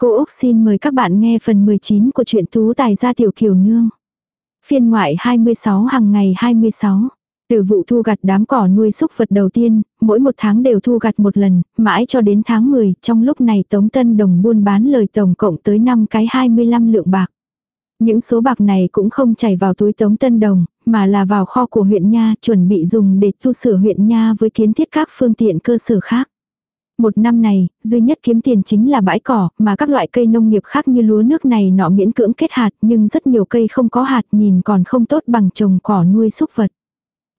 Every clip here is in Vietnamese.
Cô Úc xin mời các bạn nghe phần 19 của truyện Tú Tài gia Tiểu Kiều Nương. Phiên ngoại 26 hàng ngày 26. Từ vụ thu gặt đám cỏ nuôi súc vật đầu tiên, mỗi một tháng đều thu gặt một lần, mãi cho đến tháng 10, trong lúc này Tống Tân Đồng buôn bán lời tổng cộng tới 5 cái 25 lượng bạc. Những số bạc này cũng không chảy vào túi Tống Tân Đồng, mà là vào kho của huyện Nha chuẩn bị dùng để tu sửa huyện Nha với kiến thiết các phương tiện cơ sở khác. Một năm này, duy nhất kiếm tiền chính là bãi cỏ, mà các loại cây nông nghiệp khác như lúa nước này nọ miễn cưỡng kết hạt, nhưng rất nhiều cây không có hạt nhìn còn không tốt bằng trồng cỏ nuôi súc vật.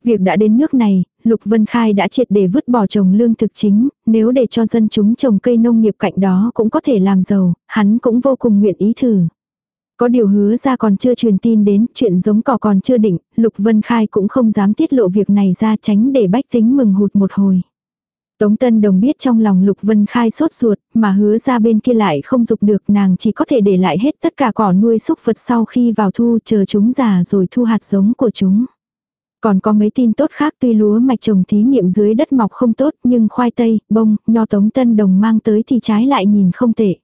Việc đã đến nước này, Lục Vân Khai đã triệt để vứt bỏ trồng lương thực chính, nếu để cho dân chúng trồng cây nông nghiệp cạnh đó cũng có thể làm giàu, hắn cũng vô cùng nguyện ý thử. Có điều hứa ra còn chưa truyền tin đến, chuyện giống cỏ còn chưa định, Lục Vân Khai cũng không dám tiết lộ việc này ra tránh để bách tính mừng hụt một hồi. Tống Tân Đồng biết trong lòng Lục Vân Khai sốt ruột, mà hứa ra bên kia lại không dục được nàng chỉ có thể để lại hết tất cả cỏ nuôi súc vật sau khi vào thu chờ chúng già rồi thu hạt giống của chúng. Còn có mấy tin tốt khác tuy lúa mạch trồng thí nghiệm dưới đất mọc không tốt nhưng khoai tây, bông, nho Tống Tân Đồng mang tới thì trái lại nhìn không tệ.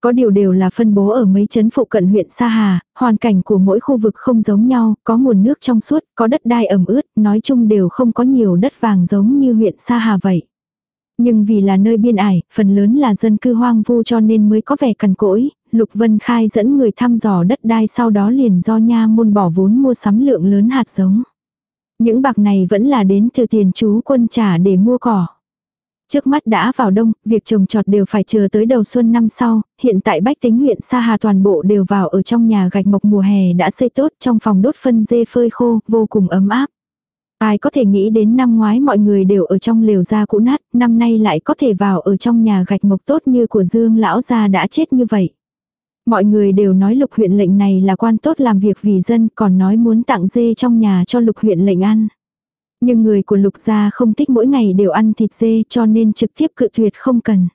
Có điều đều là phân bố ở mấy chấn phụ cận huyện Sa Hà, hoàn cảnh của mỗi khu vực không giống nhau, có nguồn nước trong suốt, có đất đai ẩm ướt, nói chung đều không có nhiều đất vàng giống như huyện Sa Hà vậy. Nhưng vì là nơi biên ải, phần lớn là dân cư hoang vu cho nên mới có vẻ cằn cỗi, Lục Vân Khai dẫn người thăm dò đất đai sau đó liền do nha môn bỏ vốn mua sắm lượng lớn hạt giống. Những bạc này vẫn là đến từ tiền chú quân trả để mua cỏ. Trước mắt đã vào đông, việc trồng trọt đều phải chờ tới đầu xuân năm sau, hiện tại bách tính huyện Sa Hà toàn bộ đều vào ở trong nhà gạch mộc mùa hè đã xây tốt trong phòng đốt phân dê phơi khô, vô cùng ấm áp. Ai có thể nghĩ đến năm ngoái mọi người đều ở trong lều da cũ nát, năm nay lại có thể vào ở trong nhà gạch mộc tốt như của Dương lão gia đã chết như vậy. Mọi người đều nói lục huyện lệnh này là quan tốt làm việc vì dân còn nói muốn tặng dê trong nhà cho lục huyện lệnh ăn. Nhưng người của lục gia không thích mỗi ngày đều ăn thịt dê cho nên trực tiếp cự tuyệt không cần.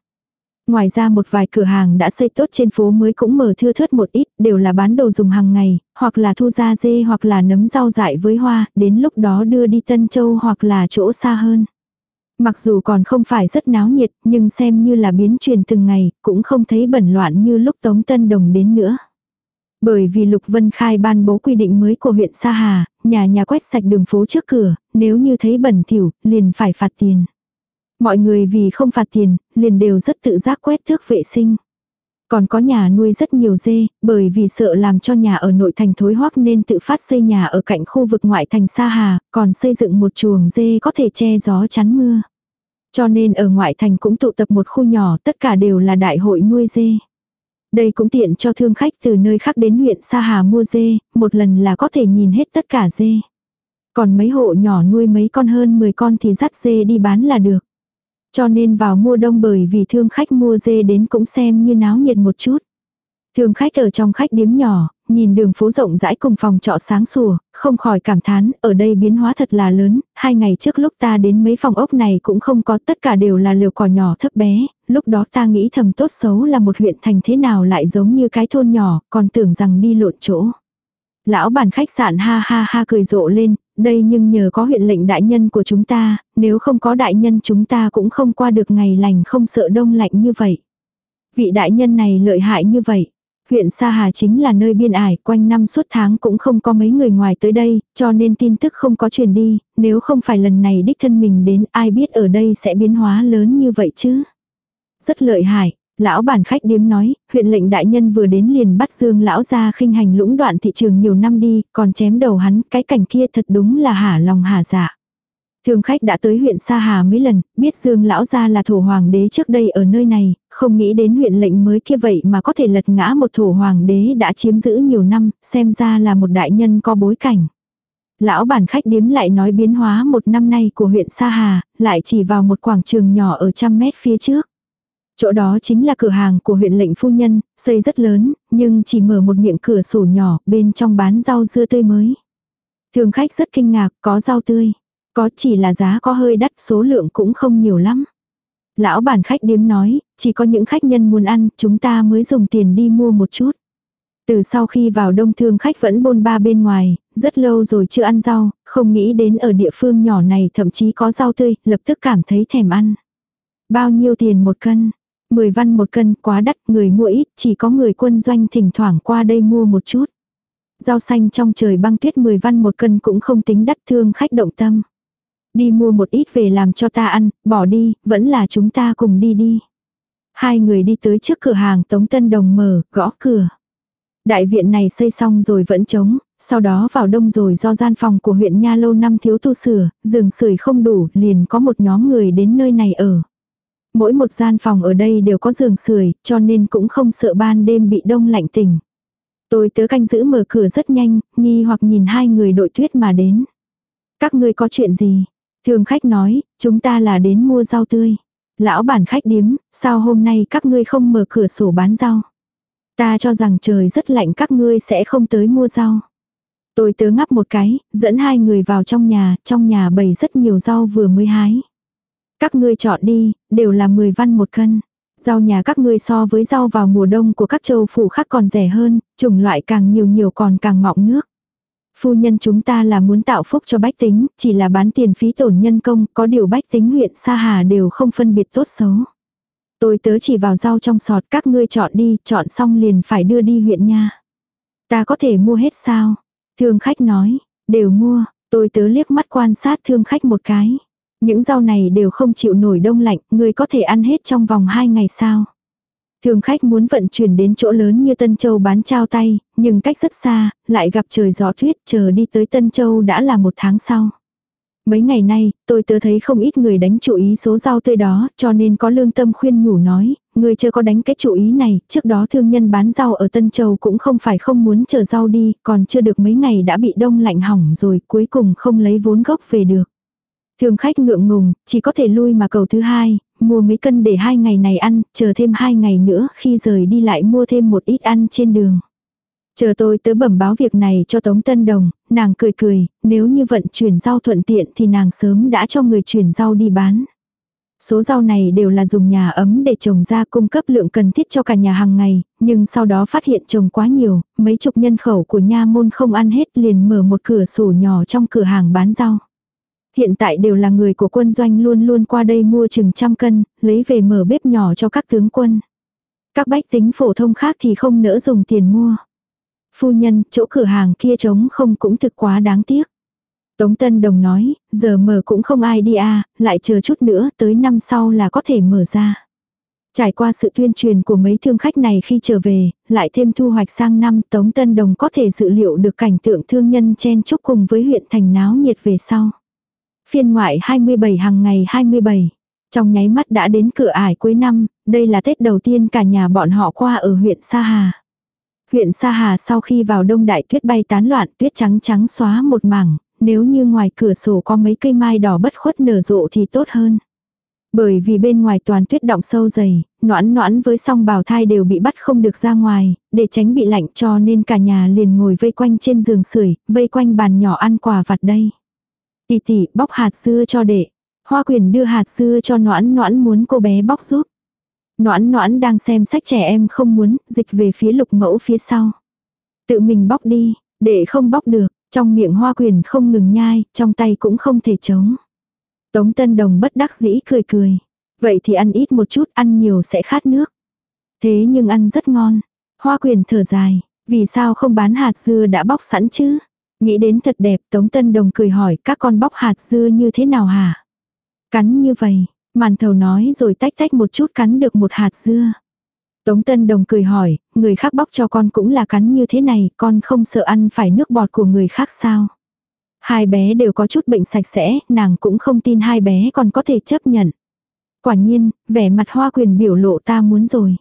Ngoài ra một vài cửa hàng đã xây tốt trên phố mới cũng mở thưa thớt một ít, đều là bán đồ dùng hàng ngày, hoặc là thu da dê hoặc là nấm rau dại với hoa, đến lúc đó đưa đi Tân Châu hoặc là chỗ xa hơn. Mặc dù còn không phải rất náo nhiệt, nhưng xem như là biến truyền từng ngày, cũng không thấy bẩn loạn như lúc Tống Tân Đồng đến nữa. Bởi vì Lục Vân Khai ban bố quy định mới của huyện Sa Hà, nhà nhà quét sạch đường phố trước cửa, nếu như thấy bẩn thỉu, liền phải phạt tiền. Mọi người vì không phạt tiền, liền đều rất tự giác quét thước vệ sinh. Còn có nhà nuôi rất nhiều dê, bởi vì sợ làm cho nhà ở nội thành thối hoắc nên tự phát xây nhà ở cạnh khu vực ngoại thành Sa Hà, còn xây dựng một chuồng dê có thể che gió chắn mưa. Cho nên ở ngoại thành cũng tụ tập một khu nhỏ tất cả đều là đại hội nuôi dê. Đây cũng tiện cho thương khách từ nơi khác đến huyện Sa Hà mua dê, một lần là có thể nhìn hết tất cả dê. Còn mấy hộ nhỏ nuôi mấy con hơn 10 con thì dắt dê đi bán là được. Cho nên vào mua đông bởi vì thương khách mua dê đến cũng xem như náo nhiệt một chút. Thương khách ở trong khách điếm nhỏ, nhìn đường phố rộng rãi cùng phòng trọ sáng sủa, không khỏi cảm thán, ở đây biến hóa thật là lớn, hai ngày trước lúc ta đến mấy phòng ốc này cũng không có, tất cả đều là liều cỏ nhỏ thấp bé, lúc đó ta nghĩ thầm tốt xấu là một huyện thành thế nào lại giống như cái thôn nhỏ, còn tưởng rằng đi lộn chỗ. Lão bản khách sạn ha ha ha cười rộ lên, đây nhưng nhờ có huyện lệnh đại nhân của chúng ta, nếu không có đại nhân chúng ta cũng không qua được ngày lành không sợ đông lạnh như vậy. Vị đại nhân này lợi hại như vậy. Huyện Sa Hà chính là nơi biên ải, quanh năm suốt tháng cũng không có mấy người ngoài tới đây, cho nên tin tức không có truyền đi, nếu không phải lần này đích thân mình đến ai biết ở đây sẽ biến hóa lớn như vậy chứ. Rất lợi hại, Lão bản khách điếm nói, huyện lệnh đại nhân vừa đến liền bắt Dương lão ra khinh hành lũng đoạn thị trường nhiều năm đi, còn chém đầu hắn, cái cảnh kia thật đúng là hả lòng hả dạ. Thương khách đã tới huyện Sa Hà mấy lần, biết Dương lão gia là thổ hoàng đế trước đây ở nơi này, không nghĩ đến huyện lệnh mới kia vậy mà có thể lật ngã một thổ hoàng đế đã chiếm giữ nhiều năm, xem ra là một đại nhân có bối cảnh. Lão bản khách điếm lại nói biến hóa một năm nay của huyện Sa Hà, lại chỉ vào một quảng trường nhỏ ở trăm mét phía trước. Chỗ đó chính là cửa hàng của huyện lệnh phu nhân, xây rất lớn, nhưng chỉ mở một miệng cửa sổ nhỏ, bên trong bán rau dưa tươi mới. Thường khách rất kinh ngạc, có rau tươi. Có chỉ là giá có hơi đắt, số lượng cũng không nhiều lắm. Lão bản khách điếm nói, chỉ có những khách nhân muốn ăn, chúng ta mới dùng tiền đi mua một chút. Từ sau khi vào đông thương khách vẫn bôn ba bên ngoài, rất lâu rồi chưa ăn rau, không nghĩ đến ở địa phương nhỏ này thậm chí có rau tươi, lập tức cảm thấy thèm ăn. Bao nhiêu tiền một cân? 10 văn một cân quá đắt, người mua ít, chỉ có người quân doanh thỉnh thoảng qua đây mua một chút. Rau xanh trong trời băng tuyết 10 văn một cân cũng không tính đắt thương khách động tâm. Đi mua một ít về làm cho ta ăn, bỏ đi, vẫn là chúng ta cùng đi đi. Hai người đi tới trước cửa hàng Tống Tân Đồng mở, gõ cửa. Đại viện này xây xong rồi vẫn trống, sau đó vào đông rồi do gian phòng của huyện Nha lâu năm thiếu tu sửa, giường sưởi không đủ, liền có một nhóm người đến nơi này ở. Mỗi một gian phòng ở đây đều có giường sưởi, cho nên cũng không sợ ban đêm bị đông lạnh tỉnh. Tôi tớ canh giữ mở cửa rất nhanh, nghi hoặc nhìn hai người đội tuyết mà đến. Các ngươi có chuyện gì? Thường khách nói, chúng ta là đến mua rau tươi. Lão bản khách điếm, sao hôm nay các ngươi không mở cửa sổ bán rau? Ta cho rằng trời rất lạnh các ngươi sẽ không tới mua rau. Tôi tớ ngắp một cái, dẫn hai người vào trong nhà, trong nhà bày rất nhiều rau vừa mới hái. Các ngươi chọn đi, đều là 10 văn một cân. Rau nhà các ngươi so với rau vào mùa đông của các châu phủ khác còn rẻ hơn, chủng loại càng nhiều nhiều còn càng mọng nước. Phu nhân chúng ta là muốn tạo phúc cho bách tính, chỉ là bán tiền phí tổn nhân công, có điều bách tính huyện Sa Hà đều không phân biệt tốt xấu. Tôi tớ chỉ vào rau trong sọt các ngươi chọn đi, chọn xong liền phải đưa đi huyện nha. Ta có thể mua hết sao? Thương khách nói, đều mua, tôi tớ liếc mắt quan sát thương khách một cái. Những rau này đều không chịu nổi đông lạnh, người có thể ăn hết trong vòng 2 ngày sao. Thường khách muốn vận chuyển đến chỗ lớn như Tân Châu bán trao tay, nhưng cách rất xa, lại gặp trời gió tuyết chờ đi tới Tân Châu đã là một tháng sau. Mấy ngày nay, tôi tớ thấy không ít người đánh chủ ý số rau tươi đó, cho nên có lương tâm khuyên nhủ nói, người chưa có đánh cái chủ ý này, trước đó thương nhân bán rau ở Tân Châu cũng không phải không muốn chờ rau đi, còn chưa được mấy ngày đã bị đông lạnh hỏng rồi, cuối cùng không lấy vốn gốc về được thường khách ngượng ngùng, chỉ có thể lui mà cầu thứ hai, mua mấy cân để hai ngày này ăn, chờ thêm hai ngày nữa khi rời đi lại mua thêm một ít ăn trên đường. Chờ tôi tớ bẩm báo việc này cho Tống Tân Đồng, nàng cười cười, nếu như vận chuyển rau thuận tiện thì nàng sớm đã cho người chuyển rau đi bán. Số rau này đều là dùng nhà ấm để trồng ra cung cấp lượng cần thiết cho cả nhà hàng ngày, nhưng sau đó phát hiện trồng quá nhiều, mấy chục nhân khẩu của nha môn không ăn hết liền mở một cửa sổ nhỏ trong cửa hàng bán rau. Hiện tại đều là người của quân doanh luôn luôn qua đây mua chừng trăm cân, lấy về mở bếp nhỏ cho các tướng quân. Các bách tính phổ thông khác thì không nỡ dùng tiền mua. Phu nhân, chỗ cửa hàng kia trống không cũng thực quá đáng tiếc. Tống Tân Đồng nói, giờ mở cũng không ai đi à, lại chờ chút nữa, tới năm sau là có thể mở ra. Trải qua sự tuyên truyền của mấy thương khách này khi trở về, lại thêm thu hoạch sang năm Tống Tân Đồng có thể dự liệu được cảnh tượng thương nhân chen chúc cùng với huyện thành náo nhiệt về sau. Phiên ngoại 27 hàng ngày 27. Trong nháy mắt đã đến cửa ải cuối năm, đây là Tết đầu tiên cả nhà bọn họ qua ở huyện Sa Hà. Huyện Sa Hà sau khi vào đông đại tuyết bay tán loạn tuyết trắng trắng xóa một mảng, nếu như ngoài cửa sổ có mấy cây mai đỏ bất khuất nở rộ thì tốt hơn. Bởi vì bên ngoài toàn tuyết động sâu dày, noãn noãn với song bào thai đều bị bắt không được ra ngoài, để tránh bị lạnh cho nên cả nhà liền ngồi vây quanh trên giường sưởi vây quanh bàn nhỏ ăn quà vặt đây. Tỷ tỷ bóc hạt dưa cho đệ. Hoa quyền đưa hạt dưa cho noãn noãn muốn cô bé bóc giúp. Noãn noãn đang xem sách trẻ em không muốn, dịch về phía lục mẫu phía sau. Tự mình bóc đi, để không bóc được, trong miệng hoa quyền không ngừng nhai, trong tay cũng không thể chống. Tống Tân Đồng bất đắc dĩ cười cười. Vậy thì ăn ít một chút, ăn nhiều sẽ khát nước. Thế nhưng ăn rất ngon. Hoa quyền thở dài, vì sao không bán hạt dưa đã bóc sẵn chứ? Nghĩ đến thật đẹp, Tống Tân Đồng cười hỏi các con bóc hạt dưa như thế nào hả? Cắn như vậy, màn thầu nói rồi tách tách một chút cắn được một hạt dưa. Tống Tân Đồng cười hỏi, người khác bóc cho con cũng là cắn như thế này, con không sợ ăn phải nước bọt của người khác sao? Hai bé đều có chút bệnh sạch sẽ, nàng cũng không tin hai bé còn có thể chấp nhận. Quả nhiên, vẻ mặt hoa quyền biểu lộ ta muốn rồi.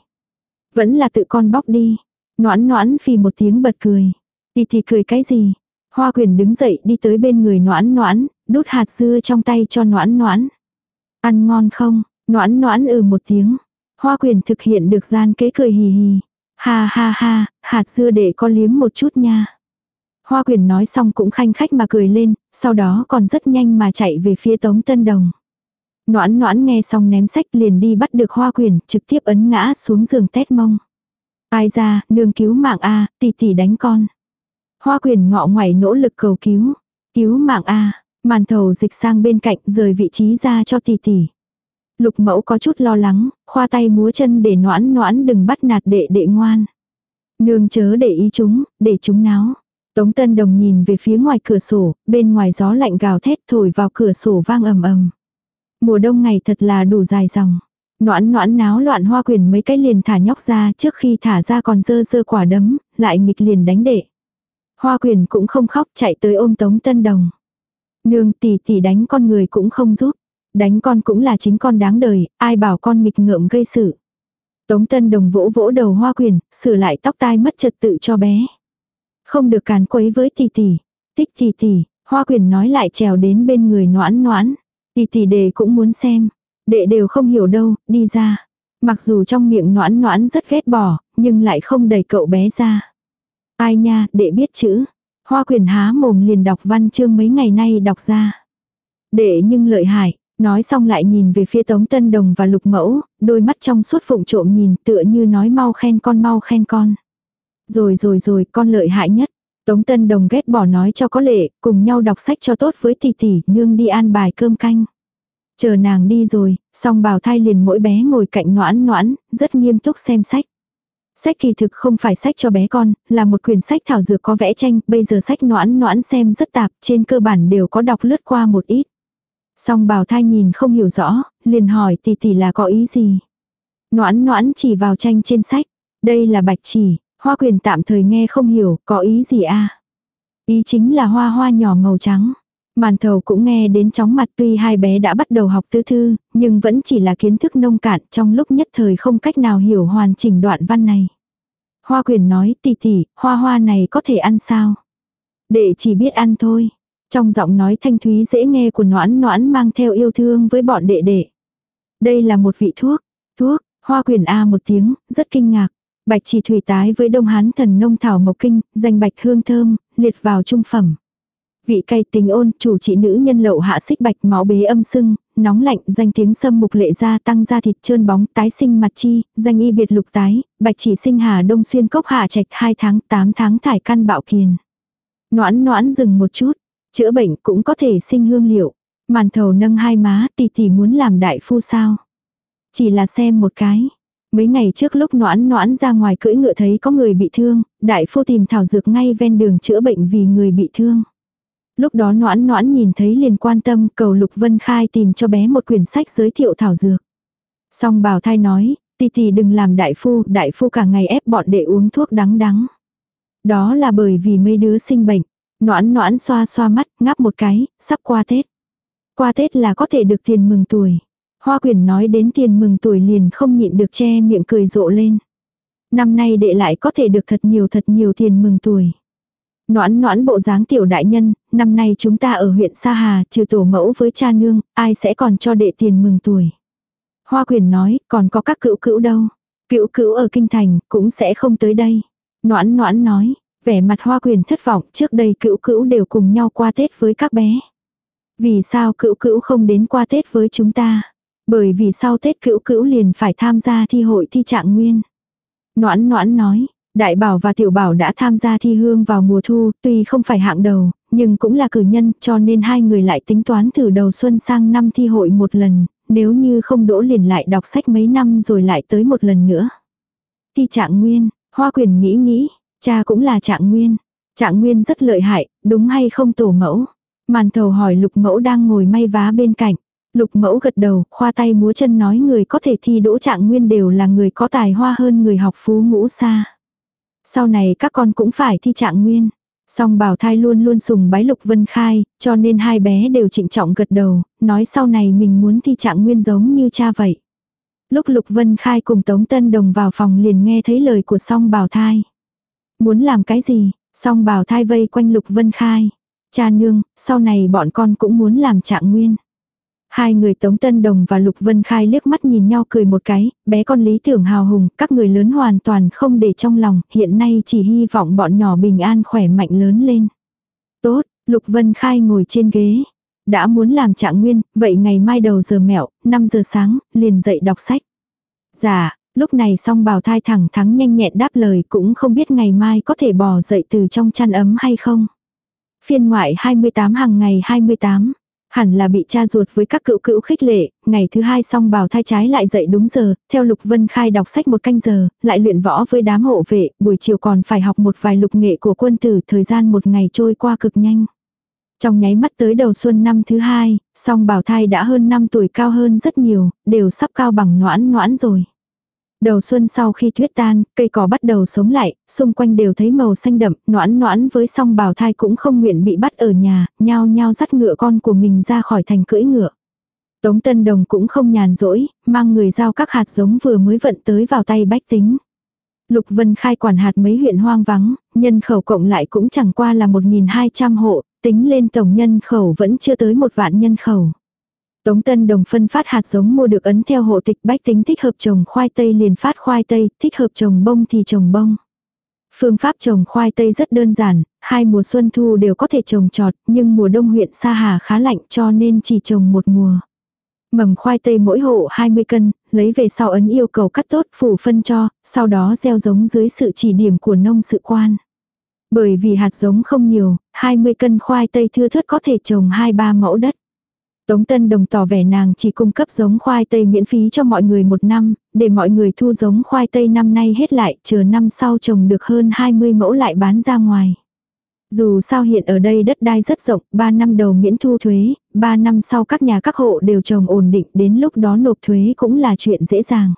Vẫn là tự con bóc đi. Noãn noãn phì một tiếng bật cười. Tì thì cười cái gì? Hoa quyền đứng dậy đi tới bên người noãn noãn, đút hạt dưa trong tay cho noãn noãn. Ăn ngon không? Noãn noãn ừ một tiếng. Hoa quyền thực hiện được gian kế cười hì hì. Ha ha ha, hạt dưa để con liếm một chút nha. Hoa quyền nói xong cũng khanh khách mà cười lên, sau đó còn rất nhanh mà chạy về phía tống tân đồng. Noãn noãn nghe xong ném sách liền đi bắt được hoa quyền, trực tiếp ấn ngã xuống giường tét mông. Ai ra, nương cứu mạng a tỷ tỷ đánh con. Hoa quyền ngọ ngoảy nỗ lực cầu cứu. Cứu mạng a màn thầu dịch sang bên cạnh rời vị trí ra cho tỷ tỷ. Lục mẫu có chút lo lắng, khoa tay múa chân để noãn noãn đừng bắt nạt đệ đệ ngoan. Nương chớ để ý chúng, để chúng náo. Tống Tân Đồng nhìn về phía ngoài cửa sổ, bên ngoài gió lạnh gào thét thổi vào cửa sổ vang ầm ầm. Mùa đông ngày thật là đủ dài dòng. Noãn noãn náo loạn hoa quyền mấy cái liền thả nhóc ra trước khi thả ra còn dơ dơ quả đấm, lại nghịch liền đánh đệ. Hoa quyền cũng không khóc chạy tới ôm Tống Tân Đồng. Nương tỷ tỷ đánh con người cũng không giúp. Đánh con cũng là chính con đáng đời, ai bảo con nghịch ngợm gây sự. Tống Tân Đồng vỗ vỗ đầu hoa quyền, sửa lại tóc tai mất trật tự cho bé. Không được càn quấy với tỷ tỷ. Tích tỷ tỷ, hoa quyền nói lại trèo đến bên người noãn noãn. Tỷ tỷ đề cũng muốn xem. Đệ đều không hiểu đâu, đi ra. Mặc dù trong miệng noãn noãn rất ghét bỏ, nhưng lại không đẩy cậu bé ra. Ai nha, đệ biết chữ. Hoa quyền há mồm liền đọc văn chương mấy ngày nay đọc ra. Đệ nhưng lợi hại, nói xong lại nhìn về phía Tống Tân Đồng và Lục Mẫu, đôi mắt trong suốt phụng trộm nhìn tựa như nói mau khen con mau khen con. Rồi rồi rồi, con lợi hại nhất. Tống Tân Đồng ghét bỏ nói cho có lệ, cùng nhau đọc sách cho tốt với tỷ tỷ, nương đi an bài cơm canh. Chờ nàng đi rồi, song bào thai liền mỗi bé ngồi cạnh noãn noãn, rất nghiêm túc xem sách. Sách kỳ thực không phải sách cho bé con, là một quyển sách thảo dược có vẽ tranh, bây giờ sách noãn noãn xem rất tạp, trên cơ bản đều có đọc lướt qua một ít. Song bào thai nhìn không hiểu rõ, liền hỏi tỷ tỷ là có ý gì. Noãn noãn chỉ vào tranh trên sách, đây là bạch chỉ, hoa quyền tạm thời nghe không hiểu, có ý gì a Ý chính là hoa hoa nhỏ màu trắng. Màn thầu cũng nghe đến chóng mặt tuy hai bé đã bắt đầu học tứ thư, nhưng vẫn chỉ là kiến thức nông cạn trong lúc nhất thời không cách nào hiểu hoàn chỉnh đoạn văn này. Hoa quyền nói tỷ tỷ, hoa hoa này có thể ăn sao? Đệ chỉ biết ăn thôi. Trong giọng nói thanh thúy dễ nghe của noãn noãn mang theo yêu thương với bọn đệ đệ. Đây là một vị thuốc. Thuốc, hoa quyền A một tiếng, rất kinh ngạc. Bạch chỉ thủy tái với đông hán thần nông thảo mộc kinh, danh bạch hương thơm, liệt vào trung phẩm. Vị cay tình ôn, chủ trị nữ nhân lậu hạ xích bạch máu bế âm sưng, nóng lạnh, danh tiếng sâm mục lệ gia tăng da thịt trơn bóng, tái sinh mặt chi, danh y biệt lục tái, bạch chỉ sinh hà đông xuyên cốc hạ trạch 2 tháng 8 tháng thải căn bạo kiền. Noãn noãn dừng một chút, chữa bệnh cũng có thể sinh hương liệu. Màn thầu nâng hai má tỷ tỷ muốn làm đại phu sao. Chỉ là xem một cái. Mấy ngày trước lúc noãn noãn ra ngoài cưỡi ngựa thấy có người bị thương, đại phu tìm thảo dược ngay ven đường chữa bệnh vì người bị thương. Lúc đó noãn noãn nhìn thấy liền quan tâm cầu Lục Vân Khai tìm cho bé một quyển sách giới thiệu thảo dược. Song bảo thai nói, tì tì đừng làm đại phu, đại phu cả ngày ép bọn để uống thuốc đắng đắng. Đó là bởi vì mấy đứa sinh bệnh. Noãn noãn xoa xoa mắt, ngáp một cái, sắp qua Tết. Qua Tết là có thể được tiền mừng tuổi. Hoa quyển nói đến tiền mừng tuổi liền không nhịn được che miệng cười rộ lên. Năm nay đệ lại có thể được thật nhiều thật nhiều tiền mừng tuổi. Noãn noãn bộ dáng tiểu đại nhân, năm nay chúng ta ở huyện Sa Hà, trừ tổ mẫu với cha nương, ai sẽ còn cho đệ tiền mừng tuổi. Hoa quyền nói, còn có các cựu cữu đâu. Cựu cữu ở kinh thành, cũng sẽ không tới đây. Noãn noãn nói, vẻ mặt hoa quyền thất vọng, trước đây cựu cữu đều cùng nhau qua Tết với các bé. Vì sao cựu cữu không đến qua Tết với chúng ta? Bởi vì sau Tết cựu cữu liền phải tham gia thi hội thi trạng nguyên. Noãn noãn nói, Đại bảo và tiểu bảo đã tham gia thi hương vào mùa thu, tuy không phải hạng đầu, nhưng cũng là cử nhân, cho nên hai người lại tính toán từ đầu xuân sang năm thi hội một lần, nếu như không đỗ liền lại đọc sách mấy năm rồi lại tới một lần nữa. Thi trạng nguyên, hoa quyền nghĩ nghĩ, cha cũng là trạng nguyên. Trạng nguyên rất lợi hại, đúng hay không tổ mẫu? Màn thầu hỏi lục mẫu đang ngồi may vá bên cạnh. Lục mẫu gật đầu, khoa tay múa chân nói người có thể thi đỗ trạng nguyên đều là người có tài hoa hơn người học phú ngũ xa. Sau này các con cũng phải thi trạng nguyên. Song bảo thai luôn luôn sùng bái Lục Vân Khai, cho nên hai bé đều trịnh trọng gật đầu, nói sau này mình muốn thi trạng nguyên giống như cha vậy. Lúc Lục Vân Khai cùng Tống Tân Đồng vào phòng liền nghe thấy lời của song bảo thai. Muốn làm cái gì, song bảo thai vây quanh Lục Vân Khai. Cha nương, sau này bọn con cũng muốn làm trạng nguyên. Hai người Tống Tân Đồng và Lục Vân Khai liếc mắt nhìn nhau cười một cái, bé con lý tưởng hào hùng, các người lớn hoàn toàn không để trong lòng, hiện nay chỉ hy vọng bọn nhỏ bình an khỏe mạnh lớn lên. Tốt, Lục Vân Khai ngồi trên ghế. Đã muốn làm trạng nguyên, vậy ngày mai đầu giờ mẹo, 5 giờ sáng, liền dậy đọc sách. Dạ, lúc này song bào thai thẳng thắng nhanh nhẹn đáp lời cũng không biết ngày mai có thể bò dậy từ trong chăn ấm hay không. Phiên ngoại 28 hàng ngày 28 Hẳn là bị cha ruột với các cựu cữu khích lệ, ngày thứ hai xong bào thai trái lại dậy đúng giờ, theo Lục Vân Khai đọc sách một canh giờ, lại luyện võ với đám hộ vệ, buổi chiều còn phải học một vài lục nghệ của quân tử, thời gian một ngày trôi qua cực nhanh. Trong nháy mắt tới đầu xuân năm thứ hai, song bảo thai đã hơn 5 tuổi cao hơn rất nhiều, đều sắp cao bằng noãn noãn rồi. Đầu xuân sau khi tuyết tan, cây cỏ bắt đầu sống lại, xung quanh đều thấy màu xanh đậm, noãn noãn với song bào thai cũng không nguyện bị bắt ở nhà, nhao nhao dắt ngựa con của mình ra khỏi thành cưỡi ngựa. Tống Tân Đồng cũng không nhàn rỗi, mang người giao các hạt giống vừa mới vận tới vào tay bách tính. Lục Vân khai quản hạt mấy huyện hoang vắng, nhân khẩu cộng lại cũng chẳng qua là 1.200 hộ, tính lên tổng nhân khẩu vẫn chưa tới một vạn nhân khẩu. Tống Tân Đồng phân phát hạt giống mua được ấn theo hộ tịch bách tính thích hợp trồng khoai tây liền phát khoai tây, thích hợp trồng bông thì trồng bông. Phương pháp trồng khoai tây rất đơn giản, hai mùa xuân thu đều có thể trồng trọt, nhưng mùa đông huyện Sa Hà khá lạnh cho nên chỉ trồng một mùa. Mầm khoai tây mỗi hộ 20 cân, lấy về sau ấn yêu cầu cắt tốt phủ phân cho, sau đó gieo giống dưới sự chỉ điểm của nông sự quan. Bởi vì hạt giống không nhiều, 20 cân khoai tây thưa thớt có thể trồng 2-3 mẫu đất. Tống Tân Đồng tỏ vẻ nàng chỉ cung cấp giống khoai tây miễn phí cho mọi người một năm, để mọi người thu giống khoai tây năm nay hết lại, chờ năm sau trồng được hơn 20 mẫu lại bán ra ngoài. Dù sao hiện ở đây đất đai rất rộng, 3 năm đầu miễn thu thuế, 3 năm sau các nhà các hộ đều trồng ổn định, đến lúc đó nộp thuế cũng là chuyện dễ dàng.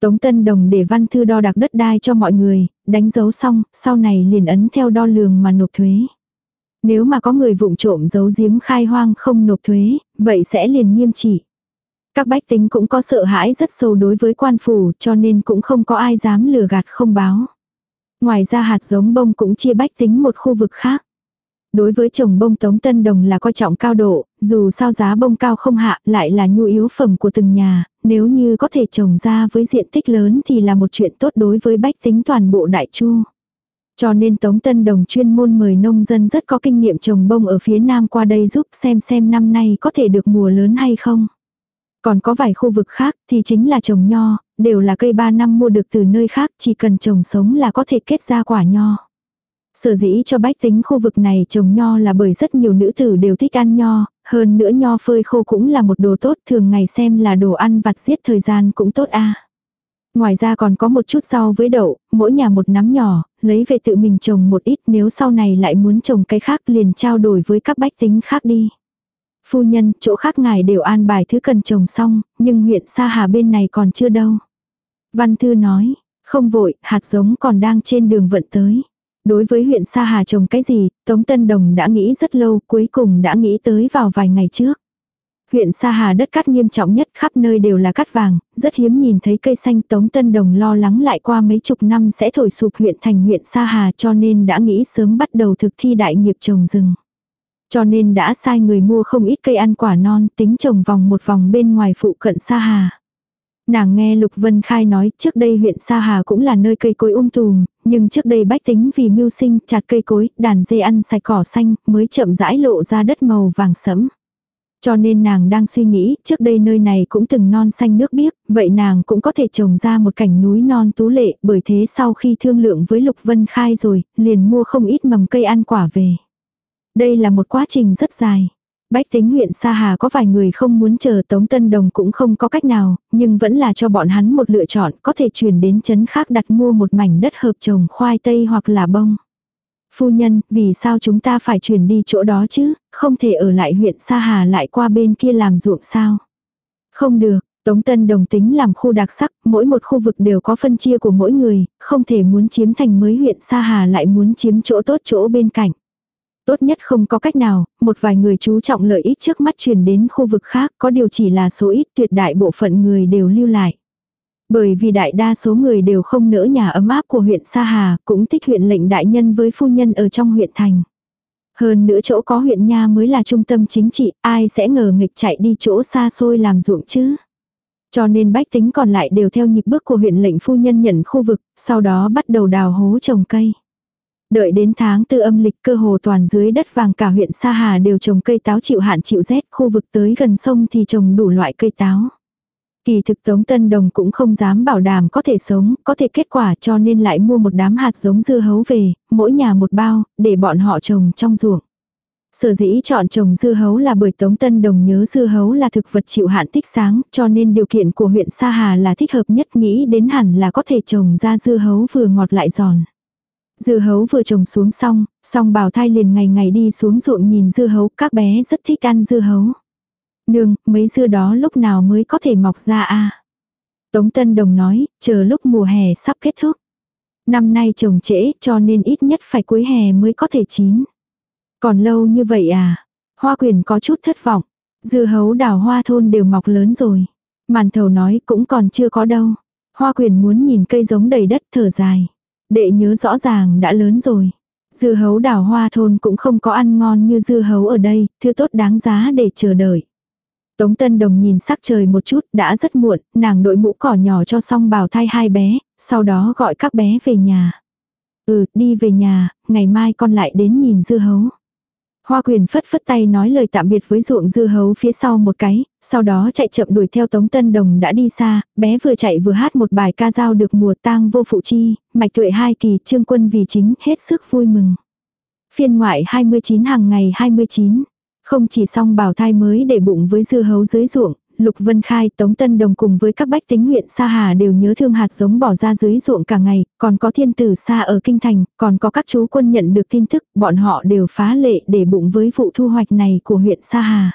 Tống Tân Đồng để văn thư đo đạc đất đai cho mọi người, đánh dấu xong, sau này liền ấn theo đo lường mà nộp thuế. Nếu mà có người vụng trộm giấu giếm khai hoang không nộp thuế, vậy sẽ liền nghiêm trị. Các bách tính cũng có sợ hãi rất sâu đối với quan phủ cho nên cũng không có ai dám lừa gạt không báo. Ngoài ra hạt giống bông cũng chia bách tính một khu vực khác. Đối với trồng bông Tống Tân Đồng là coi trọng cao độ, dù sao giá bông cao không hạ lại là nhu yếu phẩm của từng nhà, nếu như có thể trồng ra với diện tích lớn thì là một chuyện tốt đối với bách tính toàn bộ đại chu. Cho nên Tống Tân Đồng chuyên môn mời nông dân rất có kinh nghiệm trồng bông ở phía nam qua đây giúp xem xem năm nay có thể được mùa lớn hay không. Còn có vài khu vực khác thì chính là trồng nho, đều là cây 3 năm mua được từ nơi khác chỉ cần trồng sống là có thể kết ra quả nho. Sở dĩ cho bách tính khu vực này trồng nho là bởi rất nhiều nữ tử đều thích ăn nho, hơn nữa nho phơi khô cũng là một đồ tốt thường ngày xem là đồ ăn vặt giết thời gian cũng tốt a Ngoài ra còn có một chút rau với đậu, mỗi nhà một nắm nhỏ, lấy về tự mình trồng một ít nếu sau này lại muốn trồng cái khác liền trao đổi với các bách tính khác đi. Phu nhân, chỗ khác ngài đều an bài thứ cần trồng xong, nhưng huyện Sa Hà bên này còn chưa đâu. Văn Thư nói, không vội, hạt giống còn đang trên đường vận tới. Đối với huyện Sa Hà trồng cái gì, Tống Tân Đồng đã nghĩ rất lâu, cuối cùng đã nghĩ tới vào vài ngày trước. Huyện Sa Hà đất cát nghiêm trọng nhất khắp nơi đều là cát vàng, rất hiếm nhìn thấy cây xanh Tống Tân Đồng lo lắng lại qua mấy chục năm sẽ thổi sụp huyện thành huyện Sa Hà cho nên đã nghĩ sớm bắt đầu thực thi đại nghiệp trồng rừng. Cho nên đã sai người mua không ít cây ăn quả non tính trồng vòng một vòng bên ngoài phụ cận Sa Hà. Nàng nghe Lục Vân Khai nói trước đây huyện Sa Hà cũng là nơi cây cối um tùm, nhưng trước đây bách tính vì mưu sinh chặt cây cối, đàn dê ăn sạch cỏ xanh mới chậm rãi lộ ra đất màu vàng sẫm. Cho nên nàng đang suy nghĩ, trước đây nơi này cũng từng non xanh nước biếc, vậy nàng cũng có thể trồng ra một cảnh núi non tú lệ, bởi thế sau khi thương lượng với Lục Vân Khai rồi, liền mua không ít mầm cây ăn quả về. Đây là một quá trình rất dài. Bách tính huyện Sa Hà có vài người không muốn chờ Tống Tân Đồng cũng không có cách nào, nhưng vẫn là cho bọn hắn một lựa chọn có thể chuyển đến chấn khác đặt mua một mảnh đất hợp trồng khoai tây hoặc là bông. Phu nhân, vì sao chúng ta phải chuyển đi chỗ đó chứ, không thể ở lại huyện Sa Hà lại qua bên kia làm ruộng sao? Không được, Tống Tân Đồng tính làm khu đặc sắc, mỗi một khu vực đều có phân chia của mỗi người, không thể muốn chiếm thành mới huyện Sa Hà lại muốn chiếm chỗ tốt chỗ bên cạnh. Tốt nhất không có cách nào, một vài người chú trọng lợi ích trước mắt truyền đến khu vực khác, có điều chỉ là số ít tuyệt đại bộ phận người đều lưu lại. Bởi vì đại đa số người đều không nỡ nhà ấm áp của huyện Sa Hà, cũng thích huyện lệnh đại nhân với phu nhân ở trong huyện thành. Hơn nữa chỗ có huyện nha mới là trung tâm chính trị, ai sẽ ngờ nghịch chạy đi chỗ xa xôi làm ruộng chứ. Cho nên bách tính còn lại đều theo nhịp bước của huyện lệnh phu nhân nhận khu vực, sau đó bắt đầu đào hố trồng cây. Đợi đến tháng tư âm lịch cơ hồ toàn dưới đất vàng cả huyện Sa Hà đều trồng cây táo chịu hạn chịu rét, khu vực tới gần sông thì trồng đủ loại cây táo. Kỳ thực Tống Tân Đồng cũng không dám bảo đảm có thể sống, có thể kết quả cho nên lại mua một đám hạt giống dưa hấu về, mỗi nhà một bao, để bọn họ trồng trong ruộng. Sở dĩ chọn trồng dưa hấu là bởi Tống Tân Đồng nhớ dưa hấu là thực vật chịu hạn tích sáng, cho nên điều kiện của huyện Sa Hà là thích hợp nhất nghĩ đến hẳn là có thể trồng ra dưa hấu vừa ngọt lại giòn. Dưa hấu vừa trồng xuống xong, xong bào thai liền ngày ngày đi xuống ruộng nhìn dưa hấu, các bé rất thích ăn dưa hấu. Nương, mấy dưa đó lúc nào mới có thể mọc ra a Tống Tân Đồng nói, chờ lúc mùa hè sắp kết thúc. Năm nay trồng trễ cho nên ít nhất phải cuối hè mới có thể chín. Còn lâu như vậy à? Hoa quyền có chút thất vọng. Dưa hấu đào hoa thôn đều mọc lớn rồi. Màn thầu nói cũng còn chưa có đâu. Hoa quyền muốn nhìn cây giống đầy đất thở dài. Đệ nhớ rõ ràng đã lớn rồi. Dưa hấu đào hoa thôn cũng không có ăn ngon như dưa hấu ở đây, thứ tốt đáng giá để chờ đợi. Tống Tân Đồng nhìn sắc trời một chút, đã rất muộn, nàng đội mũ cỏ nhỏ cho xong bào thai hai bé, sau đó gọi các bé về nhà. Ừ, đi về nhà, ngày mai con lại đến nhìn dưa hấu. Hoa quyền phất phất tay nói lời tạm biệt với ruộng dưa hấu phía sau một cái, sau đó chạy chậm đuổi theo Tống Tân Đồng đã đi xa, bé vừa chạy vừa hát một bài ca dao được mùa tang vô phụ chi, mạch tuệ hai kỳ trương quân vì chính hết sức vui mừng. Phiên ngoại 29 hàng ngày 29, không chỉ song bảo thai mới để bụng với dưa hấu dưới ruộng, Lục Vân Khai, Tống Tân Đồng cùng với các bách tính huyện Sa Hà đều nhớ thương hạt giống bỏ ra dưới ruộng cả ngày, còn có thiên tử xa ở Kinh Thành, còn có các chú quân nhận được tin tức, bọn họ đều phá lệ để bụng với vụ thu hoạch này của huyện Sa Hà.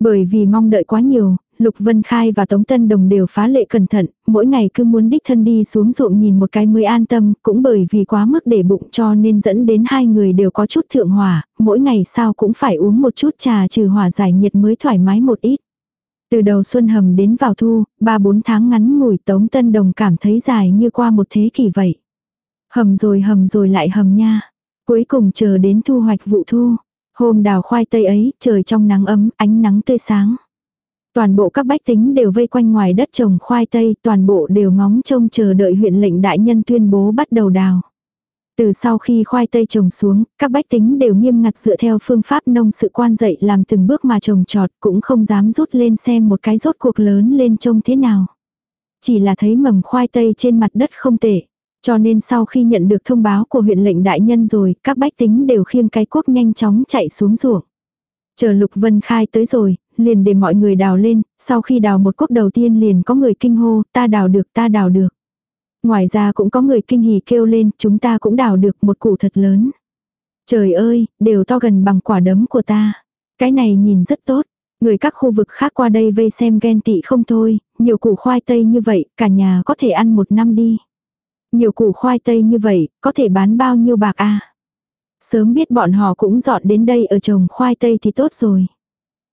Bởi vì mong đợi quá nhiều, Lục Vân Khai và Tống Tân Đồng đều phá lệ cẩn thận, mỗi ngày cứ muốn đích thân đi xuống ruộng nhìn một cái mới an tâm, cũng bởi vì quá mức để bụng cho nên dẫn đến hai người đều có chút thượng hỏa, mỗi ngày sao cũng phải uống một chút trà trừ hỏa giải nhiệt mới thoải mái một ít. Từ đầu xuân hầm đến vào thu, ba bốn tháng ngắn ngủi Tống Tân Đồng cảm thấy dài như qua một thế kỷ vậy. Hầm rồi hầm rồi lại hầm nha. Cuối cùng chờ đến thu hoạch vụ thu. Hôm đào khoai tây ấy, trời trong nắng ấm, ánh nắng tươi sáng. Toàn bộ các bách tính đều vây quanh ngoài đất trồng khoai tây, toàn bộ đều ngóng trông chờ đợi huyện lệnh đại nhân tuyên bố bắt đầu đào. Từ sau khi khoai tây trồng xuống, các bách tính đều nghiêm ngặt dựa theo phương pháp nông sự quan dạy làm từng bước mà trồng trọt cũng không dám rút lên xem một cái rốt cuộc lớn lên trông thế nào. Chỉ là thấy mầm khoai tây trên mặt đất không tệ. Cho nên sau khi nhận được thông báo của huyện lệnh đại nhân rồi, các bách tính đều khiêng cái cuốc nhanh chóng chạy xuống ruộng. Chờ Lục Vân Khai tới rồi, liền để mọi người đào lên, sau khi đào một cốc đầu tiên liền có người kinh hô, ta đào được, ta đào được. Ngoài ra cũng có người kinh hỉ kêu lên, chúng ta cũng đào được một củ thật lớn. Trời ơi, đều to gần bằng quả đấm của ta. Cái này nhìn rất tốt. Người các khu vực khác qua đây vây xem ghen tị không thôi, nhiều củ khoai tây như vậy, cả nhà có thể ăn một năm đi. Nhiều củ khoai tây như vậy, có thể bán bao nhiêu bạc a à? Sớm biết bọn họ cũng dọn đến đây ở trồng khoai tây thì tốt rồi.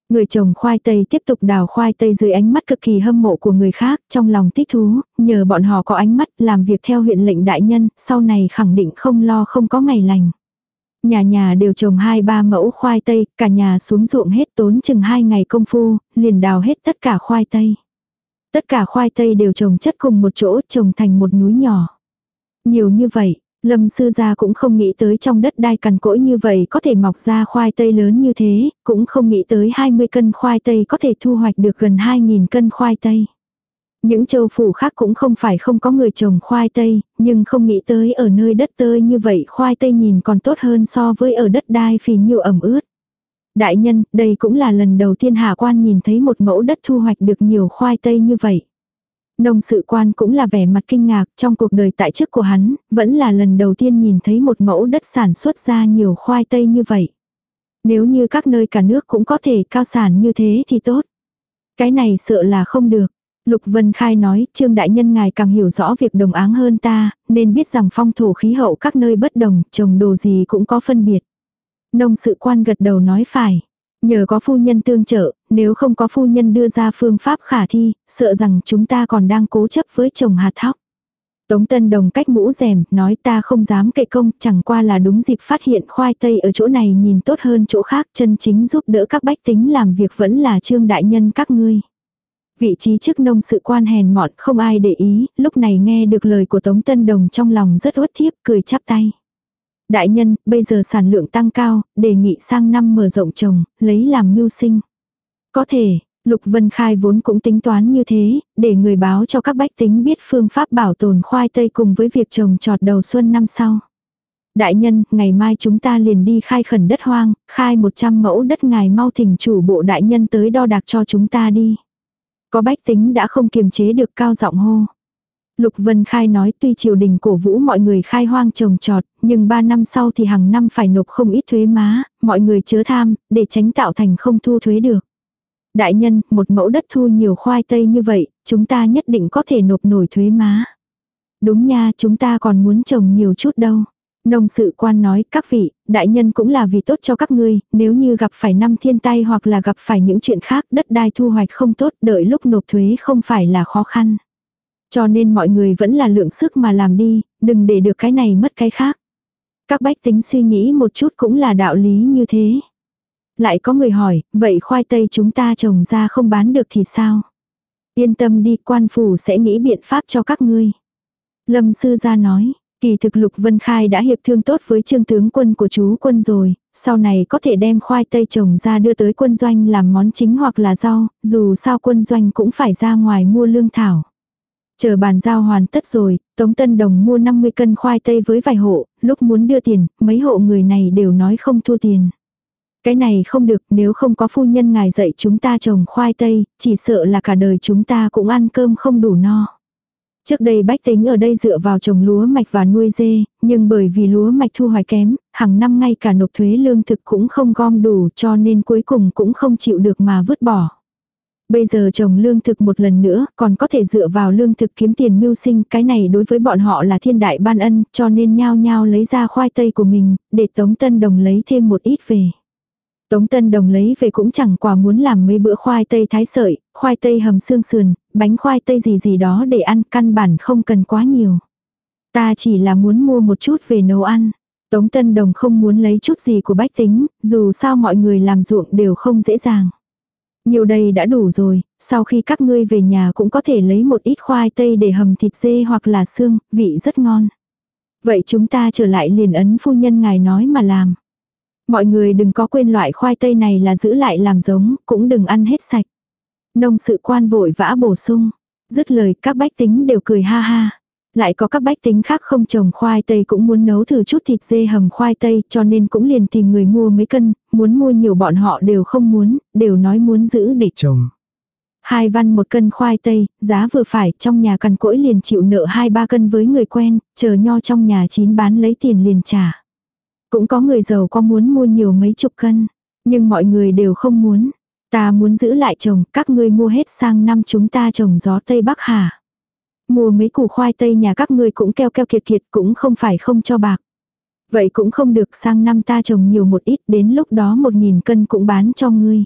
Người trồng khoai tây tiếp tục đào khoai tây dưới ánh mắt cực kỳ hâm mộ của người khác, trong lòng thích thú, nhờ bọn họ có ánh mắt làm việc theo huyện lệnh đại nhân, sau này khẳng định không lo không có ngày lành. Nhà nhà đều trồng hai ba mẫu khoai tây, cả nhà xuống ruộng hết tốn chừng hai ngày công phu, liền đào hết tất cả khoai tây. Tất cả khoai tây đều trồng chất cùng một chỗ, trồng thành một núi nhỏ. Nhiều như vậy, Lâm sư gia cũng không nghĩ tới trong đất đai cằn cỗi như vậy có thể mọc ra khoai tây lớn như thế, cũng không nghĩ tới 20 cân khoai tây có thể thu hoạch được gần 2.000 cân khoai tây. Những châu phủ khác cũng không phải không có người trồng khoai tây, nhưng không nghĩ tới ở nơi đất tơi như vậy khoai tây nhìn còn tốt hơn so với ở đất đai phì nhiều ẩm ướt. Đại nhân, đây cũng là lần đầu tiên hạ quan nhìn thấy một mẫu đất thu hoạch được nhiều khoai tây như vậy. Nông sự quan cũng là vẻ mặt kinh ngạc trong cuộc đời tại chức của hắn, vẫn là lần đầu tiên nhìn thấy một mẫu đất sản xuất ra nhiều khoai tây như vậy. Nếu như các nơi cả nước cũng có thể cao sản như thế thì tốt. Cái này sợ là không được. Lục Vân Khai nói, Trương Đại Nhân ngài càng hiểu rõ việc đồng áng hơn ta, nên biết rằng phong thổ khí hậu các nơi bất đồng, trồng đồ gì cũng có phân biệt. Nông sự quan gật đầu nói phải. Nhờ có phu nhân tương trợ, nếu không có phu nhân đưa ra phương pháp khả thi, sợ rằng chúng ta còn đang cố chấp với chồng hạt thóc. Tống Tân Đồng cách mũ rèm, nói ta không dám kệ công, chẳng qua là đúng dịp phát hiện khoai tây ở chỗ này nhìn tốt hơn chỗ khác, chân chính giúp đỡ các bách tính làm việc vẫn là trương đại nhân các ngươi. Vị trí chức nông sự quan hèn mọn không ai để ý, lúc này nghe được lời của Tống Tân Đồng trong lòng rất uất thiếp, cười chắp tay. Đại nhân, bây giờ sản lượng tăng cao, đề nghị sang năm mở rộng trồng, lấy làm mưu sinh. Có thể, Lục Vân Khai vốn cũng tính toán như thế, để người báo cho các bách tính biết phương pháp bảo tồn khoai tây cùng với việc trồng trọt đầu xuân năm sau. Đại nhân, ngày mai chúng ta liền đi khai khẩn đất hoang, khai 100 mẫu đất ngài mau thỉnh chủ bộ đại nhân tới đo đạc cho chúng ta đi. Có bách tính đã không kiềm chế được cao giọng hô. Lục Vân Khai nói tuy triều đình cổ vũ mọi người khai hoang trồng trọt, nhưng 3 năm sau thì hàng năm phải nộp không ít thuế má, mọi người chớ tham, để tránh tạo thành không thu thuế được. Đại nhân, một mẫu đất thu nhiều khoai tây như vậy, chúng ta nhất định có thể nộp nổi thuế má. Đúng nha, chúng ta còn muốn trồng nhiều chút đâu. Nông sự quan nói, các vị, đại nhân cũng là vì tốt cho các ngươi, nếu như gặp phải năm thiên tai hoặc là gặp phải những chuyện khác, đất đai thu hoạch không tốt, đợi lúc nộp thuế không phải là khó khăn. Cho nên mọi người vẫn là lượng sức mà làm đi, đừng để được cái này mất cái khác. Các bách tính suy nghĩ một chút cũng là đạo lý như thế. Lại có người hỏi, vậy khoai tây chúng ta trồng ra không bán được thì sao? Yên tâm đi, quan phủ sẽ nghĩ biện pháp cho các ngươi. Lâm sư gia nói, kỳ thực Lục Vân Khai đã hiệp thương tốt với trương tướng quân của chú quân rồi, sau này có thể đem khoai tây trồng ra đưa tới quân doanh làm món chính hoặc là rau, dù sao quân doanh cũng phải ra ngoài mua lương thảo. Chờ bàn giao hoàn tất rồi, Tống Tân Đồng mua 50 cân khoai tây với vài hộ, lúc muốn đưa tiền, mấy hộ người này đều nói không thu tiền. Cái này không được, nếu không có phu nhân ngài dạy chúng ta trồng khoai tây, chỉ sợ là cả đời chúng ta cũng ăn cơm không đủ no. Trước đây bách tính ở đây dựa vào trồng lúa mạch và nuôi dê, nhưng bởi vì lúa mạch thu hoạch kém, hàng năm ngay cả nộp thuế lương thực cũng không gom đủ cho nên cuối cùng cũng không chịu được mà vứt bỏ. Bây giờ trồng lương thực một lần nữa, còn có thể dựa vào lương thực kiếm tiền mưu sinh, cái này đối với bọn họ là thiên đại ban ân, cho nên nhao nhao lấy ra khoai tây của mình, để Tống Tân Đồng lấy thêm một ít về. Tống Tân Đồng lấy về cũng chẳng quả muốn làm mấy bữa khoai tây thái sợi, khoai tây hầm xương sườn, bánh khoai tây gì gì đó để ăn, căn bản không cần quá nhiều. Ta chỉ là muốn mua một chút về nấu ăn. Tống Tân Đồng không muốn lấy chút gì của bách tính, dù sao mọi người làm ruộng đều không dễ dàng. Nhiều đây đã đủ rồi, sau khi các ngươi về nhà cũng có thể lấy một ít khoai tây để hầm thịt dê hoặc là xương, vị rất ngon. Vậy chúng ta trở lại liền ấn phu nhân ngài nói mà làm. Mọi người đừng có quên loại khoai tây này là giữ lại làm giống, cũng đừng ăn hết sạch. Nông sự quan vội vã bổ sung. Dứt lời các bách tính đều cười ha ha. Lại có các bách tính khác không trồng khoai tây cũng muốn nấu thử chút thịt dê hầm khoai tây cho nên cũng liền tìm người mua mấy cân, muốn mua nhiều bọn họ đều không muốn, đều nói muốn giữ để trồng. Hai văn một cân khoai tây, giá vừa phải, trong nhà cằn cỗi liền chịu nợ hai ba cân với người quen, chờ nho trong nhà chín bán lấy tiền liền trả. Cũng có người giàu có muốn mua nhiều mấy chục cân, nhưng mọi người đều không muốn. Ta muốn giữ lại trồng, các ngươi mua hết sang năm chúng ta trồng gió Tây Bắc hà. Mua mấy củ khoai tây nhà các ngươi cũng keo keo kiệt kiệt cũng không phải không cho bạc. Vậy cũng không được sang năm ta trồng nhiều một ít đến lúc đó một nghìn cân cũng bán cho ngươi.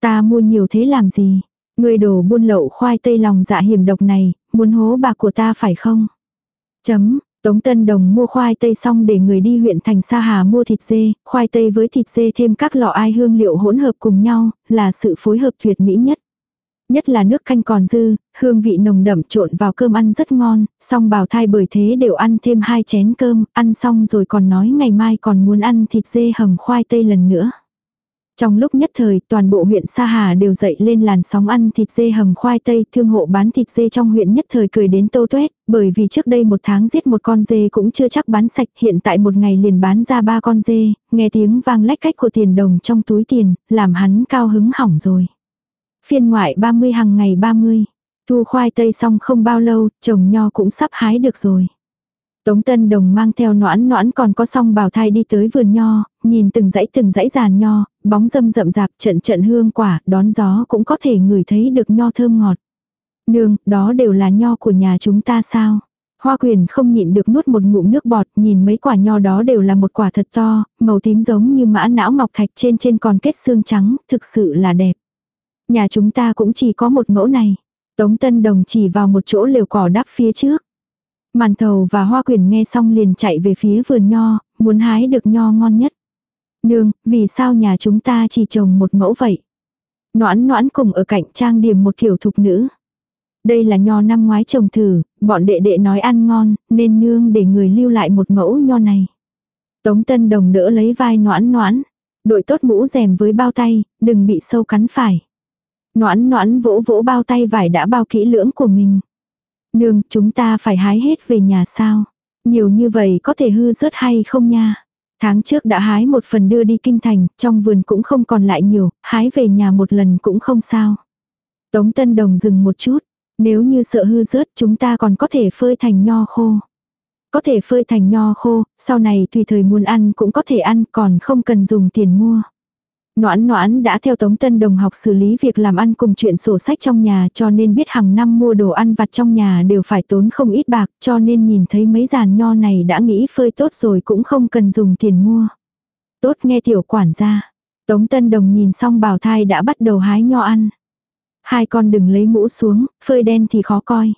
Ta mua nhiều thế làm gì? Ngươi đổ buôn lậu khoai tây lòng dạ hiểm độc này, muốn hố bạc của ta phải không? Chấm, Tống Tân Đồng mua khoai tây xong để người đi huyện thành Sa Hà mua thịt dê, khoai tây với thịt dê thêm các lọ ai hương liệu hỗn hợp cùng nhau, là sự phối hợp tuyệt mỹ nhất. Nhất là nước canh còn dư, hương vị nồng đậm trộn vào cơm ăn rất ngon, song bào thai bởi thế đều ăn thêm hai chén cơm, ăn xong rồi còn nói ngày mai còn muốn ăn thịt dê hầm khoai tây lần nữa. Trong lúc nhất thời, toàn bộ huyện Sa Hà đều dậy lên làn sóng ăn thịt dê hầm khoai tây, thương hộ bán thịt dê trong huyện nhất thời cười đến tô tuét, bởi vì trước đây một tháng giết một con dê cũng chưa chắc bán sạch, hiện tại một ngày liền bán ra ba con dê, nghe tiếng vang lách cách của tiền đồng trong túi tiền, làm hắn cao hứng hỏng rồi. Phiên ngoại 30 hàng ngày 30. Thu khoai tây xong không bao lâu, trồng nho cũng sắp hái được rồi. Tống Tân Đồng mang theo noãn noãn còn có song bào thai đi tới vườn nho, nhìn từng dãy từng dãy giàn nho, bóng dâm rậm rạp trận trận hương quả, đón gió cũng có thể ngửi thấy được nho thơm ngọt. Nương, đó đều là nho của nhà chúng ta sao? Hoa quyền không nhịn được nuốt một ngụm nước bọt, nhìn mấy quả nho đó đều là một quả thật to, màu tím giống như mã não ngọc thạch trên trên còn kết xương trắng, thực sự là đẹp. Nhà chúng ta cũng chỉ có một mẫu này. Tống Tân Đồng chỉ vào một chỗ liều cỏ đắp phía trước. Màn thầu và hoa quyền nghe xong liền chạy về phía vườn nho, muốn hái được nho ngon nhất. Nương, vì sao nhà chúng ta chỉ trồng một mẫu vậy? Noãn noãn cùng ở cạnh trang điểm một kiểu thục nữ. Đây là nho năm ngoái trồng thử, bọn đệ đệ nói ăn ngon, nên nương để người lưu lại một mẫu nho này. Tống Tân Đồng đỡ lấy vai noãn noãn. Đội tốt mũ rèm với bao tay, đừng bị sâu cắn phải. Noãn noãn vỗ vỗ bao tay vải đã bao kỹ lưỡng của mình. Nương, chúng ta phải hái hết về nhà sao? Nhiều như vậy có thể hư rớt hay không nha. Tháng trước đã hái một phần đưa đi kinh thành, trong vườn cũng không còn lại nhiều, hái về nhà một lần cũng không sao. Tống Tân Đồng dừng một chút, nếu như sợ hư rớt chúng ta còn có thể phơi thành nho khô. Có thể phơi thành nho khô, sau này tùy thời muốn ăn cũng có thể ăn còn không cần dùng tiền mua. Noãn noãn đã theo Tống Tân Đồng học xử lý việc làm ăn cùng chuyện sổ sách trong nhà cho nên biết hàng năm mua đồ ăn vặt trong nhà đều phải tốn không ít bạc cho nên nhìn thấy mấy giàn nho này đã nghĩ phơi tốt rồi cũng không cần dùng tiền mua. Tốt nghe tiểu quản gia. Tống Tân Đồng nhìn xong bảo thai đã bắt đầu hái nho ăn. Hai con đừng lấy mũ xuống, phơi đen thì khó coi.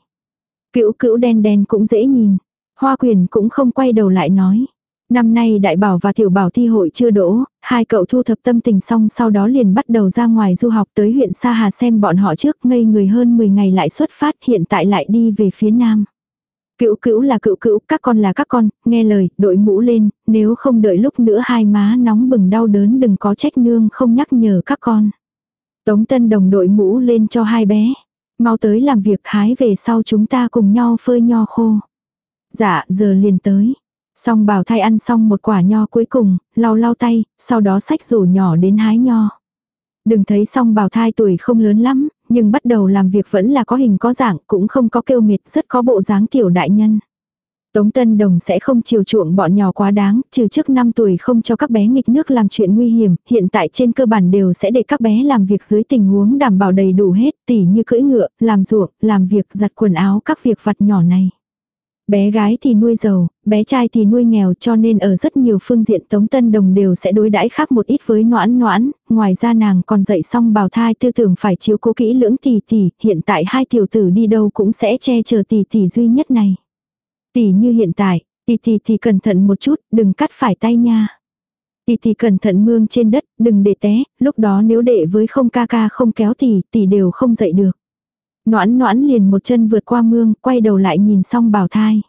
Cữu cữu đen đen cũng dễ nhìn. Hoa quyền cũng không quay đầu lại nói. Năm nay đại bảo và tiểu bảo thi hội chưa đỗ, hai cậu thu thập tâm tình xong sau đó liền bắt đầu ra ngoài du học tới huyện Sa Hà xem bọn họ trước ngây người hơn 10 ngày lại xuất phát hiện tại lại đi về phía nam. Cữu cữu là cữu cữu, các con là các con, nghe lời, đội mũ lên, nếu không đợi lúc nữa hai má nóng bừng đau đớn đừng có trách nương không nhắc nhở các con. Tống Tân Đồng đội mũ lên cho hai bé. Mau tới làm việc hái về sau chúng ta cùng nhau phơi nho khô. Dạ, giờ liền tới. Xong bảo thai ăn xong một quả nho cuối cùng, lau lau tay, sau đó xách rổ nhỏ đến hái nho. Đừng thấy xong bảo thai tuổi không lớn lắm, nhưng bắt đầu làm việc vẫn là có hình có dạng, cũng không có kêu mệt, rất có bộ dáng tiểu đại nhân. Tống Tân Đồng sẽ không chiều chuộng bọn nhỏ quá đáng, trừ trước 5 tuổi không cho các bé nghịch nước làm chuyện nguy hiểm, hiện tại trên cơ bản đều sẽ để các bé làm việc dưới tình huống đảm bảo đầy đủ hết, tỉ như cưỡi ngựa, làm ruộng, làm việc giặt quần áo các việc vặt nhỏ này. Bé gái thì nuôi giàu, bé trai thì nuôi nghèo cho nên ở rất nhiều phương diện Tống Tân Đồng đều sẽ đối đãi khác một ít với noãn noãn, ngoài ra nàng còn dạy xong bào thai tư tưởng phải chiếu cố kỹ lưỡng tỷ tỷ, hiện tại hai tiểu tử đi đâu cũng sẽ che chở tỷ tỷ duy nhất này. Tỷ như hiện tại, tỷ tỷ thì cẩn thận một chút, đừng cắt phải tay nha. Tỷ tỷ cẩn thận mương trên đất, đừng để té, lúc đó nếu đệ với không ca ca không kéo tỷ, tỷ đều không dậy được. Noãn noãn liền một chân vượt qua mương, quay đầu lại nhìn xong bảo thai.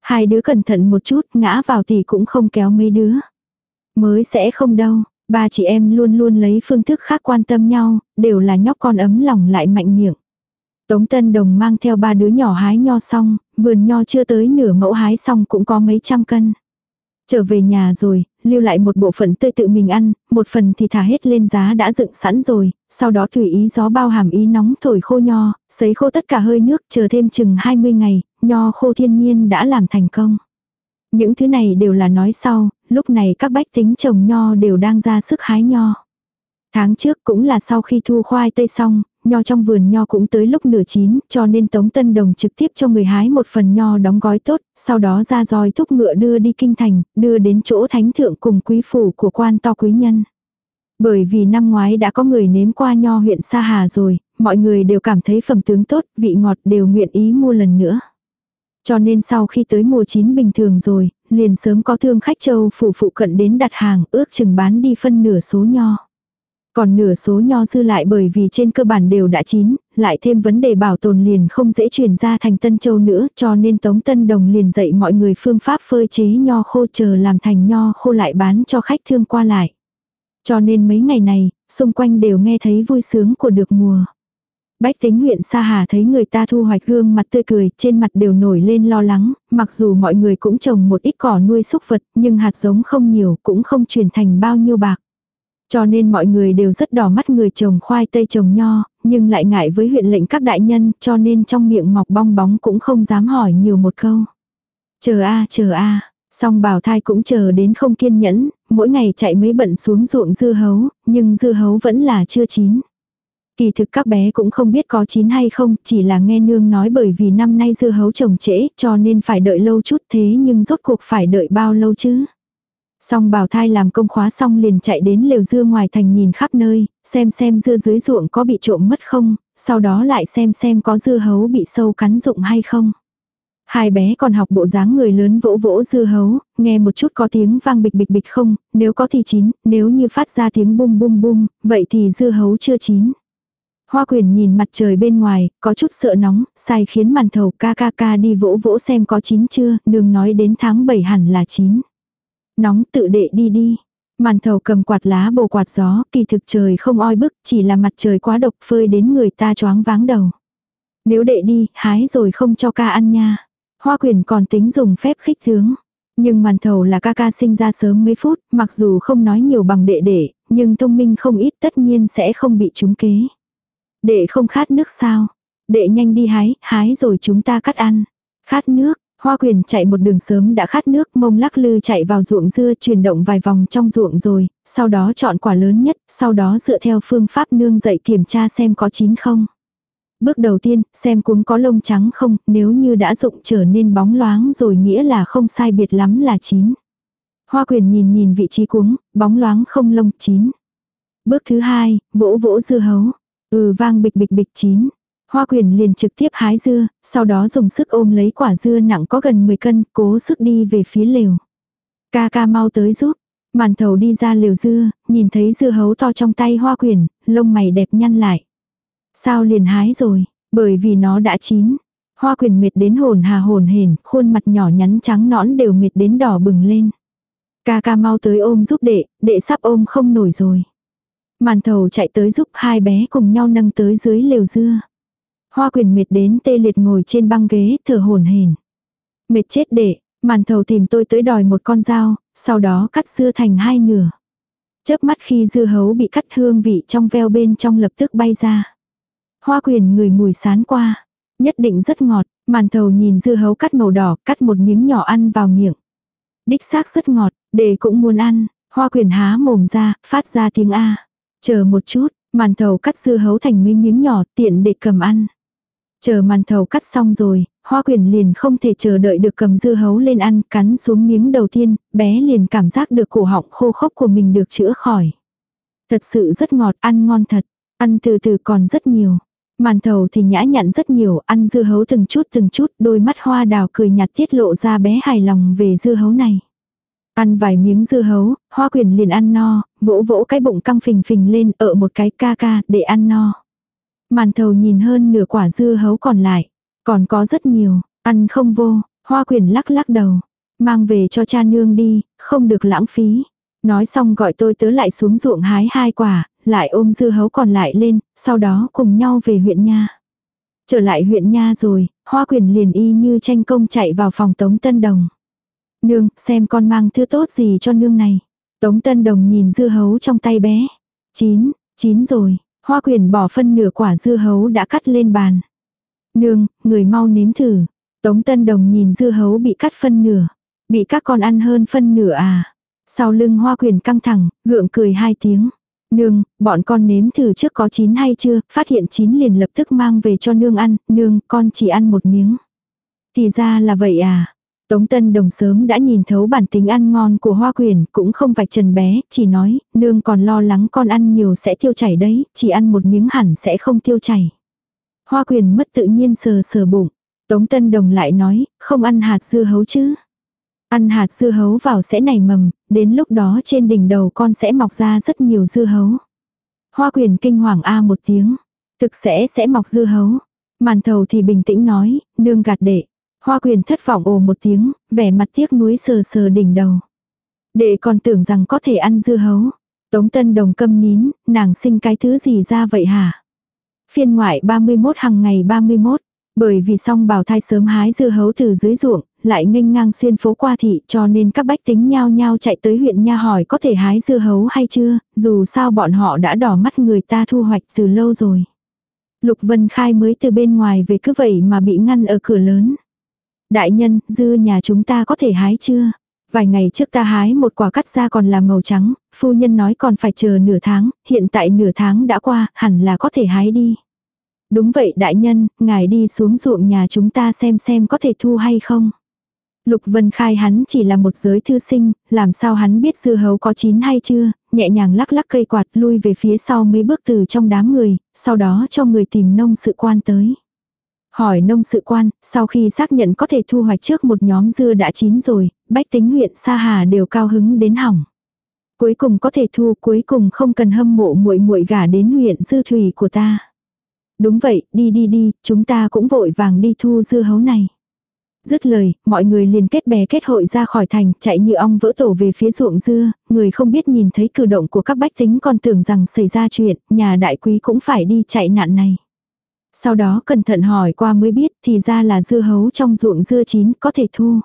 Hai đứa cẩn thận một chút, ngã vào thì cũng không kéo mấy đứa. Mới sẽ không đâu, ba chị em luôn luôn lấy phương thức khác quan tâm nhau, đều là nhóc con ấm lòng lại mạnh miệng. Tống Tân Đồng mang theo ba đứa nhỏ hái nho xong, vườn nho chưa tới nửa mẫu hái xong cũng có mấy trăm cân. Trở về nhà rồi, lưu lại một bộ phận tươi tự mình ăn, một phần thì thả hết lên giá đã dựng sẵn rồi, sau đó tùy ý gió bao hàm ý nóng thổi khô nho, sấy khô tất cả hơi nước, chờ thêm chừng 20 ngày, nho khô thiên nhiên đã làm thành công. Những thứ này đều là nói sau, lúc này các bách tính trồng nho đều đang ra sức hái nho. Tháng trước cũng là sau khi thu khoai tây xong, nho trong vườn nho cũng tới lúc nửa chín, cho nên Tống Tân Đồng trực tiếp cho người hái một phần nho đóng gói tốt, sau đó ra roi thúc ngựa đưa đi kinh thành, đưa đến chỗ thánh thượng cùng quý phủ của quan to quý nhân. Bởi vì năm ngoái đã có người nếm qua nho huyện Sa Hà rồi, mọi người đều cảm thấy phẩm tướng tốt, vị ngọt đều nguyện ý mua lần nữa. Cho nên sau khi tới mùa chín bình thường rồi, liền sớm có thương khách châu phủ phụ cận đến đặt hàng ước chừng bán đi phân nửa số nho. Còn nửa số nho dư lại bởi vì trên cơ bản đều đã chín, lại thêm vấn đề bảo tồn liền không dễ truyền ra thành Tân Châu nữa cho nên Tống Tân Đồng liền dạy mọi người phương pháp phơi chế nho khô chờ làm thành nho khô lại bán cho khách thương qua lại. Cho nên mấy ngày này, xung quanh đều nghe thấy vui sướng của được mùa. Bách tính huyện Sa Hà thấy người ta thu hoạch gương mặt tươi cười, trên mặt đều nổi lên lo lắng, mặc dù mọi người cũng trồng một ít cỏ nuôi súc vật, nhưng hạt giống không nhiều, cũng không truyền thành bao nhiêu bạc. Cho nên mọi người đều rất đỏ mắt người trồng khoai tây trồng nho, nhưng lại ngại với huyện lệnh các đại nhân, cho nên trong miệng mọc bong bóng cũng không dám hỏi nhiều một câu. Chờ a chờ a Song bảo thai cũng chờ đến không kiên nhẫn, mỗi ngày chạy mấy bận xuống ruộng dưa hấu, nhưng dưa hấu vẫn là chưa chín. Kỳ thực các bé cũng không biết có chín hay không, chỉ là nghe nương nói bởi vì năm nay dưa hấu trồng trễ, cho nên phải đợi lâu chút thế nhưng rốt cuộc phải đợi bao lâu chứ. Song bào thai làm công khóa xong liền chạy đến lều dưa ngoài thành nhìn khắp nơi, xem xem dưa dưới ruộng có bị trộm mất không, sau đó lại xem xem có dưa hấu bị sâu cắn rụng hay không. Hai bé còn học bộ dáng người lớn vỗ vỗ dưa hấu, nghe một chút có tiếng vang bịch bịch bịch không, nếu có thì chín, nếu như phát ra tiếng bum bum bum, vậy thì dưa hấu chưa chín. Hoa quyền nhìn mặt trời bên ngoài, có chút sợ nóng, sai khiến màn thầu ca ca ca đi vỗ vỗ xem có chín chưa, đừng nói đến tháng 7 hẳn là chín. Nóng tự đệ đi đi. Màn thầu cầm quạt lá bồ quạt gió, kỳ thực trời không oi bức, chỉ là mặt trời quá độc phơi đến người ta choáng váng đầu. Nếu đệ đi, hái rồi không cho ca ăn nha. Hoa quyền còn tính dùng phép khích tướng. Nhưng màn thầu là ca ca sinh ra sớm mấy phút, mặc dù không nói nhiều bằng đệ đệ, nhưng thông minh không ít tất nhiên sẽ không bị trúng kế. Đệ không khát nước sao? Đệ nhanh đi hái, hái rồi chúng ta cắt ăn. Khát nước, Hoa quyền chạy một đường sớm đã khát nước mông lắc lư chạy vào ruộng dưa chuyển động vài vòng trong ruộng rồi, sau đó chọn quả lớn nhất, sau đó dựa theo phương pháp nương dậy kiểm tra xem có chín không. Bước đầu tiên, xem cuống có lông trắng không, nếu như đã rụng trở nên bóng loáng rồi nghĩa là không sai biệt lắm là chín. Hoa quyền nhìn nhìn vị trí cuống, bóng loáng không lông chín. Bước thứ hai, vỗ vỗ dưa hấu. Ừ vang bịch bịch bịch chín. Hoa quyền liền trực tiếp hái dưa, sau đó dùng sức ôm lấy quả dưa nặng có gần 10 cân, cố sức đi về phía lều. Ca ca mau tới giúp. Màn thầu đi ra lều dưa, nhìn thấy dưa hấu to trong tay hoa quyền, lông mày đẹp nhăn lại. Sao liền hái rồi, bởi vì nó đã chín. Hoa quyền mệt đến hồn hà hồn hển khuôn mặt nhỏ nhắn trắng nõn đều mệt đến đỏ bừng lên. Ca ca mau tới ôm giúp đệ, đệ sắp ôm không nổi rồi. Màn thầu chạy tới giúp hai bé cùng nhau nâng tới dưới lều dưa. Hoa quyền mệt đến tê liệt ngồi trên băng ghế, thở hồn hển. Mệt chết đệ, màn thầu tìm tôi tới đòi một con dao, sau đó cắt dưa thành hai nửa. Chớp mắt khi dưa hấu bị cắt hương vị trong veo bên trong lập tức bay ra. Hoa quyền người mùi sán qua. Nhất định rất ngọt, màn thầu nhìn dưa hấu cắt màu đỏ, cắt một miếng nhỏ ăn vào miệng. Đích xác rất ngọt, đệ cũng muốn ăn. Hoa quyền há mồm ra, phát ra tiếng A. Chờ một chút, màn thầu cắt dưa hấu thành mấy miếng nhỏ tiện để cầm ăn. Chờ màn thầu cắt xong rồi, hoa quyển liền không thể chờ đợi được cầm dưa hấu lên ăn, cắn xuống miếng đầu tiên, bé liền cảm giác được cổ họng khô khốc của mình được chữa khỏi. Thật sự rất ngọt, ăn ngon thật, ăn từ từ còn rất nhiều. Màn thầu thì nhã nhặn rất nhiều, ăn dưa hấu từng chút từng chút, đôi mắt hoa đào cười nhạt tiết lộ ra bé hài lòng về dưa hấu này. Ăn vài miếng dưa hấu, hoa quyển liền ăn no, vỗ vỗ cái bụng căng phình phình lên ở một cái ca ca để ăn no. Màn thầu nhìn hơn nửa quả dưa hấu còn lại. Còn có rất nhiều, ăn không vô, hoa quyền lắc lắc đầu. Mang về cho cha nương đi, không được lãng phí. Nói xong gọi tôi tớ lại xuống ruộng hái hai quả, lại ôm dưa hấu còn lại lên, sau đó cùng nhau về huyện Nha. Trở lại huyện Nha rồi, hoa quyền liền y như tranh công chạy vào phòng Tống Tân Đồng. Nương, xem con mang thứ tốt gì cho nương này. Tống Tân Đồng nhìn dưa hấu trong tay bé. Chín, chín rồi, Hoa quyền bỏ phân nửa quả dưa hấu đã cắt lên bàn. Nương, người mau nếm thử. Tống Tân Đồng nhìn dưa hấu bị cắt phân nửa. Bị các con ăn hơn phân nửa à. Sau lưng hoa quyền căng thẳng, gượng cười hai tiếng. Nương, bọn con nếm thử trước có chín hay chưa, phát hiện chín liền lập tức mang về cho nương ăn, nương, con chỉ ăn một miếng. Thì ra là vậy à, Tống Tân Đồng sớm đã nhìn thấu bản tính ăn ngon của hoa quyền, cũng không vạch trần bé, chỉ nói, nương còn lo lắng con ăn nhiều sẽ tiêu chảy đấy, chỉ ăn một miếng hẳn sẽ không tiêu chảy. Hoa quyền mất tự nhiên sờ sờ bụng. Tống Tân Đồng lại nói, không ăn hạt dưa hấu chứ. Ăn hạt dưa hấu vào sẽ nảy mầm, đến lúc đó trên đỉnh đầu con sẽ mọc ra rất nhiều dưa hấu. Hoa quyền kinh hoàng A một tiếng. Thực sẽ sẽ mọc dưa hấu. Màn thầu thì bình tĩnh nói, nương gạt đệ. Hoa quyền thất vọng ồ một tiếng, vẻ mặt tiếc nuối sờ sờ đỉnh đầu. Đệ còn tưởng rằng có thể ăn dưa hấu. Tống Tân Đồng câm nín, nàng sinh cái thứ gì ra vậy hả? Phiên ngoại 31 hàng ngày 31. Bởi vì song bào thai sớm hái dưa hấu từ dưới ruộng, lại nghênh ngang xuyên phố qua thị cho nên các bách tính nhao nhao chạy tới huyện nha hỏi có thể hái dưa hấu hay chưa, dù sao bọn họ đã đỏ mắt người ta thu hoạch từ lâu rồi. Lục Vân Khai mới từ bên ngoài về cứ vậy mà bị ngăn ở cửa lớn. Đại nhân, dưa nhà chúng ta có thể hái chưa? Vài ngày trước ta hái một quả cắt ra còn là màu trắng, phu nhân nói còn phải chờ nửa tháng, hiện tại nửa tháng đã qua, hẳn là có thể hái đi. Đúng vậy đại nhân, ngài đi xuống ruộng nhà chúng ta xem xem có thể thu hay không. Lục Vân Khai hắn chỉ là một giới thư sinh, làm sao hắn biết dưa hấu có chín hay chưa, nhẹ nhàng lắc lắc cây quạt lui về phía sau mấy bước từ trong đám người, sau đó cho người tìm nông sự quan tới. Hỏi nông sự quan, sau khi xác nhận có thể thu hoạch trước một nhóm dưa đã chín rồi, bách tính huyện Sa Hà đều cao hứng đến hỏng. Cuối cùng có thể thu, cuối cùng không cần hâm mộ muội muội gả đến huyện dư thủy của ta. Đúng vậy, đi đi đi, chúng ta cũng vội vàng đi thu dưa hấu này. Dứt lời, mọi người liền kết bè kết hội ra khỏi thành, chạy như ong vỡ tổ về phía ruộng dưa, người không biết nhìn thấy cử động của các bách tính còn tưởng rằng xảy ra chuyện, nhà đại quý cũng phải đi chạy nạn này. Sau đó cẩn thận hỏi qua mới biết thì ra là dưa hấu trong ruộng dưa chín có thể thu.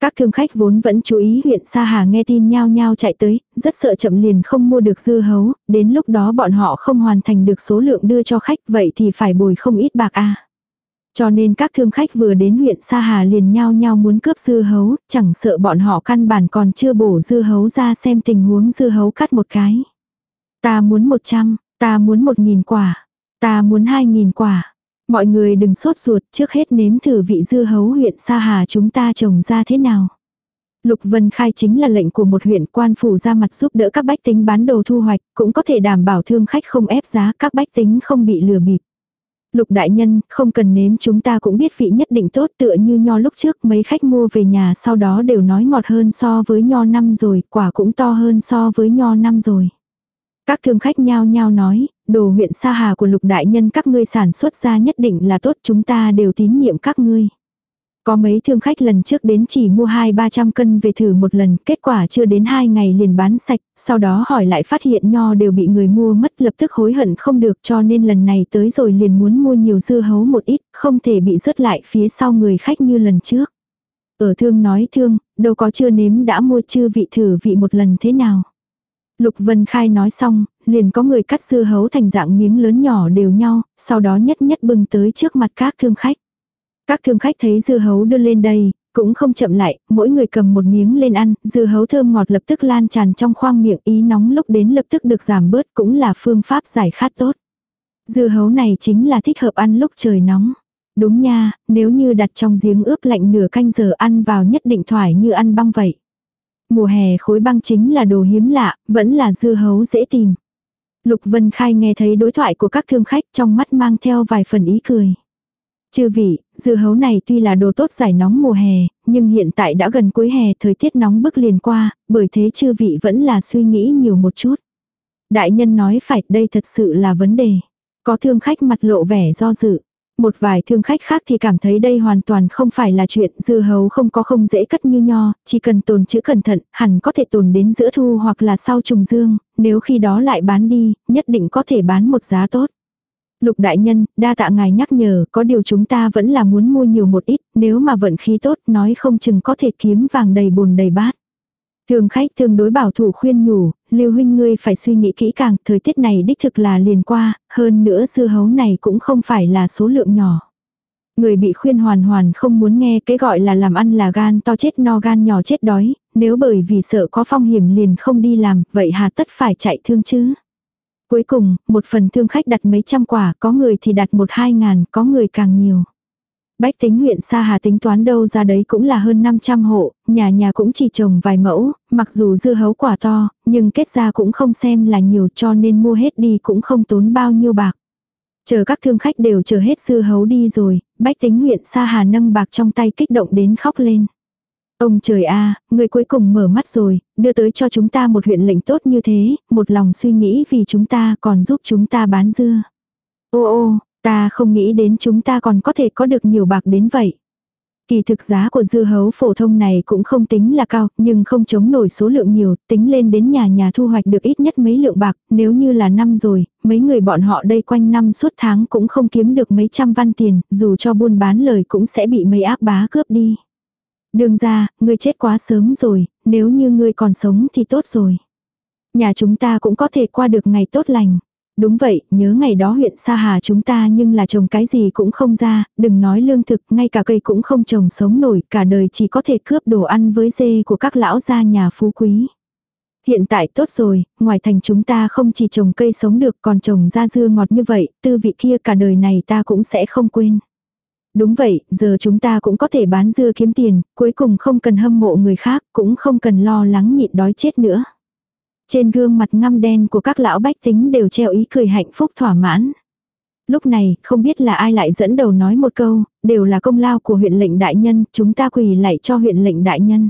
Các thương khách vốn vẫn chú ý huyện Sa Hà nghe tin nhao nhao chạy tới, rất sợ chậm liền không mua được dưa hấu, đến lúc đó bọn họ không hoàn thành được số lượng đưa cho khách vậy thì phải bồi không ít bạc a. Cho nên các thương khách vừa đến huyện Sa Hà liền nhao nhao muốn cướp dưa hấu, chẳng sợ bọn họ căn bản còn chưa bổ dưa hấu ra xem tình huống dưa hấu cắt một cái. Ta muốn 100, ta muốn 1.000 quả, ta muốn 2.000 quả. Mọi người đừng sốt ruột trước hết nếm thử vị dưa hấu huyện Sa Hà chúng ta trồng ra thế nào. Lục Vân Khai chính là lệnh của một huyện quan phủ ra mặt giúp đỡ các bách tính bán đồ thu hoạch, cũng có thể đảm bảo thương khách không ép giá các bách tính không bị lừa bịp. Lục đại nhân, không cần nếm chúng ta cũng biết vị nhất định tốt tựa như nho lúc trước mấy khách mua về nhà sau đó đều nói ngọt hơn so với nho năm rồi, quả cũng to hơn so với nho năm rồi. Các thương khách nhao nhao nói, đồ huyện Sa Hà của lục đại nhân các ngươi sản xuất ra nhất định là tốt chúng ta đều tín nhiệm các ngươi. Có mấy thương khách lần trước đến chỉ mua 2-300 cân về thử một lần, kết quả chưa đến 2 ngày liền bán sạch, sau đó hỏi lại phát hiện nho đều bị người mua mất lập tức hối hận không được cho nên lần này tới rồi liền muốn mua nhiều dưa hấu một ít, không thể bị rớt lại phía sau người khách như lần trước. Ở thương nói thương, đâu có chưa nếm đã mua chưa vị thử vị một lần thế nào. Lục Vân Khai nói xong, liền có người cắt dưa hấu thành dạng miếng lớn nhỏ đều nhau, sau đó nhất nhất bưng tới trước mặt các thương khách. Các thương khách thấy dưa hấu đưa lên đây, cũng không chậm lại, mỗi người cầm một miếng lên ăn, dưa hấu thơm ngọt lập tức lan tràn trong khoang miệng ý nóng lúc đến lập tức được giảm bớt cũng là phương pháp giải khát tốt. Dưa hấu này chính là thích hợp ăn lúc trời nóng. Đúng nha, nếu như đặt trong giếng ướp lạnh nửa canh giờ ăn vào nhất định thoải như ăn băng vậy. Mùa hè khối băng chính là đồ hiếm lạ, vẫn là dưa hấu dễ tìm. Lục Vân Khai nghe thấy đối thoại của các thương khách trong mắt mang theo vài phần ý cười. Chư vị, dưa hấu này tuy là đồ tốt giải nóng mùa hè, nhưng hiện tại đã gần cuối hè thời tiết nóng bức liền qua, bởi thế chư vị vẫn là suy nghĩ nhiều một chút. Đại nhân nói phải đây thật sự là vấn đề. Có thương khách mặt lộ vẻ do dự. Một vài thương khách khác thì cảm thấy đây hoàn toàn không phải là chuyện dưa hấu không có không dễ cất như nho, chỉ cần tồn chữ cẩn thận, hẳn có thể tồn đến giữa thu hoặc là sau trùng dương, nếu khi đó lại bán đi, nhất định có thể bán một giá tốt. Lục đại nhân, đa tạ ngài nhắc nhở, có điều chúng ta vẫn là muốn mua nhiều một ít, nếu mà vận khí tốt nói không chừng có thể kiếm vàng đầy bồn đầy bát. Thường khách tương đối bảo thủ khuyên nhủ, lưu huynh ngươi phải suy nghĩ kỹ càng, thời tiết này đích thực là liền qua, hơn nữa dưa hấu này cũng không phải là số lượng nhỏ. Người bị khuyên hoàn hoàn không muốn nghe cái gọi là làm ăn là gan to chết no gan nhỏ chết đói, nếu bởi vì sợ có phong hiểm liền không đi làm, vậy hà tất phải chạy thương chứ. Cuối cùng, một phần thương khách đặt mấy trăm quả, có người thì đặt một hai ngàn, có người càng nhiều. Bách tính huyện Sa Hà tính toán đâu ra đấy cũng là hơn 500 hộ, nhà nhà cũng chỉ trồng vài mẫu, mặc dù dưa hấu quả to, nhưng kết ra cũng không xem là nhiều cho nên mua hết đi cũng không tốn bao nhiêu bạc. Chờ các thương khách đều chờ hết dưa hấu đi rồi, bách tính huyện Sa Hà nâng bạc trong tay kích động đến khóc lên. Ông trời a, người cuối cùng mở mắt rồi, đưa tới cho chúng ta một huyện lệnh tốt như thế, một lòng suy nghĩ vì chúng ta còn giúp chúng ta bán dưa. Ô ô, ta không nghĩ đến chúng ta còn có thể có được nhiều bạc đến vậy. Kỳ thực giá của dưa hấu phổ thông này cũng không tính là cao, nhưng không chống nổi số lượng nhiều, tính lên đến nhà nhà thu hoạch được ít nhất mấy lượng bạc, nếu như là năm rồi, mấy người bọn họ đây quanh năm suốt tháng cũng không kiếm được mấy trăm văn tiền, dù cho buôn bán lời cũng sẽ bị mấy ác bá cướp đi. Đường ra, ngươi chết quá sớm rồi, nếu như ngươi còn sống thì tốt rồi. Nhà chúng ta cũng có thể qua được ngày tốt lành. Đúng vậy, nhớ ngày đó huyện Sa Hà chúng ta nhưng là trồng cái gì cũng không ra, đừng nói lương thực, ngay cả cây cũng không trồng sống nổi, cả đời chỉ có thể cướp đồ ăn với dê của các lão gia nhà phú quý. Hiện tại tốt rồi, ngoài thành chúng ta không chỉ trồng cây sống được còn trồng ra dưa ngọt như vậy, tư vị kia cả đời này ta cũng sẽ không quên. Đúng vậy, giờ chúng ta cũng có thể bán dưa kiếm tiền, cuối cùng không cần hâm mộ người khác, cũng không cần lo lắng nhịn đói chết nữa. Trên gương mặt ngăm đen của các lão bách tính đều treo ý cười hạnh phúc thỏa mãn. Lúc này, không biết là ai lại dẫn đầu nói một câu, đều là công lao của huyện lệnh đại nhân, chúng ta quỳ lại cho huyện lệnh đại nhân.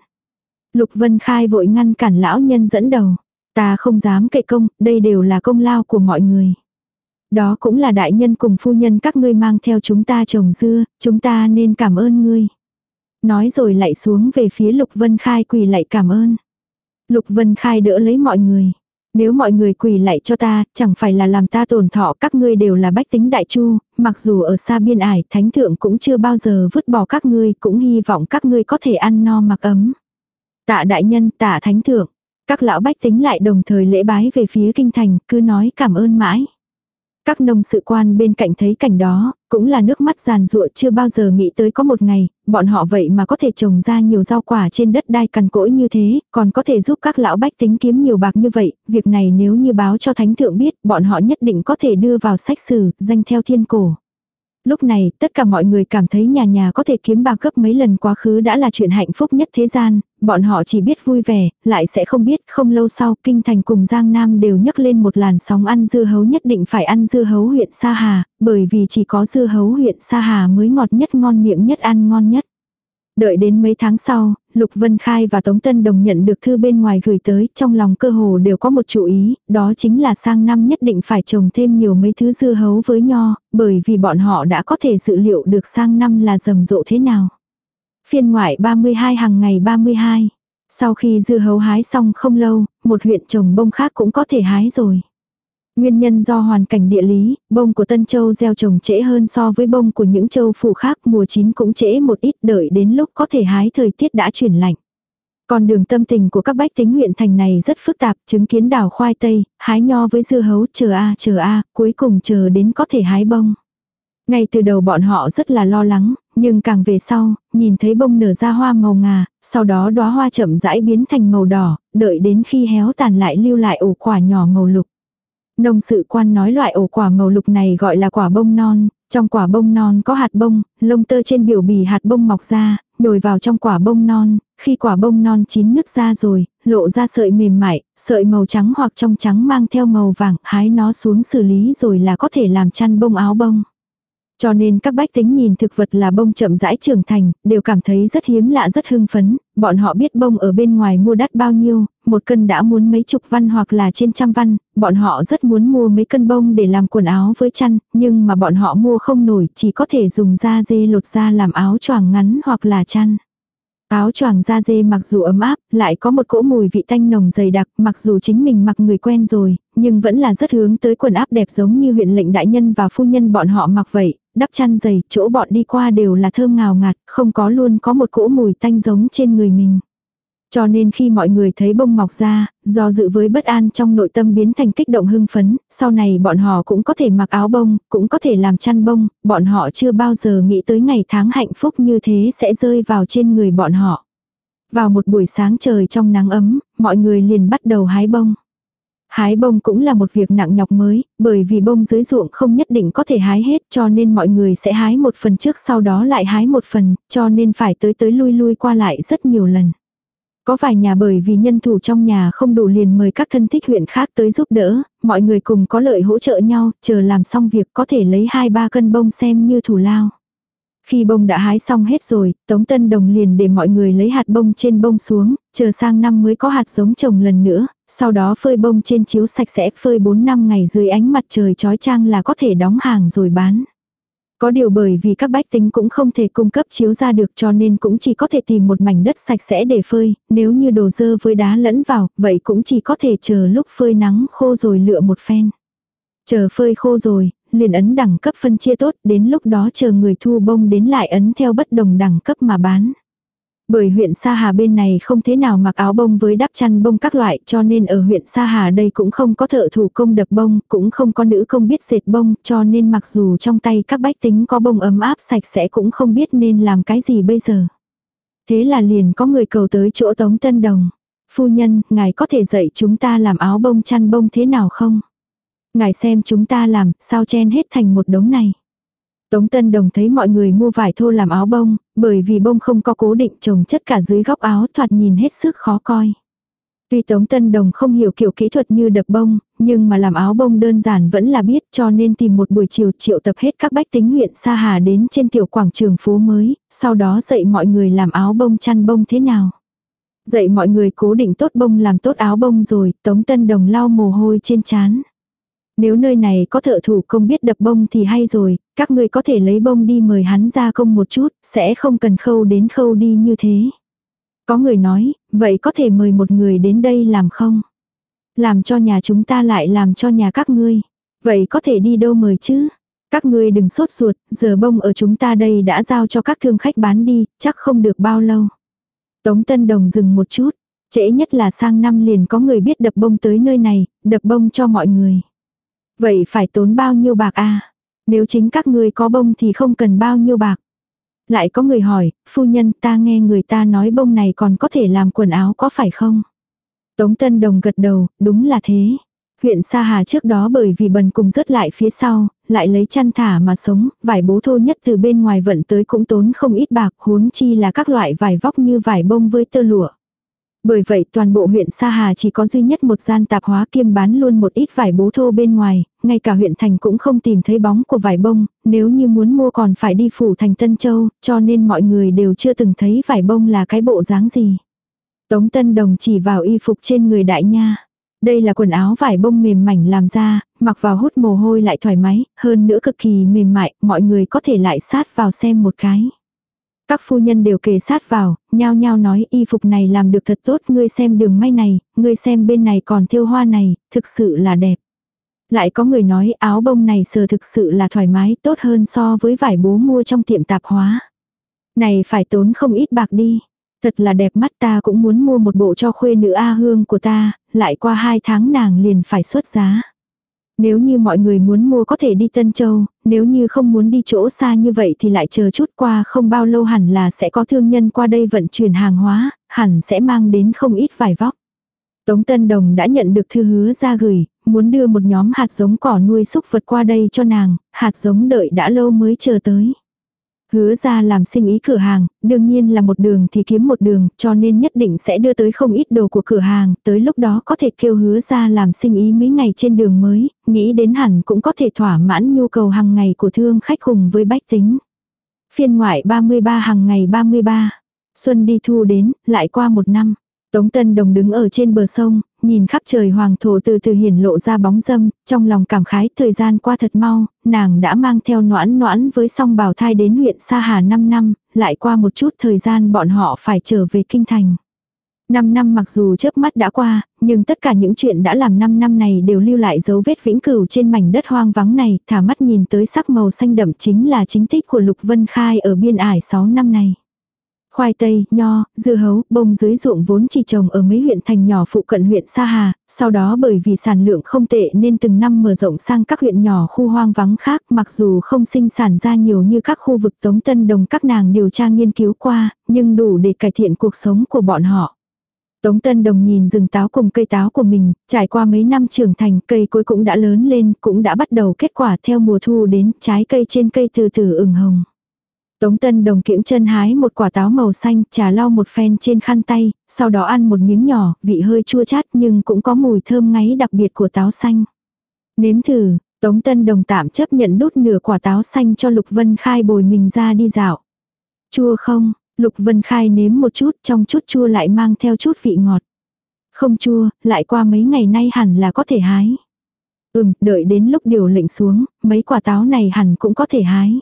Lục Vân Khai vội ngăn cản lão nhân dẫn đầu. Ta không dám kệ công, đây đều là công lao của mọi người. Đó cũng là đại nhân cùng phu nhân các ngươi mang theo chúng ta trồng dưa, chúng ta nên cảm ơn ngươi. Nói rồi lại xuống về phía Lục Vân Khai quỳ lại cảm ơn. Lục Vân Khai đỡ lấy mọi người. Nếu mọi người quỳ lại cho ta, chẳng phải là làm ta tổn thọ các ngươi đều là bách tính đại chu, mặc dù ở xa biên ải, thánh thượng cũng chưa bao giờ vứt bỏ các ngươi, cũng hy vọng các ngươi có thể ăn no mặc ấm. Tạ đại nhân, tạ thánh thượng. Các lão bách tính lại đồng thời lễ bái về phía kinh thành, cứ nói cảm ơn mãi. Các nông sự quan bên cạnh thấy cảnh đó, cũng là nước mắt giàn ruộng chưa bao giờ nghĩ tới có một ngày, bọn họ vậy mà có thể trồng ra nhiều rau quả trên đất đai cằn cỗi như thế, còn có thể giúp các lão bách tính kiếm nhiều bạc như vậy, việc này nếu như báo cho thánh thượng biết, bọn họ nhất định có thể đưa vào sách sử, danh theo thiên cổ. Lúc này, tất cả mọi người cảm thấy nhà nhà có thể kiếm bạc gấp mấy lần quá khứ đã là chuyện hạnh phúc nhất thế gian, bọn họ chỉ biết vui vẻ, lại sẽ không biết không lâu sau kinh thành cùng Giang Nam đều nhấc lên một làn sóng ăn dưa hấu nhất định phải ăn dưa hấu huyện Sa Hà, bởi vì chỉ có dưa hấu huyện Sa Hà mới ngọt nhất ngon miệng nhất ăn ngon nhất. Đợi đến mấy tháng sau, Lục Vân Khai và Tống Tân Đồng nhận được thư bên ngoài gửi tới, trong lòng cơ hồ đều có một chủ ý, đó chính là sang năm nhất định phải trồng thêm nhiều mấy thứ dưa hấu với nho, bởi vì bọn họ đã có thể dự liệu được sang năm là rầm rộ thế nào. Phiên ngoại 32 hàng ngày 32. Sau khi dưa hấu hái xong không lâu, một huyện trồng bông khác cũng có thể hái rồi. Nguyên nhân do hoàn cảnh địa lý, bông của Tân Châu gieo trồng trễ hơn so với bông của những châu phủ khác mùa chín cũng trễ một ít đợi đến lúc có thể hái thời tiết đã chuyển lạnh. Còn đường tâm tình của các bách tính huyện thành này rất phức tạp, chứng kiến đào khoai tây, hái nho với dưa hấu, chờ a chờ a, cuối cùng chờ đến có thể hái bông. Ngay từ đầu bọn họ rất là lo lắng, nhưng càng về sau, nhìn thấy bông nở ra hoa màu ngà, sau đó đóa hoa chậm rãi biến thành màu đỏ, đợi đến khi héo tàn lại lưu lại ổ quả nhỏ màu lục. Nông sự quan nói loại ổ quả màu lục này gọi là quả bông non, trong quả bông non có hạt bông, lông tơ trên biểu bì hạt bông mọc ra, nhồi vào trong quả bông non, khi quả bông non chín nứt ra rồi, lộ ra sợi mềm mại, sợi màu trắng hoặc trong trắng mang theo màu vàng, hái nó xuống xử lý rồi là có thể làm chăn bông áo bông. Cho nên các bách tính nhìn thực vật là bông chậm rãi trưởng thành, đều cảm thấy rất hiếm lạ rất hưng phấn, bọn họ biết bông ở bên ngoài mua đắt bao nhiêu, một cân đã muốn mấy chục văn hoặc là trên trăm văn, bọn họ rất muốn mua mấy cân bông để làm quần áo với chăn, nhưng mà bọn họ mua không nổi, chỉ có thể dùng da dê lột ra làm áo choàng ngắn hoặc là chăn. Áo choàng da dê mặc dù ấm áp, lại có một cỗ mùi vị tanh nồng dày đặc, mặc dù chính mình mặc người quen rồi, nhưng vẫn là rất hướng tới quần áp đẹp giống như huyện lệnh đại nhân và phu nhân bọn họ mặc vậy, đắp chăn dày, chỗ bọn đi qua đều là thơm ngào ngạt, không có luôn có một cỗ mùi tanh giống trên người mình. Cho nên khi mọi người thấy bông mọc ra, do dự với bất an trong nội tâm biến thành kích động hưng phấn, sau này bọn họ cũng có thể mặc áo bông, cũng có thể làm chăn bông, bọn họ chưa bao giờ nghĩ tới ngày tháng hạnh phúc như thế sẽ rơi vào trên người bọn họ. Vào một buổi sáng trời trong nắng ấm, mọi người liền bắt đầu hái bông. Hái bông cũng là một việc nặng nhọc mới, bởi vì bông dưới ruộng không nhất định có thể hái hết cho nên mọi người sẽ hái một phần trước sau đó lại hái một phần, cho nên phải tới tới lui lui qua lại rất nhiều lần. Có vài nhà bởi vì nhân thủ trong nhà không đủ liền mời các thân thích huyện khác tới giúp đỡ, mọi người cùng có lợi hỗ trợ nhau, chờ làm xong việc có thể lấy 2-3 cân bông xem như thủ lao. Khi bông đã hái xong hết rồi, Tống Tân Đồng liền để mọi người lấy hạt bông trên bông xuống, chờ sang năm mới có hạt giống trồng lần nữa, sau đó phơi bông trên chiếu sạch sẽ phơi 4 năm ngày dưới ánh mặt trời chói trang là có thể đóng hàng rồi bán. Có điều bởi vì các bách tính cũng không thể cung cấp chiếu ra được cho nên cũng chỉ có thể tìm một mảnh đất sạch sẽ để phơi, nếu như đồ dơ với đá lẫn vào, vậy cũng chỉ có thể chờ lúc phơi nắng khô rồi lựa một phen. Chờ phơi khô rồi, liền ấn đẳng cấp phân chia tốt, đến lúc đó chờ người thu bông đến lại ấn theo bất đồng đẳng cấp mà bán. Bởi huyện Sa Hà bên này không thế nào mặc áo bông với đắp chăn bông các loại cho nên ở huyện Sa Hà đây cũng không có thợ thủ công đập bông, cũng không có nữ công biết dệt bông cho nên mặc dù trong tay các bách tính có bông ấm áp sạch sẽ cũng không biết nên làm cái gì bây giờ. Thế là liền có người cầu tới chỗ Tống Tân Đồng. Phu nhân, ngài có thể dạy chúng ta làm áo bông chăn bông thế nào không? Ngài xem chúng ta làm, sao chen hết thành một đống này. Tống Tân Đồng thấy mọi người mua vải thô làm áo bông, bởi vì bông không có cố định trồng chất cả dưới góc áo thoạt nhìn hết sức khó coi. Tuy Tống Tân Đồng không hiểu kiểu kỹ thuật như đập bông, nhưng mà làm áo bông đơn giản vẫn là biết cho nên tìm một buổi chiều triệu tập hết các bách tính huyện Sa Hà đến trên tiểu quảng trường phố mới, sau đó dạy mọi người làm áo bông chăn bông thế nào. Dạy mọi người cố định tốt bông làm tốt áo bông rồi, Tống Tân Đồng lau mồ hôi trên chán. Nếu nơi này có thợ thủ công biết đập bông thì hay rồi, các ngươi có thể lấy bông đi mời hắn ra công một chút, sẽ không cần khâu đến khâu đi như thế. Có người nói, vậy có thể mời một người đến đây làm không? Làm cho nhà chúng ta lại làm cho nhà các ngươi. Vậy có thể đi đâu mời chứ? Các ngươi đừng sốt ruột, giờ bông ở chúng ta đây đã giao cho các thương khách bán đi, chắc không được bao lâu. Tống Tân Đồng dừng một chút, trễ nhất là sang năm liền có người biết đập bông tới nơi này, đập bông cho mọi người. Vậy phải tốn bao nhiêu bạc a Nếu chính các ngươi có bông thì không cần bao nhiêu bạc. Lại có người hỏi, phu nhân ta nghe người ta nói bông này còn có thể làm quần áo có phải không? Tống Tân Đồng gật đầu, đúng là thế. Huyện Sa Hà trước đó bởi vì bần cùng rớt lại phía sau, lại lấy chăn thả mà sống, vải bố thô nhất từ bên ngoài vận tới cũng tốn không ít bạc, huống chi là các loại vải vóc như vải bông với tơ lụa. Bởi vậy toàn bộ huyện Sa Hà chỉ có duy nhất một gian tạp hóa kiêm bán luôn một ít vải bố thô bên ngoài, ngay cả huyện thành cũng không tìm thấy bóng của vải bông, nếu như muốn mua còn phải đi phủ thành Tân Châu, cho nên mọi người đều chưa từng thấy vải bông là cái bộ dáng gì. Tống Tân Đồng chỉ vào y phục trên người đại nha. Đây là quần áo vải bông mềm mảnh làm ra, mặc vào hút mồ hôi lại thoải mái, hơn nữa cực kỳ mềm mại, mọi người có thể lại sát vào xem một cái. Các phu nhân đều kề sát vào, nhao nhao nói y phục này làm được thật tốt, ngươi xem đường may này, ngươi xem bên này còn thêu hoa này, thực sự là đẹp. Lại có người nói áo bông này sờ thực sự là thoải mái tốt hơn so với vải bố mua trong tiệm tạp hóa. Này phải tốn không ít bạc đi. Thật là đẹp mắt ta cũng muốn mua một bộ cho khuê nữ A hương của ta, lại qua hai tháng nàng liền phải xuất giá. Nếu như mọi người muốn mua có thể đi Tân Châu, nếu như không muốn đi chỗ xa như vậy thì lại chờ chút qua không bao lâu hẳn là sẽ có thương nhân qua đây vận chuyển hàng hóa, hẳn sẽ mang đến không ít vải vóc. Tống Tân Đồng đã nhận được thư hứa ra gửi, muốn đưa một nhóm hạt giống cỏ nuôi súc vật qua đây cho nàng, hạt giống đợi đã lâu mới chờ tới. Hứa ra làm sinh ý cửa hàng, đương nhiên là một đường thì kiếm một đường, cho nên nhất định sẽ đưa tới không ít đồ của cửa hàng, tới lúc đó có thể kêu hứa ra làm sinh ý mấy ngày trên đường mới, nghĩ đến hẳn cũng có thể thỏa mãn nhu cầu hàng ngày của thương khách cùng với bách tính. Phiên ngoại 33 hàng ngày 33. Xuân đi thu đến, lại qua một năm. Tống Tân Đồng đứng ở trên bờ sông, nhìn khắp trời hoàng thổ từ từ hiển lộ ra bóng dâm, trong lòng cảm khái thời gian qua thật mau, nàng đã mang theo noãn noãn với song bào thai đến huyện Sa Hà 5 năm, lại qua một chút thời gian bọn họ phải trở về kinh thành. 5 năm mặc dù chớp mắt đã qua, nhưng tất cả những chuyện đã làm 5 năm này đều lưu lại dấu vết vĩnh cửu trên mảnh đất hoang vắng này, thả mắt nhìn tới sắc màu xanh đậm chính là chính tích của Lục Vân Khai ở biên ải 6 năm này. Khoai tây, nho, dưa hấu, bông dưới ruộng vốn chỉ trồng ở mấy huyện thành nhỏ phụ cận huyện Sa Hà, sau đó bởi vì sản lượng không tệ nên từng năm mở rộng sang các huyện nhỏ khu hoang vắng khác mặc dù không sinh sản ra nhiều như các khu vực tống tân đồng các nàng điều tra nghiên cứu qua, nhưng đủ để cải thiện cuộc sống của bọn họ. Tống Tân Đồng nhìn rừng táo cùng cây táo của mình, trải qua mấy năm trưởng thành cây cối cũng đã lớn lên, cũng đã bắt đầu kết quả theo mùa thu đến, trái cây trên cây từ từ ửng hồng. Tống Tân Đồng kiễng chân hái một quả táo màu xanh, trà lau một phen trên khăn tay, sau đó ăn một miếng nhỏ, vị hơi chua chát nhưng cũng có mùi thơm ngáy đặc biệt của táo xanh. Nếm thử, Tống Tân Đồng tạm chấp nhận đút nửa quả táo xanh cho Lục Vân Khai bồi mình ra đi dạo. Chua không, Lục Vân Khai nếm một chút, trong chút chua lại mang theo chút vị ngọt. Không chua, lại qua mấy ngày nay hẳn là có thể hái. Ừm, đợi đến lúc điều lệnh xuống, mấy quả táo này hẳn cũng có thể hái.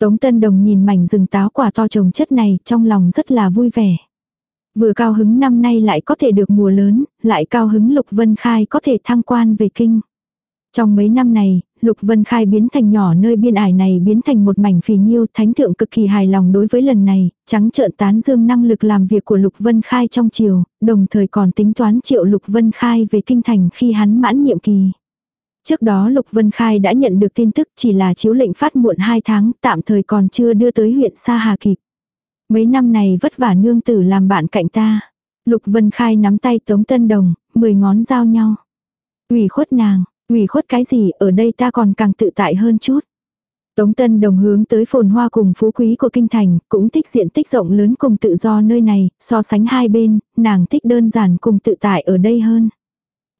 Tống Tân Đồng nhìn mảnh rừng táo quả to trồng chất này, trong lòng rất là vui vẻ. Vừa cao hứng năm nay lại có thể được mùa lớn, lại cao hứng Lục Vân Khai có thể thăng quan về kinh. Trong mấy năm này, Lục Vân Khai biến thành nhỏ nơi biên ải này biến thành một mảnh phì nhiêu, thánh thượng cực kỳ hài lòng đối với lần này, trắng trợn tán dương năng lực làm việc của Lục Vân Khai trong chiều, đồng thời còn tính toán triệu Lục Vân Khai về kinh thành khi hắn mãn nhiệm kỳ. Trước đó Lục Vân Khai đã nhận được tin tức chỉ là chiếu lệnh phát muộn 2 tháng, tạm thời còn chưa đưa tới huyện Sa Hà kịp. Mấy năm này vất vả nương tử làm bạn cạnh ta. Lục Vân Khai nắm tay Tống Tân Đồng, mười ngón giao nhau. ủy khuất nàng, ủy khuất cái gì ở đây ta còn càng tự tại hơn chút. Tống Tân Đồng hướng tới phồn hoa cùng phú quý của kinh thành, cũng thích diện tích rộng lớn cùng tự do nơi này, so sánh hai bên, nàng thích đơn giản cùng tự tại ở đây hơn.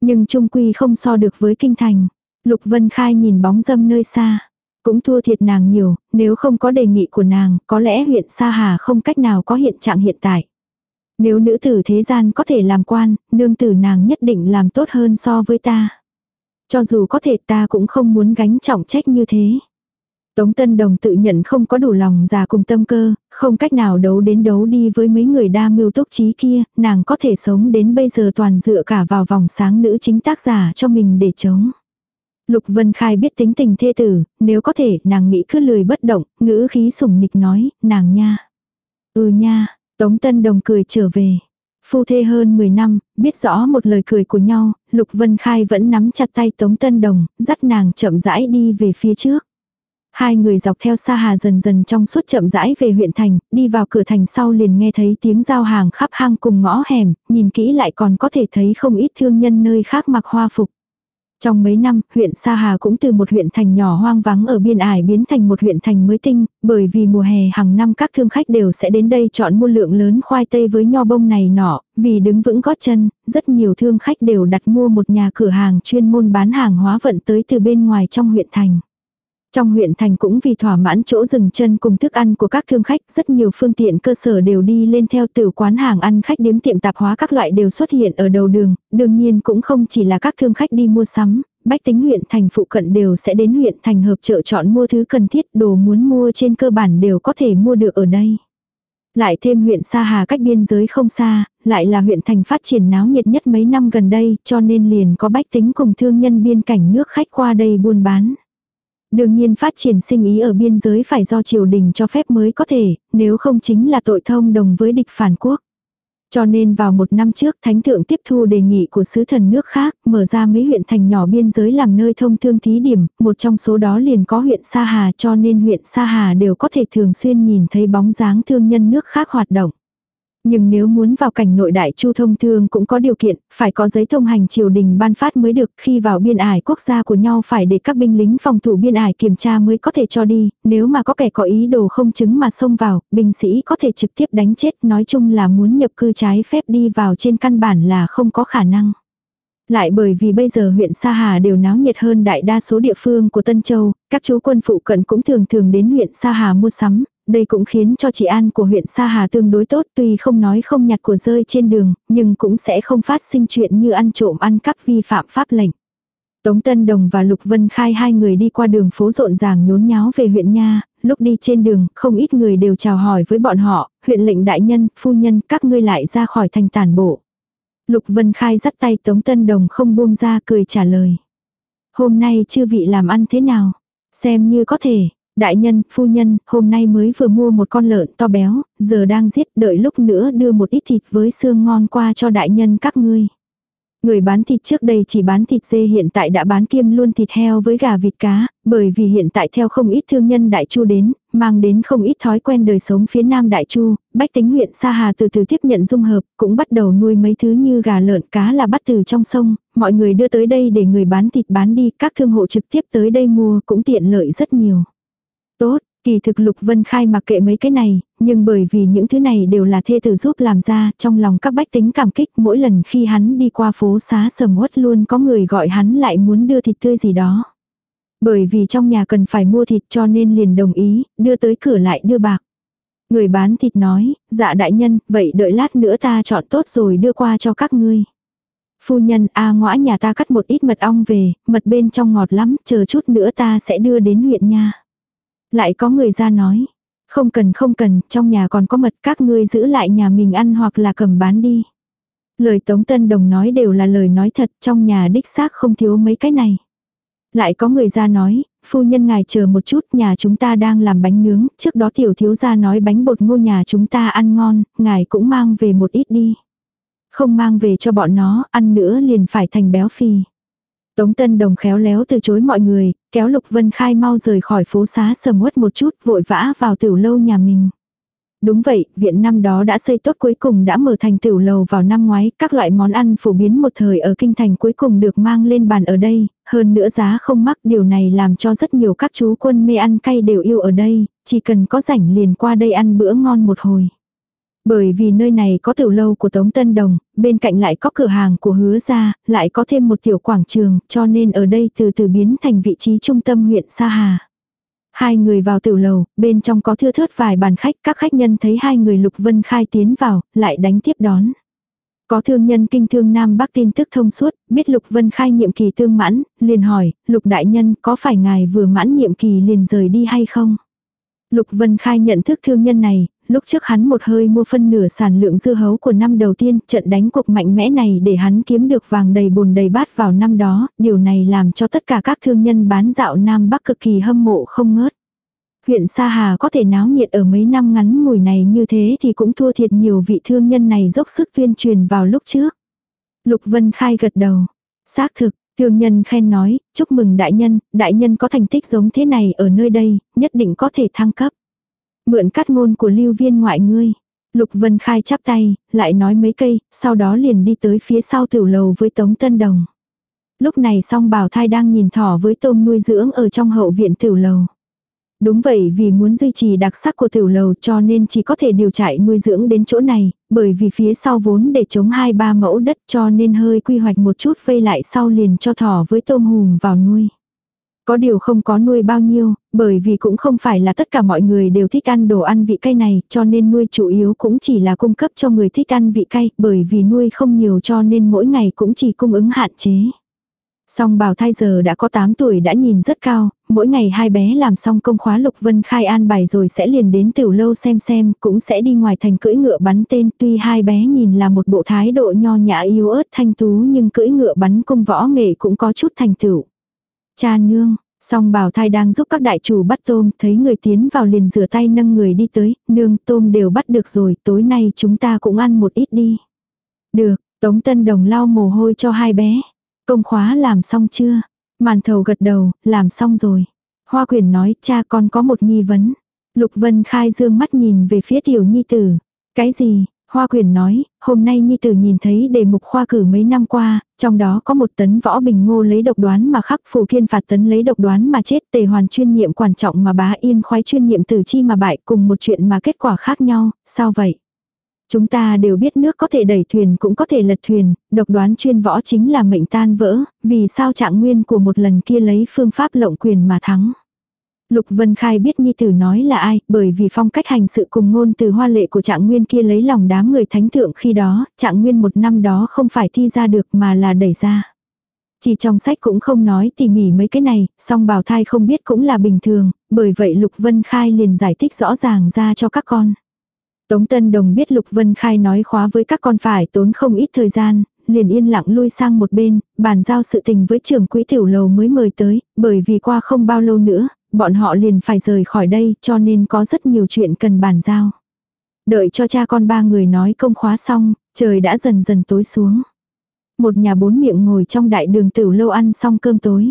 Nhưng trung quy không so được với kinh thành. Lục Vân Khai nhìn bóng dâm nơi xa. Cũng thua thiệt nàng nhiều, nếu không có đề nghị của nàng, có lẽ huyện Sa Hà không cách nào có hiện trạng hiện tại. Nếu nữ tử thế gian có thể làm quan, nương tử nàng nhất định làm tốt hơn so với ta. Cho dù có thể ta cũng không muốn gánh trọng trách như thế. Tống Tân Đồng tự nhận không có đủ lòng già cùng tâm cơ, không cách nào đấu đến đấu đi với mấy người đa mưu túc trí kia, nàng có thể sống đến bây giờ toàn dựa cả vào vòng sáng nữ chính tác giả cho mình để chống. Lục Vân Khai biết tính tình thê tử, nếu có thể, nàng nghĩ cứ lười bất động, ngữ khí sủng nịch nói, nàng nha. Ừ nha, Tống Tân Đồng cười trở về. Phu thê hơn 10 năm, biết rõ một lời cười của nhau, Lục Vân Khai vẫn nắm chặt tay Tống Tân Đồng, dắt nàng chậm rãi đi về phía trước. Hai người dọc theo xa hà dần dần trong suốt chậm rãi về huyện thành, đi vào cửa thành sau liền nghe thấy tiếng giao hàng khắp hang cùng ngõ hẻm, nhìn kỹ lại còn có thể thấy không ít thương nhân nơi khác mặc hoa phục. Trong mấy năm, huyện Sa Hà cũng từ một huyện thành nhỏ hoang vắng ở biên ải biến thành một huyện thành mới tinh, bởi vì mùa hè hàng năm các thương khách đều sẽ đến đây chọn mua lượng lớn khoai tây với nho bông này nọ, vì đứng vững gót chân, rất nhiều thương khách đều đặt mua một nhà cửa hàng chuyên môn bán hàng hóa vận tới từ bên ngoài trong huyện thành. Trong huyện thành cũng vì thỏa mãn chỗ dừng chân cùng thức ăn của các thương khách, rất nhiều phương tiện cơ sở đều đi lên theo từ quán hàng ăn khách điếm tiệm tạp hóa các loại đều xuất hiện ở đầu đường, đương nhiên cũng không chỉ là các thương khách đi mua sắm, bách tính huyện thành phụ cận đều sẽ đến huyện thành hợp chợ chọn mua thứ cần thiết đồ muốn mua trên cơ bản đều có thể mua được ở đây. Lại thêm huyện Sa Hà cách biên giới không xa, lại là huyện thành phát triển náo nhiệt nhất mấy năm gần đây, cho nên liền có bách tính cùng thương nhân biên cảnh nước khách qua đây buôn bán. Đương nhiên phát triển sinh ý ở biên giới phải do triều đình cho phép mới có thể, nếu không chính là tội thông đồng với địch phản quốc. Cho nên vào một năm trước thánh thượng tiếp thu đề nghị của sứ thần nước khác, mở ra mấy huyện thành nhỏ biên giới làm nơi thông thương thí điểm, một trong số đó liền có huyện Sa Hà cho nên huyện Sa Hà đều có thể thường xuyên nhìn thấy bóng dáng thương nhân nước khác hoạt động. Nhưng nếu muốn vào cảnh nội đại chu thông thương cũng có điều kiện, phải có giấy thông hành triều đình ban phát mới được, khi vào biên ải quốc gia của nhau phải để các binh lính phòng thủ biên ải kiểm tra mới có thể cho đi, nếu mà có kẻ có ý đồ không chứng mà xông vào, binh sĩ có thể trực tiếp đánh chết, nói chung là muốn nhập cư trái phép đi vào trên căn bản là không có khả năng. Lại bởi vì bây giờ huyện Sa Hà đều náo nhiệt hơn đại đa số địa phương của Tân Châu, các chú quân phụ cận cũng thường thường đến huyện Sa Hà mua sắm, đây cũng khiến cho chị an của huyện Sa Hà tương đối tốt tuy không nói không nhặt của rơi trên đường, nhưng cũng sẽ không phát sinh chuyện như ăn trộm ăn cắp vi phạm pháp lệnh. Tống Tân Đồng và Lục Vân Khai hai người đi qua đường phố rộn ràng nhốn nháo về huyện Nha, lúc đi trên đường, không ít người đều chào hỏi với bọn họ, huyện lệnh đại nhân, phu nhân, các ngươi lại ra khỏi thành tàn bộ. Lục Vân Khai dắt tay Tống Tân Đồng không buông ra cười trả lời. Hôm nay chư vị làm ăn thế nào? Xem như có thể, Đại nhân, phu nhân, hôm nay mới vừa mua một con lợn to béo, giờ đang giết đợi lúc nữa đưa một ít thịt với xương ngon qua cho đại nhân các ngươi. Người bán thịt trước đây chỉ bán thịt dê hiện tại đã bán kiêm luôn thịt heo với gà vịt cá, bởi vì hiện tại theo không ít thương nhân đại chu đến, mang đến không ít thói quen đời sống phía nam đại chu, bách tính huyện Sa Hà từ từ tiếp nhận dung hợp, cũng bắt đầu nuôi mấy thứ như gà lợn cá là bắt từ trong sông, mọi người đưa tới đây để người bán thịt bán đi, các thương hộ trực tiếp tới đây mua cũng tiện lợi rất nhiều. Tốt, kỳ thực Lục Vân Khai mặc kệ mấy cái này, nhưng bởi vì những thứ này đều là thê tử giúp làm ra, trong lòng các bách tính cảm kích mỗi lần khi hắn đi qua phố xá sầm uất luôn có người gọi hắn lại muốn đưa thịt tươi gì đó. Bởi vì trong nhà cần phải mua thịt cho nên liền đồng ý, đưa tới cửa lại đưa bạc. Người bán thịt nói, dạ đại nhân, vậy đợi lát nữa ta chọn tốt rồi đưa qua cho các ngươi. Phu nhân A ngõa nhà ta cắt một ít mật ong về, mật bên trong ngọt lắm, chờ chút nữa ta sẽ đưa đến huyện nha. Lại có người ra nói, không cần không cần, trong nhà còn có mật các ngươi giữ lại nhà mình ăn hoặc là cầm bán đi. Lời Tống Tân Đồng nói đều là lời nói thật, trong nhà đích xác không thiếu mấy cái này. Lại có người ra nói, phu nhân ngài chờ một chút, nhà chúng ta đang làm bánh nướng, trước đó tiểu thiếu gia nói bánh bột ngô nhà chúng ta ăn ngon, ngài cũng mang về một ít đi. Không mang về cho bọn nó, ăn nữa liền phải thành béo phì. Tống Tân Đồng khéo léo từ chối mọi người, kéo Lục Vân Khai mau rời khỏi phố xá sầm uất một chút vội vã vào tiểu lâu nhà mình. Đúng vậy, viện năm đó đã xây tốt cuối cùng đã mở thành tiểu lầu vào năm ngoái, các loại món ăn phổ biến một thời ở kinh thành cuối cùng được mang lên bàn ở đây, hơn nữa giá không mắc điều này làm cho rất nhiều các chú quân mê ăn cay đều yêu ở đây, chỉ cần có rảnh liền qua đây ăn bữa ngon một hồi. Bởi vì nơi này có tiểu lâu của Tống Tân Đồng, bên cạnh lại có cửa hàng của hứa gia, lại có thêm một tiểu quảng trường, cho nên ở đây từ từ biến thành vị trí trung tâm huyện Sa Hà. Hai người vào tiểu lầu, bên trong có thưa thớt vài bàn khách, các khách nhân thấy hai người Lục Vân Khai tiến vào, lại đánh tiếp đón. Có thương nhân kinh thương Nam Bắc tin tức thông suốt, biết Lục Vân Khai nhiệm kỳ tương mãn, liền hỏi, Lục Đại Nhân có phải ngài vừa mãn nhiệm kỳ liền rời đi hay không? Lục Vân Khai nhận thức thương nhân này, lúc trước hắn một hơi mua phân nửa sản lượng dưa hấu của năm đầu tiên, trận đánh cuộc mạnh mẽ này để hắn kiếm được vàng đầy bồn đầy bát vào năm đó, điều này làm cho tất cả các thương nhân bán dạo Nam Bắc cực kỳ hâm mộ không ngớt. Huyện Sa Hà có thể náo nhiệt ở mấy năm ngắn ngủi này như thế thì cũng thua thiệt nhiều vị thương nhân này dốc sức tuyên truyền vào lúc trước. Lục Vân Khai gật đầu. Xác thực, thương nhân khen nói, chúc mừng đại nhân, đại nhân có thành tích giống thế này ở nơi đây, nhất định có thể thăng cấp. Mượn cắt ngôn của lưu viên ngoại ngươi. Lục Vân Khai chắp tay, lại nói mấy cây, sau đó liền đi tới phía sau tiểu lầu với Tống Tân Đồng. Lúc này song bảo thai đang nhìn thỏ với tôm nuôi dưỡng ở trong hậu viện tiểu lầu. Đúng vậy vì muốn duy trì đặc sắc của tiểu lầu cho nên chỉ có thể điều trại nuôi dưỡng đến chỗ này, bởi vì phía sau vốn để chống hai ba mẫu đất cho nên hơi quy hoạch một chút vây lại sau liền cho thỏ với tôm hùm vào nuôi. Có điều không có nuôi bao nhiêu, bởi vì cũng không phải là tất cả mọi người đều thích ăn đồ ăn vị cay này, cho nên nuôi chủ yếu cũng chỉ là cung cấp cho người thích ăn vị cay, bởi vì nuôi không nhiều cho nên mỗi ngày cũng chỉ cung ứng hạn chế. Song bào thai giờ đã có 8 tuổi đã nhìn rất cao, mỗi ngày hai bé làm xong công khóa Lục Vân khai an bài rồi sẽ liền đến tiểu lâu xem xem, cũng sẽ đi ngoài thành cưỡi ngựa bắn tên. Tuy hai bé nhìn là một bộ thái độ nho nhã yếu ớt thanh tú nhưng cưỡi ngựa bắn cung võ nghệ cũng có chút thành tựu. Cha nương, song bảo thai đang giúp các đại chủ bắt tôm, thấy người tiến vào liền rửa tay nâng người đi tới, nương tôm đều bắt được rồi, tối nay chúng ta cũng ăn một ít đi. Được, Tống Tân Đồng lau mồ hôi cho hai bé. Công khóa làm xong chưa? Màn thầu gật đầu, làm xong rồi. Hoa Quyển nói, cha con có một nghi vấn. Lục Vân Khai dương mắt nhìn về phía tiểu nhi tử. Cái gì? Hoa Quyển nói, hôm nay Nhi Tử nhìn thấy đề mục khoa cử mấy năm qua, trong đó có một tấn võ bình ngô lấy độc đoán mà khắc phù kiên phạt tấn lấy độc đoán mà chết tề hoàn chuyên nhiệm quan trọng mà bá yên khoái chuyên nhiệm tử chi mà bại cùng một chuyện mà kết quả khác nhau, sao vậy? Chúng ta đều biết nước có thể đẩy thuyền cũng có thể lật thuyền, độc đoán chuyên võ chính là mệnh tan vỡ, vì sao trạng nguyên của một lần kia lấy phương pháp lộng quyền mà thắng. Lục Vân Khai biết Nhi Tử nói là ai, bởi vì phong cách hành sự cùng ngôn từ hoa lệ của trạng nguyên kia lấy lòng đám người thánh thượng khi đó, trạng nguyên một năm đó không phải thi ra được mà là đẩy ra. Chỉ trong sách cũng không nói tỉ mỉ mấy cái này, song bào thai không biết cũng là bình thường, bởi vậy Lục Vân Khai liền giải thích rõ ràng ra cho các con. Tống Tân Đồng biết Lục Vân Khai nói khóa với các con phải tốn không ít thời gian, liền yên lặng lui sang một bên, bàn giao sự tình với trưởng quỹ tiểu lầu mới mời tới, bởi vì qua không bao lâu nữa, bọn họ liền phải rời khỏi đây cho nên có rất nhiều chuyện cần bàn giao. Đợi cho cha con ba người nói công khóa xong, trời đã dần dần tối xuống. Một nhà bốn miệng ngồi trong đại đường tử lâu ăn xong cơm tối.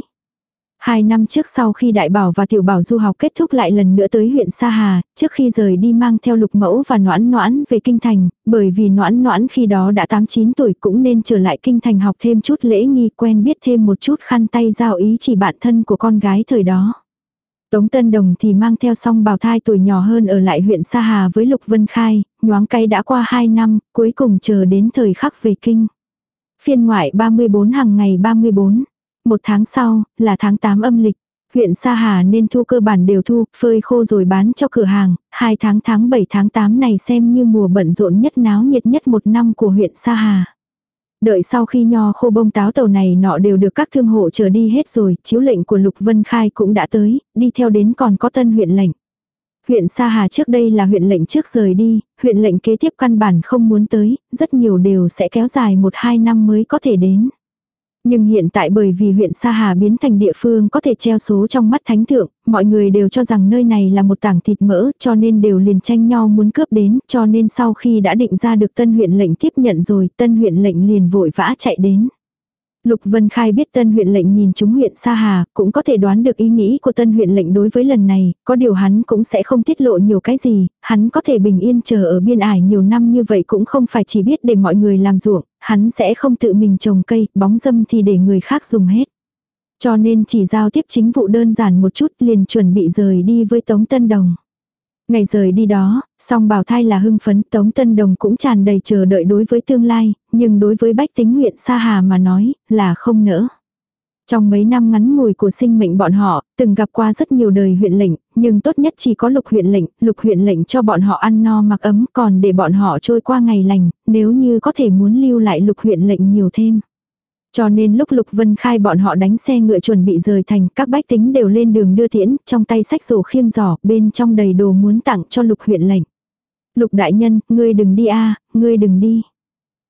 Hai năm trước sau khi đại bảo và tiểu bảo du học kết thúc lại lần nữa tới huyện Sa Hà, trước khi rời đi mang theo lục mẫu và noãn noãn về kinh thành, bởi vì noãn noãn khi đó đã 8-9 tuổi cũng nên trở lại kinh thành học thêm chút lễ nghi quen biết thêm một chút khăn tay giao ý chỉ bạn thân của con gái thời đó. Tống Tân Đồng thì mang theo song bào thai tuổi nhỏ hơn ở lại huyện Sa Hà với Lục Vân Khai, nhoáng cay đã qua 2 năm, cuối cùng chờ đến thời khắc về kinh. Phiên ngoại 34 hàng ngày 34. Một tháng sau, là tháng 8 âm lịch. Huyện Sa Hà nên thu cơ bản đều thu, phơi khô rồi bán cho cửa hàng. Hai tháng tháng 7 tháng 8 này xem như mùa bận rộn nhất náo nhiệt nhất một năm của huyện Sa Hà. Đợi sau khi nho khô bông táo tàu này nọ đều được các thương hộ chờ đi hết rồi, chiếu lệnh của Lục Vân Khai cũng đã tới, đi theo đến còn có tân huyện lệnh. Huyện Sa Hà trước đây là huyện lệnh trước rời đi, huyện lệnh kế tiếp căn bản không muốn tới, rất nhiều đều sẽ kéo dài một hai năm mới có thể đến. Nhưng hiện tại bởi vì huyện Sa Hà biến thành địa phương có thể treo số trong mắt thánh thượng, mọi người đều cho rằng nơi này là một tảng thịt mỡ cho nên đều liền tranh nhau muốn cướp đến cho nên sau khi đã định ra được tân huyện lệnh tiếp nhận rồi tân huyện lệnh liền vội vã chạy đến. Lục Vân Khai biết tân huyện lệnh nhìn chúng huyện Sa Hà, cũng có thể đoán được ý nghĩ của tân huyện lệnh đối với lần này, có điều hắn cũng sẽ không tiết lộ nhiều cái gì, hắn có thể bình yên chờ ở biên ải nhiều năm như vậy cũng không phải chỉ biết để mọi người làm ruộng, hắn sẽ không tự mình trồng cây, bóng dâm thì để người khác dùng hết. Cho nên chỉ giao tiếp chính vụ đơn giản một chút liền chuẩn bị rời đi với Tống Tân Đồng. Ngày rời đi đó, song bảo thai là hưng phấn Tống Tân Đồng cũng tràn đầy chờ đợi đối với tương lai, nhưng đối với bách tính huyện Sa Hà mà nói, là không nỡ. Trong mấy năm ngắn ngủi của sinh mệnh bọn họ, từng gặp qua rất nhiều đời huyện lệnh, nhưng tốt nhất chỉ có lục huyện lệnh, lục huyện lệnh cho bọn họ ăn no mặc ấm còn để bọn họ trôi qua ngày lành, nếu như có thể muốn lưu lại lục huyện lệnh nhiều thêm. Cho nên lúc Lục Vân Khai bọn họ đánh xe ngựa chuẩn bị rời thành, các bách tính đều lên đường đưa tiễn, trong tay sách rổ khiêng giỏ, bên trong đầy đồ muốn tặng cho Lục huyện lệnh. Lục đại nhân, ngươi đừng đi a, ngươi đừng đi.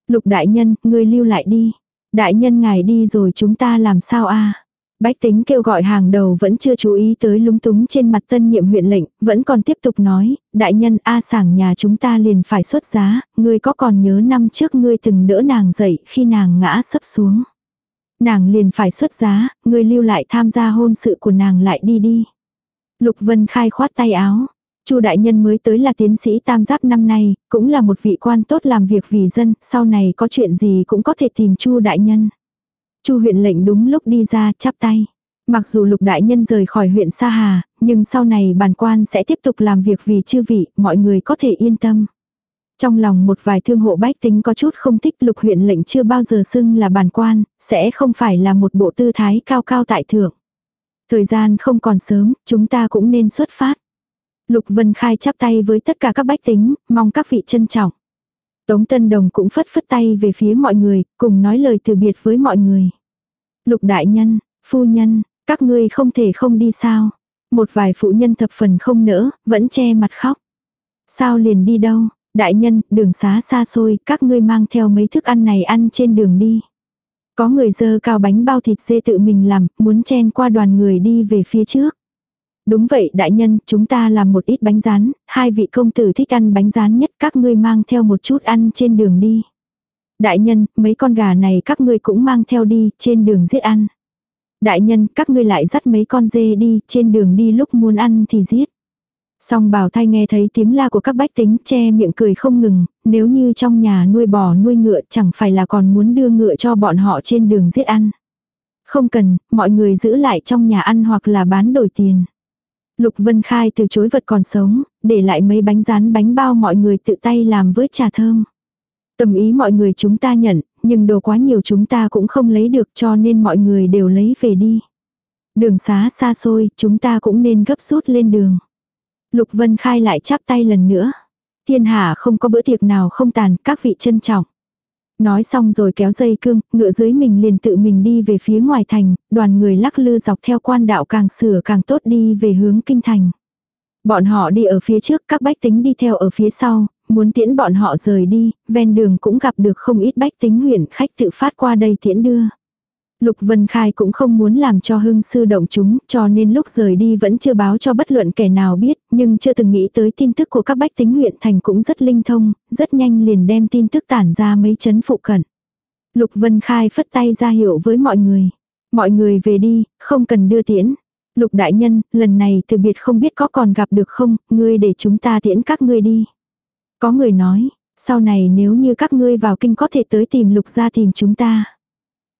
Lục đại nhân, ngươi lưu lại đi. Đại nhân ngài đi rồi chúng ta làm sao a? Bách tính kêu gọi hàng đầu vẫn chưa chú ý tới lúng túng trên mặt tân nhiệm huyện lệnh, vẫn còn tiếp tục nói, đại nhân A sảng nhà chúng ta liền phải xuất giá, ngươi có còn nhớ năm trước ngươi từng đỡ nàng dậy khi nàng ngã sấp xuống. Nàng liền phải xuất giá, người lưu lại tham gia hôn sự của nàng lại đi đi. Lục Vân khai khoát tay áo. Chu đại nhân mới tới là tiến sĩ tam giáp năm nay, cũng là một vị quan tốt làm việc vì dân, sau này có chuyện gì cũng có thể tìm Chu đại nhân. Chu huyện lệnh đúng lúc đi ra chắp tay. Mặc dù lục đại nhân rời khỏi huyện Sa Hà, nhưng sau này bản quan sẽ tiếp tục làm việc vì chư vị, mọi người có thể yên tâm. Trong lòng một vài thương hộ bách tính có chút không thích lục huyện lệnh chưa bao giờ xưng là bản quan, sẽ không phải là một bộ tư thái cao cao tại thượng. Thời gian không còn sớm, chúng ta cũng nên xuất phát. Lục Vân Khai chắp tay với tất cả các bách tính, mong các vị trân trọng. Tống Tân Đồng cũng phất phất tay về phía mọi người, cùng nói lời từ biệt với mọi người. Lục đại nhân, phu nhân, các ngươi không thể không đi sao. Một vài phụ nhân thập phần không nỡ, vẫn che mặt khóc. Sao liền đi đâu, đại nhân, đường xá xa xôi, các ngươi mang theo mấy thức ăn này ăn trên đường đi. Có người dơ cao bánh bao thịt dê tự mình làm, muốn chen qua đoàn người đi về phía trước. Đúng vậy đại nhân, chúng ta làm một ít bánh rán, hai vị công tử thích ăn bánh rán nhất các ngươi mang theo một chút ăn trên đường đi. Đại nhân, mấy con gà này các ngươi cũng mang theo đi, trên đường giết ăn. Đại nhân, các ngươi lại dắt mấy con dê đi, trên đường đi lúc muốn ăn thì giết. Song bảo thay nghe thấy tiếng la của các bách tính che miệng cười không ngừng, nếu như trong nhà nuôi bò nuôi ngựa chẳng phải là còn muốn đưa ngựa cho bọn họ trên đường giết ăn. Không cần, mọi người giữ lại trong nhà ăn hoặc là bán đổi tiền. Lục Vân Khai từ chối vật còn sống, để lại mấy bánh rán bánh bao mọi người tự tay làm với trà thơm. Tầm ý mọi người chúng ta nhận, nhưng đồ quá nhiều chúng ta cũng không lấy được cho nên mọi người đều lấy về đi. Đường xá xa xôi, chúng ta cũng nên gấp rút lên đường. Lục Vân Khai lại chắp tay lần nữa. Thiên hạ không có bữa tiệc nào không tàn, các vị trân trọng. Nói xong rồi kéo dây cương, ngựa dưới mình liền tự mình đi về phía ngoài thành, đoàn người lắc lư dọc theo quan đạo càng sửa càng tốt đi về hướng kinh thành. Bọn họ đi ở phía trước, các bách tính đi theo ở phía sau, muốn tiễn bọn họ rời đi, ven đường cũng gặp được không ít bách tính huyện khách tự phát qua đây tiễn đưa. Lục Vân Khai cũng không muốn làm cho hưng sư động chúng, cho nên lúc rời đi vẫn chưa báo cho bất luận kẻ nào biết, nhưng chưa từng nghĩ tới tin tức của các bách tính huyện thành cũng rất linh thông, rất nhanh liền đem tin tức tản ra mấy chấn phụ cận. Lục Vân Khai phất tay ra hiệu với mọi người. Mọi người về đi, không cần đưa tiễn. Lục đại nhân, lần này từ biệt không biết có còn gặp được không, ngươi để chúng ta tiễn các ngươi đi. Có người nói, sau này nếu như các ngươi vào kinh có thể tới tìm lục ra tìm chúng ta.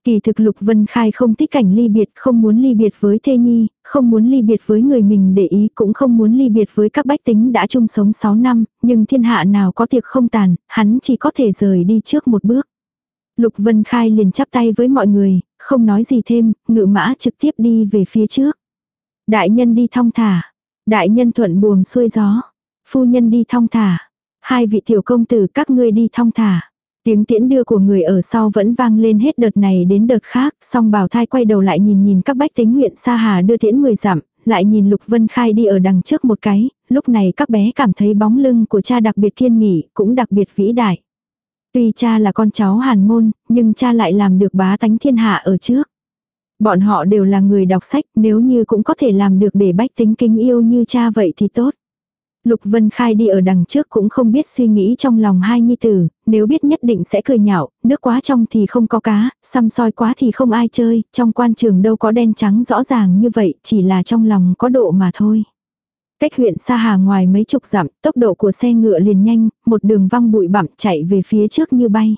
Kỳ thực Lục Vân Khai không thích cảnh ly biệt, không muốn ly biệt với Thê Nhi, không muốn ly biệt với người mình để ý, cũng không muốn ly biệt với các bách tính đã chung sống 6 năm, nhưng thiên hạ nào có tiệc không tàn, hắn chỉ có thể rời đi trước một bước. Lục Vân Khai liền chắp tay với mọi người, không nói gì thêm, ngự mã trực tiếp đi về phía trước. Đại nhân đi thong thả, đại nhân thuận buồm xuôi gió, phu nhân đi thong thả, hai vị tiểu công tử các ngươi đi thong thả. Tiếng tiễn đưa của người ở sau vẫn vang lên hết đợt này đến đợt khác, song bảo thai quay đầu lại nhìn nhìn các bách tính huyện Sa Hà đưa tiễn 10 dặm, lại nhìn Lục Vân Khai đi ở đằng trước một cái, lúc này các bé cảm thấy bóng lưng của cha đặc biệt kiên nghỉ, cũng đặc biệt vĩ đại. Tuy cha là con cháu hàn môn, nhưng cha lại làm được bá tánh thiên hạ ở trước. Bọn họ đều là người đọc sách, nếu như cũng có thể làm được để bách tính kính yêu như cha vậy thì tốt. Lục Vân Khai đi ở đằng trước cũng không biết suy nghĩ trong lòng hai nhi tử, nếu biết nhất định sẽ cười nhạo, nước quá trong thì không có cá, xăm soi quá thì không ai chơi, trong quan trường đâu có đen trắng rõ ràng như vậy, chỉ là trong lòng có độ mà thôi. Cách huyện xa hà ngoài mấy chục dặm, tốc độ của xe ngựa liền nhanh, một đường văng bụi bặm chạy về phía trước như bay.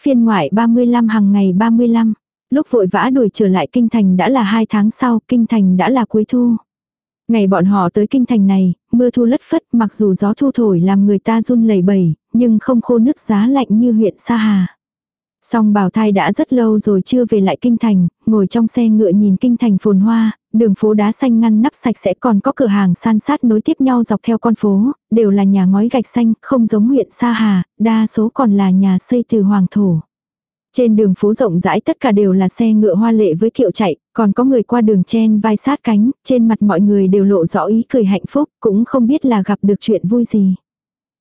Phiên ngoại 35 hàng ngày 35, lúc vội vã đuổi trở lại kinh thành đã là hai tháng sau, kinh thành đã là cuối thu. Ngày bọn họ tới kinh thành này, mưa thu lất phất mặc dù gió thu thổi làm người ta run lẩy bẩy, nhưng không khô nước giá lạnh như huyện Sa Hà. Song bảo thai đã rất lâu rồi chưa về lại kinh thành, ngồi trong xe ngựa nhìn kinh thành phồn hoa, đường phố đá xanh ngăn nắp sạch sẽ còn có cửa hàng san sát nối tiếp nhau dọc theo con phố, đều là nhà ngói gạch xanh, không giống huyện Sa Hà, đa số còn là nhà xây từ hoàng thổ. Trên đường phố rộng rãi tất cả đều là xe ngựa hoa lệ với kiệu chạy, còn có người qua đường chen vai sát cánh, trên mặt mọi người đều lộ rõ ý cười hạnh phúc, cũng không biết là gặp được chuyện vui gì.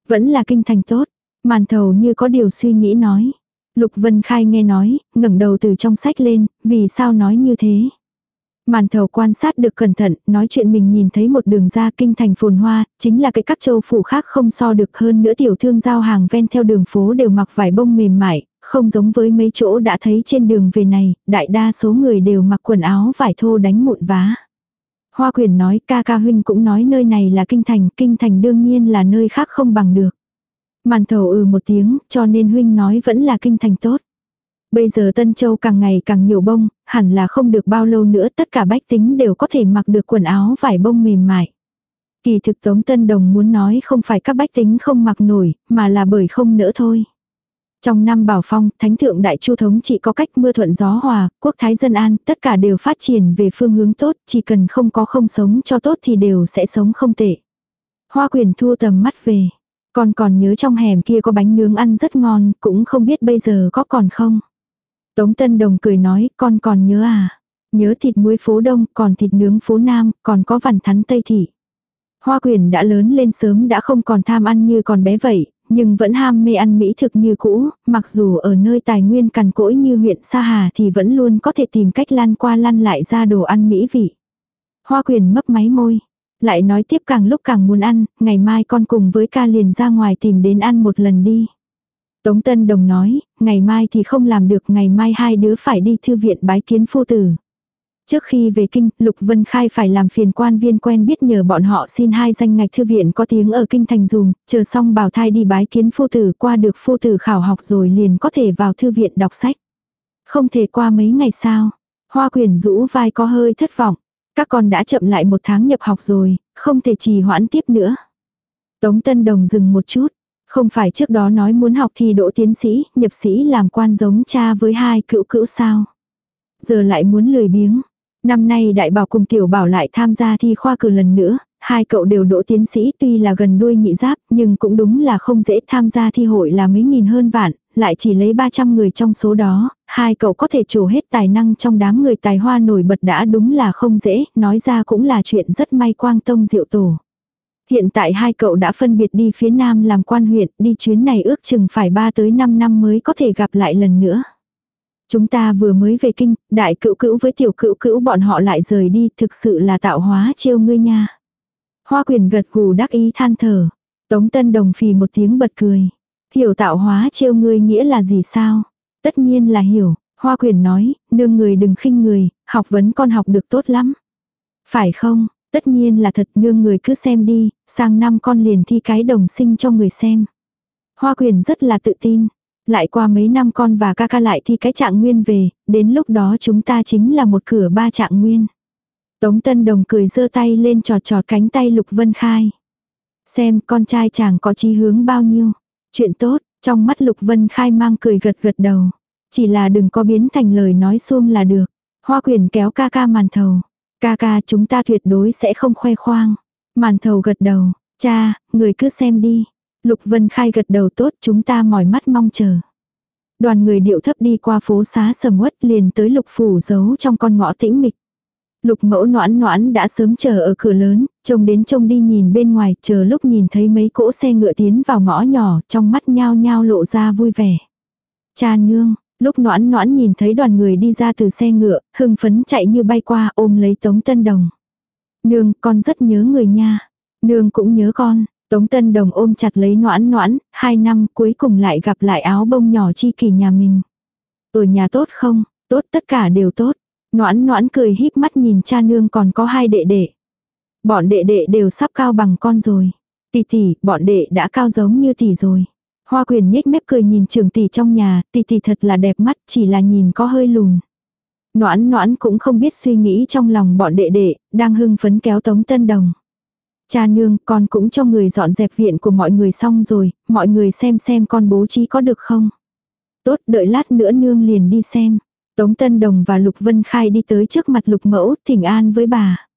Vẫn là kinh thành tốt. Màn thầu như có điều suy nghĩ nói. Lục Vân Khai nghe nói, ngẩng đầu từ trong sách lên, vì sao nói như thế. Màn thầu quan sát được cẩn thận, nói chuyện mình nhìn thấy một đường ra kinh thành phồn hoa, chính là cái các châu phủ khác không so được hơn nữa tiểu thương giao hàng ven theo đường phố đều mặc vải bông mềm mại, không giống với mấy chỗ đã thấy trên đường về này, đại đa số người đều mặc quần áo vải thô đánh mụn vá. Hoa quyền nói ca ca huynh cũng nói nơi này là kinh thành, kinh thành đương nhiên là nơi khác không bằng được. Màn thầu ừ một tiếng, cho nên huynh nói vẫn là kinh thành tốt. Bây giờ Tân Châu càng ngày càng nhiều bông, hẳn là không được bao lâu nữa tất cả bách tính đều có thể mặc được quần áo vải bông mềm mại. Kỳ thực Tống Tân Đồng muốn nói không phải các bách tính không mặc nổi, mà là bởi không nữa thôi. Trong năm bảo phong, thánh thượng đại chu thống chỉ có cách mưa thuận gió hòa, quốc thái dân an, tất cả đều phát triển về phương hướng tốt, chỉ cần không có không sống cho tốt thì đều sẽ sống không tệ. Hoa quyền thua tầm mắt về. còn còn nhớ trong hẻm kia có bánh nướng ăn rất ngon, cũng không biết bây giờ có còn không. Tống Tân Đồng cười nói, con còn nhớ à? Nhớ thịt muối phố Đông, còn thịt nướng phố Nam, còn có vằn thắn Tây Thị. Hoa quyền đã lớn lên sớm đã không còn tham ăn như còn bé vậy, nhưng vẫn ham mê ăn mỹ thực như cũ, mặc dù ở nơi tài nguyên cằn cỗi như huyện Sa Hà thì vẫn luôn có thể tìm cách lăn qua lăn lại ra đồ ăn mỹ vị. Hoa quyền mấp máy môi, lại nói tiếp càng lúc càng muốn ăn, ngày mai con cùng với ca liền ra ngoài tìm đến ăn một lần đi. Tống Tân Đồng nói, ngày mai thì không làm được, ngày mai hai đứa phải đi thư viện bái kiến phu tử. Trước khi về kinh, Lục Vân Khai phải làm phiền quan viên quen biết nhờ bọn họ xin hai danh ngạch thư viện có tiếng ở kinh thành dùm, chờ xong bảo thai đi bái kiến phu tử qua được phu tử khảo học rồi liền có thể vào thư viện đọc sách. Không thể qua mấy ngày sao. Hoa quyền rũ vai có hơi thất vọng. Các con đã chậm lại một tháng nhập học rồi, không thể trì hoãn tiếp nữa. Tống Tân Đồng dừng một chút. Không phải trước đó nói muốn học thì đỗ tiến sĩ, nhập sĩ làm quan giống cha với hai cựu cữu sao. Giờ lại muốn lười biếng. Năm nay đại bảo cùng tiểu bảo lại tham gia thi khoa cử lần nữa, hai cậu đều đỗ tiến sĩ tuy là gần đuôi nhị giáp nhưng cũng đúng là không dễ tham gia thi hội là mấy nghìn hơn vạn, lại chỉ lấy 300 người trong số đó, hai cậu có thể trổ hết tài năng trong đám người tài hoa nổi bật đã đúng là không dễ, nói ra cũng là chuyện rất may quang tông diệu tổ. Hiện tại hai cậu đã phân biệt đi phía nam làm quan huyện, đi chuyến này ước chừng phải 3 tới 5 năm mới có thể gặp lại lần nữa. Chúng ta vừa mới về kinh, đại cựu cữu với tiểu cựu cữu bọn họ lại rời đi, thực sự là tạo hóa chiêu ngươi nha. Hoa quyền gật gù đắc ý than thở. Tống Tân Đồng phì một tiếng bật cười. Hiểu tạo hóa chiêu ngươi nghĩa là gì sao? Tất nhiên là hiểu. Hoa quyền nói, nương người đừng khinh người, học vấn con học được tốt lắm. Phải không? Tất nhiên là thật nương người cứ xem đi, sang năm con liền thi cái đồng sinh cho người xem. Hoa quyền rất là tự tin. Lại qua mấy năm con và ca ca lại thi cái trạng nguyên về, đến lúc đó chúng ta chính là một cửa ba trạng nguyên. Tống Tân Đồng cười giơ tay lên trọt trọt cánh tay Lục Vân Khai. Xem con trai chàng có chí hướng bao nhiêu. Chuyện tốt, trong mắt Lục Vân Khai mang cười gật gật đầu. Chỉ là đừng có biến thành lời nói xuông là được. Hoa quyền kéo ca ca màn thầu. Ca ca chúng ta tuyệt đối sẽ không khoe khoang. Màn thầu gật đầu. Cha, người cứ xem đi. Lục Vân Khai gật đầu tốt chúng ta mỏi mắt mong chờ. Đoàn người điệu thấp đi qua phố xá sầm uất liền tới lục phủ giấu trong con ngõ tĩnh mịch. Lục mẫu noãn noãn đã sớm chờ ở cửa lớn, trông đến trông đi nhìn bên ngoài, chờ lúc nhìn thấy mấy cỗ xe ngựa tiến vào ngõ nhỏ, trong mắt nhao nhao lộ ra vui vẻ. Cha nương, lúc noãn noãn nhìn thấy đoàn người đi ra từ xe ngựa, hưng phấn chạy như bay qua ôm lấy Tống Tân Đồng. Nương, con rất nhớ người nha. Nương cũng nhớ con, Tống Tân Đồng ôm chặt lấy noãn noãn, hai năm cuối cùng lại gặp lại áo bông nhỏ chi kỳ nhà mình. Ở nhà tốt không? Tốt tất cả đều tốt. Noãn noãn cười híp mắt nhìn cha nương còn có hai đệ đệ. Bọn đệ đệ đều sắp cao bằng con rồi. Tỷ tỷ, bọn đệ đã cao giống như tỷ rồi. Hoa quyền nhếch mép cười nhìn trường tỷ trong nhà, tỷ tỷ thật là đẹp mắt, chỉ là nhìn có hơi lùn. Noãn noãn cũng không biết suy nghĩ trong lòng bọn đệ đệ, đang hưng phấn kéo tống tân đồng. Cha nương, con cũng cho người dọn dẹp viện của mọi người xong rồi, mọi người xem xem con bố trí có được không. Tốt, đợi lát nữa nương liền đi xem. Tống Tân Đồng và Lục Vân Khai đi tới trước mặt Lục Mẫu, thỉnh an với bà.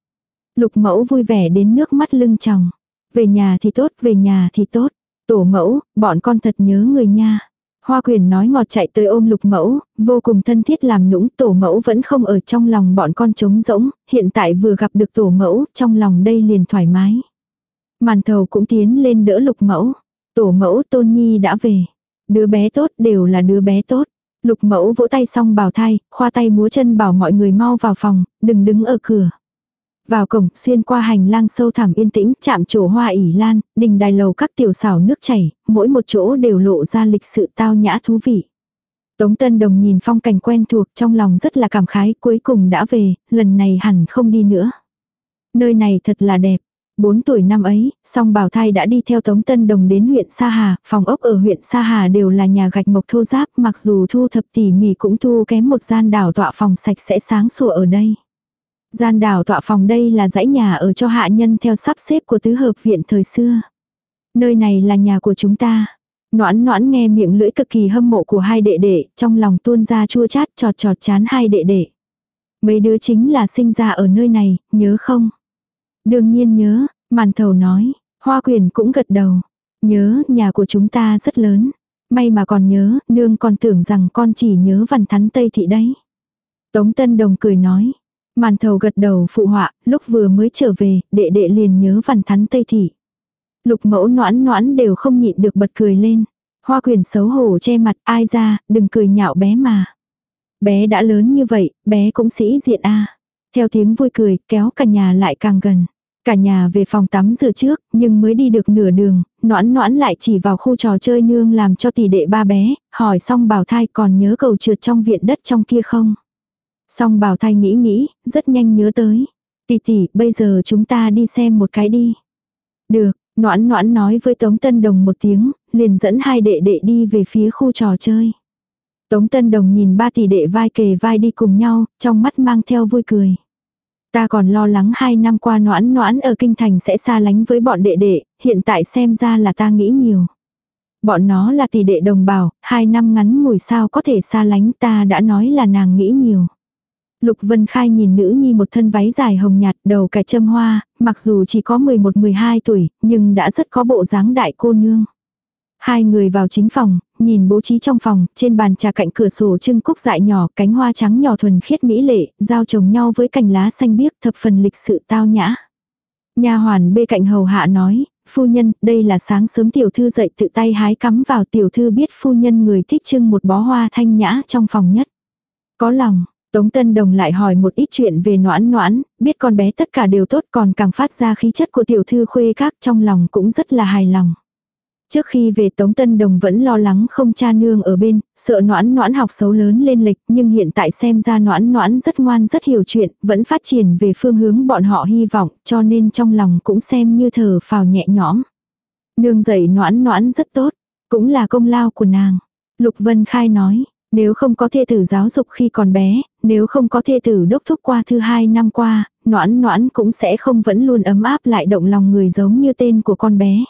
Lục Mẫu vui vẻ đến nước mắt lưng tròng. Về nhà thì tốt, về nhà thì tốt. Tổ mẫu, bọn con thật nhớ người nha. Hoa quyền nói ngọt chạy tới ôm lục mẫu, vô cùng thân thiết làm nũng tổ mẫu vẫn không ở trong lòng bọn con trống rỗng, hiện tại vừa gặp được tổ mẫu, trong lòng đây liền thoải mái. Màn thầu cũng tiến lên đỡ lục mẫu. Tổ mẫu tôn nhi đã về. Đứa bé tốt đều là đứa bé tốt. Lục mẫu vỗ tay xong bảo thai, khoa tay múa chân bảo mọi người mau vào phòng, đừng đứng ở cửa. Vào cổng, xuyên qua hành lang sâu thẳm yên tĩnh, chạm chỗ hoa ỉ lan, đình đài lầu các tiểu xảo nước chảy, mỗi một chỗ đều lộ ra lịch sự tao nhã thú vị. Tống Tân Đồng nhìn phong cảnh quen thuộc trong lòng rất là cảm khái, cuối cùng đã về, lần này hẳn không đi nữa. Nơi này thật là đẹp. 4 tuổi năm ấy, song bảo thai đã đi theo Tống Tân Đồng đến huyện Sa Hà, phòng ốc ở huyện Sa Hà đều là nhà gạch mộc thô giáp, mặc dù thu thập tỉ mỉ cũng thu kém một gian đảo tọa phòng sạch sẽ sáng sủa ở đây. Gian đảo tọa phòng đây là dãy nhà ở cho hạ nhân theo sắp xếp của tứ hợp viện thời xưa. Nơi này là nhà của chúng ta. Noãn noãn nghe miệng lưỡi cực kỳ hâm mộ của hai đệ đệ, trong lòng tuôn ra chua chát trọt trọt chán hai đệ đệ. Mấy đứa chính là sinh ra ở nơi này, nhớ không? Đương nhiên nhớ, màn thầu nói, hoa quyền cũng gật đầu. Nhớ, nhà của chúng ta rất lớn. May mà còn nhớ, nương còn tưởng rằng con chỉ nhớ văn thắn Tây Thị đấy. Tống Tân Đồng cười nói. Màn thầu gật đầu phụ họa, lúc vừa mới trở về, đệ đệ liền nhớ văn thắn Tây Thị. Lục mẫu noãn noãn đều không nhịn được bật cười lên. Hoa quyền xấu hổ che mặt, ai ra, đừng cười nhạo bé mà. Bé đã lớn như vậy, bé cũng sĩ diện a Theo tiếng vui cười, kéo cả nhà lại càng gần. Cả nhà về phòng tắm rửa trước, nhưng mới đi được nửa đường, noãn noãn lại chỉ vào khu trò chơi nương làm cho tỷ đệ ba bé, hỏi xong bảo thai còn nhớ cầu trượt trong viện đất trong kia không. Song bảo thai nghĩ nghĩ, rất nhanh nhớ tới. Tỷ tỷ, bây giờ chúng ta đi xem một cái đi. Được, noãn noãn nói với Tống Tân Đồng một tiếng, liền dẫn hai đệ đệ đi về phía khu trò chơi. Tống Tân Đồng nhìn ba tỷ đệ vai kề vai đi cùng nhau, trong mắt mang theo vui cười. Ta còn lo lắng hai năm qua noãn noãn ở kinh thành sẽ xa lánh với bọn đệ đệ, hiện tại xem ra là ta nghĩ nhiều. Bọn nó là tỷ đệ đồng bào, hai năm ngắn ngủi sao có thể xa lánh ta đã nói là nàng nghĩ nhiều. Lục Vân Khai nhìn nữ nhi một thân váy dài hồng nhạt đầu cài châm hoa, mặc dù chỉ có 11-12 tuổi, nhưng đã rất có bộ dáng đại cô nương. Hai người vào chính phòng, nhìn bố trí trong phòng, trên bàn trà cạnh cửa sổ trưng cúc dại nhỏ, cánh hoa trắng nhỏ thuần khiết mỹ lệ, giao chồng nhau với cành lá xanh biếc thập phần lịch sự tao nhã. Nha hoàn bê cạnh hầu hạ nói, phu nhân, đây là sáng sớm tiểu thư dậy tự tay hái cắm vào tiểu thư biết phu nhân người thích trưng một bó hoa thanh nhã trong phòng nhất. Có lòng, Tống Tân Đồng lại hỏi một ít chuyện về noãn noãn, biết con bé tất cả đều tốt còn càng phát ra khí chất của tiểu thư khuê các trong lòng cũng rất là hài lòng. Trước khi về Tống Tân Đồng vẫn lo lắng không cha nương ở bên, sợ noãn noãn học xấu lớn lên lịch, nhưng hiện tại xem ra noãn noãn rất ngoan rất hiểu chuyện, vẫn phát triển về phương hướng bọn họ hy vọng, cho nên trong lòng cũng xem như thở phào nhẹ nhõm. Nương dạy noãn noãn rất tốt, cũng là công lao của nàng. Lục Vân Khai nói, nếu không có thê tử giáo dục khi còn bé, nếu không có thê tử đốc thúc qua thứ hai năm qua, noãn noãn cũng sẽ không vẫn luôn ấm áp lại động lòng người giống như tên của con bé.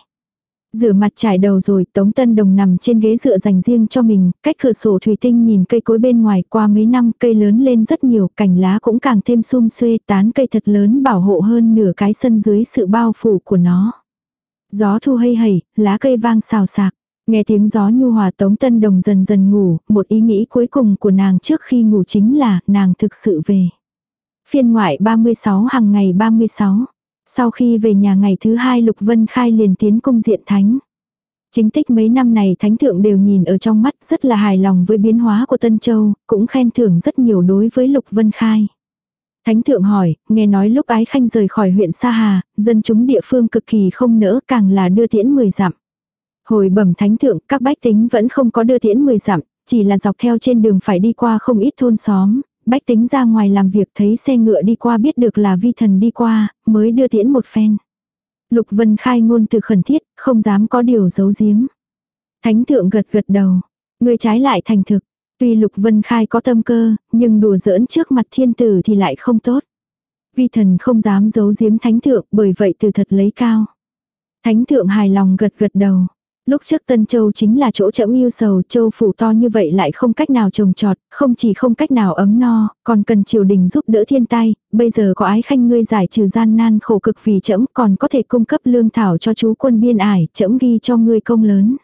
Rửa mặt trải đầu rồi, Tống Tân Đồng nằm trên ghế dựa dành riêng cho mình, cách cửa sổ thủy tinh nhìn cây cối bên ngoài qua mấy năm cây lớn lên rất nhiều, cành lá cũng càng thêm sum xuê, tán cây thật lớn bảo hộ hơn nửa cái sân dưới sự bao phủ của nó. Gió thu hay hầy, lá cây vang xào xạc. Nghe tiếng gió nhu hòa Tống Tân Đồng dần dần ngủ, một ý nghĩ cuối cùng của nàng trước khi ngủ chính là nàng thực sự về. Phiên ngoại 36 hàng ngày 36. Sau khi về nhà ngày thứ hai Lục Vân Khai liền tiến cung diện thánh. Chính tích mấy năm này thánh thượng đều nhìn ở trong mắt rất là hài lòng với biến hóa của Tân Châu, cũng khen thưởng rất nhiều đối với Lục Vân Khai. Thánh thượng hỏi, nghe nói lúc ái khanh rời khỏi huyện Sa Hà, dân chúng địa phương cực kỳ không nỡ càng là đưa tiễn 10 dặm. Hồi bẩm thánh thượng, các bách tính vẫn không có đưa tiễn 10 dặm, chỉ là dọc theo trên đường phải đi qua không ít thôn xóm, bách tính ra ngoài làm việc thấy xe ngựa đi qua biết được là vi thần đi qua, mới đưa tiễn một phen. Lục Vân khai ngôn từ khẩn thiết, không dám có điều giấu giếm. Thánh thượng gật gật đầu, người trái lại thành thực. Tuy Lục Vân khai có tâm cơ, nhưng đùa giỡn trước mặt thiên tử thì lại không tốt. Vi thần không dám giấu giếm thánh thượng bởi vậy từ thật lấy cao. Thánh thượng hài lòng gật gật đầu. Lúc trước Tân Châu chính là chỗ chậm yêu sầu, châu phủ to như vậy lại không cách nào trồng trọt, không chỉ không cách nào ấm no, còn cần triều đình giúp đỡ thiên tai, bây giờ có ái khanh ngươi giải trừ gian nan khổ cực vì chậm còn có thể cung cấp lương thảo cho chú quân biên ải, chậm ghi cho ngươi công lớn.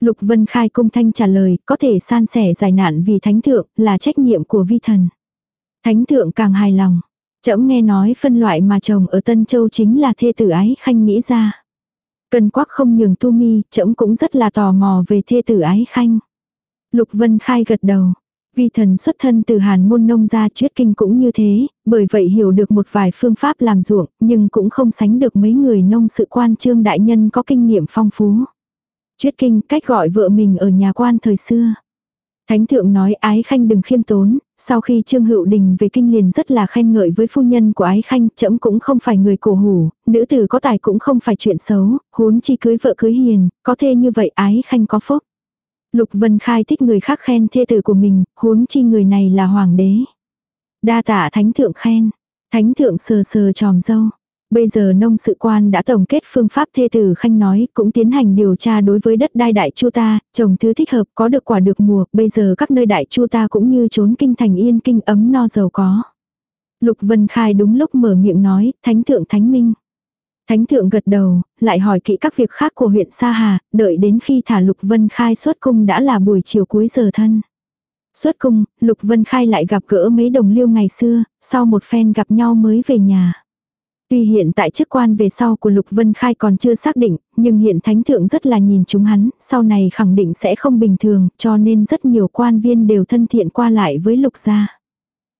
Lục Vân Khai cung thanh trả lời, có thể san sẻ giải nạn vì thánh thượng, là trách nhiệm của vi thần. Thánh thượng càng hài lòng. Chậm nghe nói phân loại mà chồng ở Tân Châu chính là thê tử ái khanh nghĩ ra cần quắc không nhường tu mi, trẫm cũng rất là tò mò về thê tử ái khanh. Lục Vân Khai gật đầu. Vi thần xuất thân từ hàn môn nông gia chuyết kinh cũng như thế, bởi vậy hiểu được một vài phương pháp làm ruộng, nhưng cũng không sánh được mấy người nông sự quan trương đại nhân có kinh nghiệm phong phú. Chuyết kinh cách gọi vợ mình ở nhà quan thời xưa. Thánh thượng nói ái khanh đừng khiêm tốn, sau khi Trương Hữu Đình về kinh liền rất là khen ngợi với phu nhân của ái khanh, trẫm cũng không phải người cổ hủ, nữ tử có tài cũng không phải chuyện xấu, huống chi cưới vợ cưới hiền, có thê như vậy ái khanh có phúc. Lục Vân Khai thích người khác khen thê tử của mình, huống chi người này là hoàng đế. Đa tạ thánh thượng khen, thánh thượng sờ sờ tròm dâu. Bây giờ nông sự quan đã tổng kết phương pháp thê tử khanh nói, cũng tiến hành điều tra đối với đất đai đại chu ta, trồng thứ thích hợp có được quả được mùa, bây giờ các nơi đại chu ta cũng như trốn kinh thành yên kinh ấm no giàu có. Lục Vân Khai đúng lúc mở miệng nói, thánh thượng thánh minh. Thánh thượng gật đầu, lại hỏi kỹ các việc khác của huyện Sa Hà, đợi đến khi thả Lục Vân Khai xuất cung đã là buổi chiều cuối giờ thân. Xuất cung, Lục Vân Khai lại gặp gỡ mấy đồng liêu ngày xưa, sau một phen gặp nhau mới về nhà. Tuy hiện tại chức quan về sau của Lục Vân Khai còn chưa xác định, nhưng hiện thánh thượng rất là nhìn chúng hắn, sau này khẳng định sẽ không bình thường, cho nên rất nhiều quan viên đều thân thiện qua lại với Lục gia.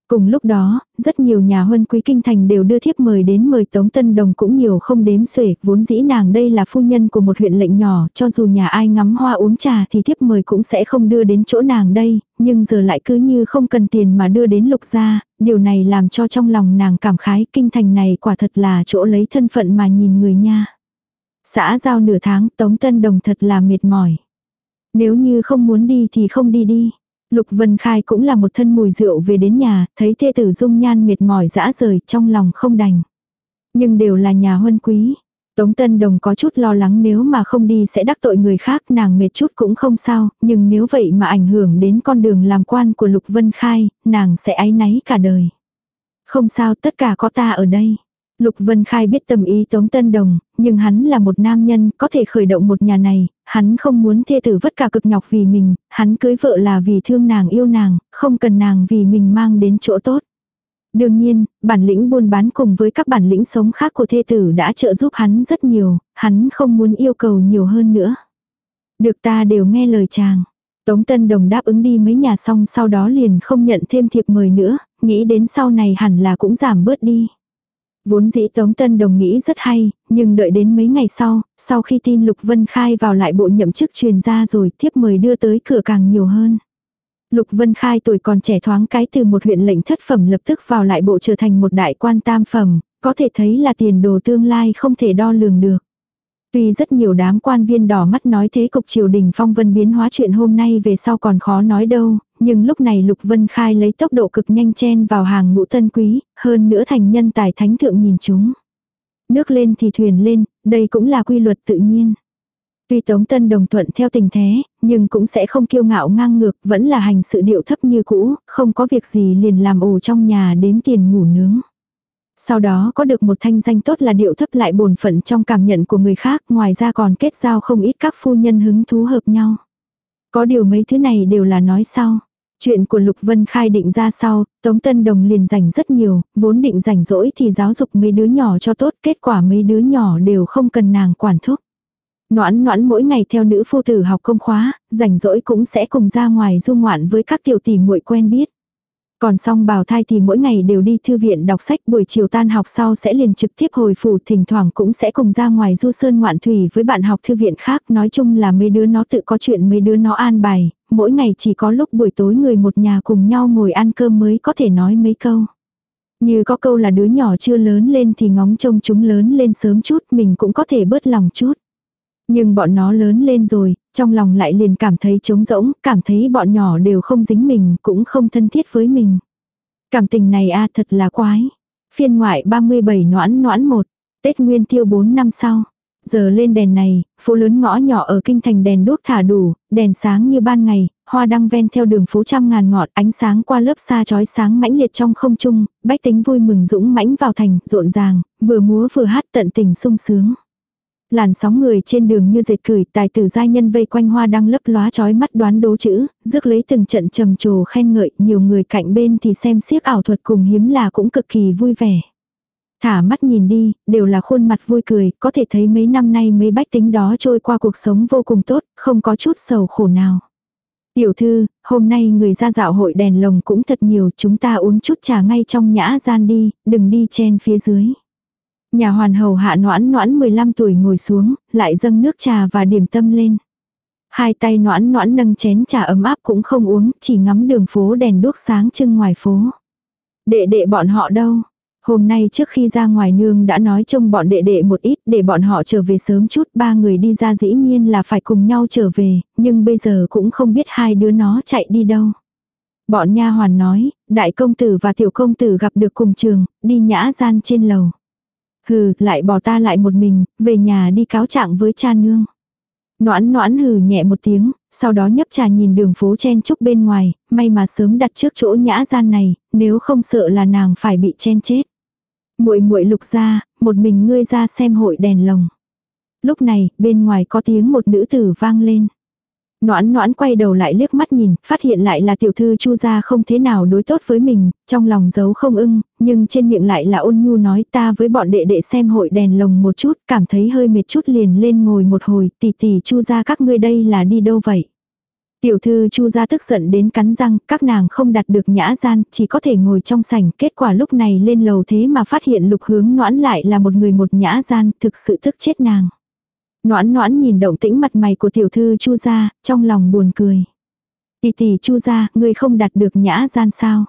Cùng lúc đó, rất nhiều nhà huân quý kinh thành đều đưa thiếp mời đến mời Tống Tân Đồng cũng nhiều không đếm xuể, vốn dĩ nàng đây là phu nhân của một huyện lệnh nhỏ, cho dù nhà ai ngắm hoa uống trà thì thiếp mời cũng sẽ không đưa đến chỗ nàng đây, nhưng giờ lại cứ như không cần tiền mà đưa đến lục gia, điều này làm cho trong lòng nàng cảm khái kinh thành này quả thật là chỗ lấy thân phận mà nhìn người nha. Xã giao nửa tháng Tống Tân Đồng thật là mệt mỏi. Nếu như không muốn đi thì không đi đi. Lục Vân Khai cũng là một thân mùi rượu về đến nhà, thấy thê tử dung nhan mệt mỏi dã rời trong lòng không đành. Nhưng đều là nhà huân quý. Tống Tân Đồng có chút lo lắng nếu mà không đi sẽ đắc tội người khác nàng mệt chút cũng không sao, nhưng nếu vậy mà ảnh hưởng đến con đường làm quan của Lục Vân Khai, nàng sẽ áy náy cả đời. Không sao tất cả có ta ở đây. Lục Vân Khai biết tâm ý Tống Tân Đồng, nhưng hắn là một nam nhân, có thể khởi động một nhà này, hắn không muốn thê tử vất cả cực nhọc vì mình, hắn cưới vợ là vì thương nàng yêu nàng, không cần nàng vì mình mang đến chỗ tốt. Đương nhiên, bản lĩnh buôn bán cùng với các bản lĩnh sống khác của thê tử đã trợ giúp hắn rất nhiều, hắn không muốn yêu cầu nhiều hơn nữa. Được ta đều nghe lời chàng. Tống Tân Đồng đáp ứng đi mấy nhà xong sau đó liền không nhận thêm thiệp mời nữa, nghĩ đến sau này hẳn là cũng giảm bớt đi. Vốn dĩ Tống Tân Đồng nghĩ rất hay, nhưng đợi đến mấy ngày sau, sau khi tin Lục Vân Khai vào lại bộ nhậm chức truyền ra rồi thiếp mời đưa tới cửa càng nhiều hơn. Lục Vân Khai tuổi còn trẻ thoáng cái từ một huyện lệnh thất phẩm lập tức vào lại bộ trở thành một đại quan tam phẩm, có thể thấy là tiền đồ tương lai không thể đo lường được. Tuy rất nhiều đám quan viên đỏ mắt nói thế cục triều đình phong vân biến hóa chuyện hôm nay về sau còn khó nói đâu, nhưng lúc này Lục Vân Khai lấy tốc độ cực nhanh chen vào hàng ngũ tân quý, hơn nữa thành nhân tài thánh thượng nhìn chúng. Nước lên thì thuyền lên, đây cũng là quy luật tự nhiên. Tuy Tống Tân đồng thuận theo tình thế, nhưng cũng sẽ không kiêu ngạo ngang ngược, vẫn là hành sự điệu thấp như cũ, không có việc gì liền làm ổ trong nhà đếm tiền ngủ nướng. Sau đó có được một thanh danh tốt là điệu thấp lại bổn phận trong cảm nhận của người khác, ngoài ra còn kết giao không ít các phu nhân hứng thú hợp nhau. Có điều mấy thứ này đều là nói sau. Chuyện của Lục Vân Khai định ra sau, Tống Tân Đồng liền rảnh rất nhiều, vốn định rảnh rỗi thì giáo dục mấy đứa nhỏ cho tốt, kết quả mấy đứa nhỏ đều không cần nàng quản thúc. Noãn noãn mỗi ngày theo nữ phu tử học công khóa, rảnh rỗi cũng sẽ cùng ra ngoài du ngoạn với các tiểu tỷ muội quen biết. Còn song bào thai thì mỗi ngày đều đi thư viện đọc sách buổi chiều tan học sau sẽ liền trực tiếp hồi phủ thỉnh thoảng cũng sẽ cùng ra ngoài du sơn ngoạn thủy với bạn học thư viện khác nói chung là mấy đứa nó tự có chuyện mấy đứa nó an bài, mỗi ngày chỉ có lúc buổi tối người một nhà cùng nhau ngồi ăn cơm mới có thể nói mấy câu. Như có câu là đứa nhỏ chưa lớn lên thì ngóng trông chúng lớn lên sớm chút mình cũng có thể bớt lòng chút. Nhưng bọn nó lớn lên rồi, trong lòng lại liền cảm thấy trống rỗng, cảm thấy bọn nhỏ đều không dính mình, cũng không thân thiết với mình. Cảm tình này a thật là quái. Phiên ngoại 37 noãn noãn 1, Tết Nguyên Tiêu 4 năm sau. Giờ lên đèn này, phố lớn ngõ nhỏ ở kinh thành đèn đuốc thả đủ, đèn sáng như ban ngày, hoa đăng ven theo đường phố trăm ngàn ngọt, ánh sáng qua lớp xa chói sáng mãnh liệt trong không trung, bách tính vui mừng dũng mãnh vào thành, rộn ràng, vừa múa vừa hát tận tình sung sướng. Làn sóng người trên đường như dệt cửi tài tử giai nhân vây quanh hoa đăng lấp lóa trói mắt đoán đố chữ, rước lấy từng trận trầm trồ khen ngợi, nhiều người cạnh bên thì xem xiếc ảo thuật cùng hiếm là cũng cực kỳ vui vẻ. Thả mắt nhìn đi, đều là khuôn mặt vui cười, có thể thấy mấy năm nay mấy bách tính đó trôi qua cuộc sống vô cùng tốt, không có chút sầu khổ nào. Tiểu thư, hôm nay người ra dạo hội đèn lồng cũng thật nhiều, chúng ta uống chút trà ngay trong nhã gian đi, đừng đi chen phía dưới. Nhà hoàn hầu hạ noãn noãn 15 tuổi ngồi xuống, lại dâng nước trà và điểm tâm lên. Hai tay noãn noãn nâng chén trà ấm áp cũng không uống, chỉ ngắm đường phố đèn đuốc sáng trưng ngoài phố. Đệ đệ bọn họ đâu? Hôm nay trước khi ra ngoài nương đã nói trông bọn đệ đệ một ít để bọn họ trở về sớm chút. Ba người đi ra dĩ nhiên là phải cùng nhau trở về, nhưng bây giờ cũng không biết hai đứa nó chạy đi đâu. Bọn nha hoàn nói, đại công tử và tiểu công tử gặp được cùng trường, đi nhã gian trên lầu. Hừ, lại bỏ ta lại một mình, về nhà đi cáo trạng với cha nương. Noãn noãn hừ nhẹ một tiếng, sau đó nhấp trà nhìn đường phố chen chúc bên ngoài, may mà sớm đặt trước chỗ nhã gian này, nếu không sợ là nàng phải bị chen chết. Muội muội lục ra, một mình ngươi ra xem hội đèn lồng. Lúc này, bên ngoài có tiếng một nữ tử vang lên. Noãn noãn quay đầu lại liếc mắt nhìn, phát hiện lại là tiểu thư chu gia không thế nào đối tốt với mình, trong lòng giấu không ưng, nhưng trên miệng lại là ôn nhu nói ta với bọn đệ đệ xem hội đèn lồng một chút, cảm thấy hơi mệt chút liền lên ngồi một hồi, tỷ tỷ chu gia các ngươi đây là đi đâu vậy? Tiểu thư chu gia tức giận đến cắn răng, các nàng không đặt được nhã gian, chỉ có thể ngồi trong sảnh, kết quả lúc này lên lầu thế mà phát hiện lục hướng noãn lại là một người một nhã gian, thực sự tức chết nàng. Noãn noãn nhìn động tĩnh mặt mày của tiểu thư chu gia, trong lòng buồn cười. Tỷ tỷ chu gia, ngươi không đặt được nhã gian sao?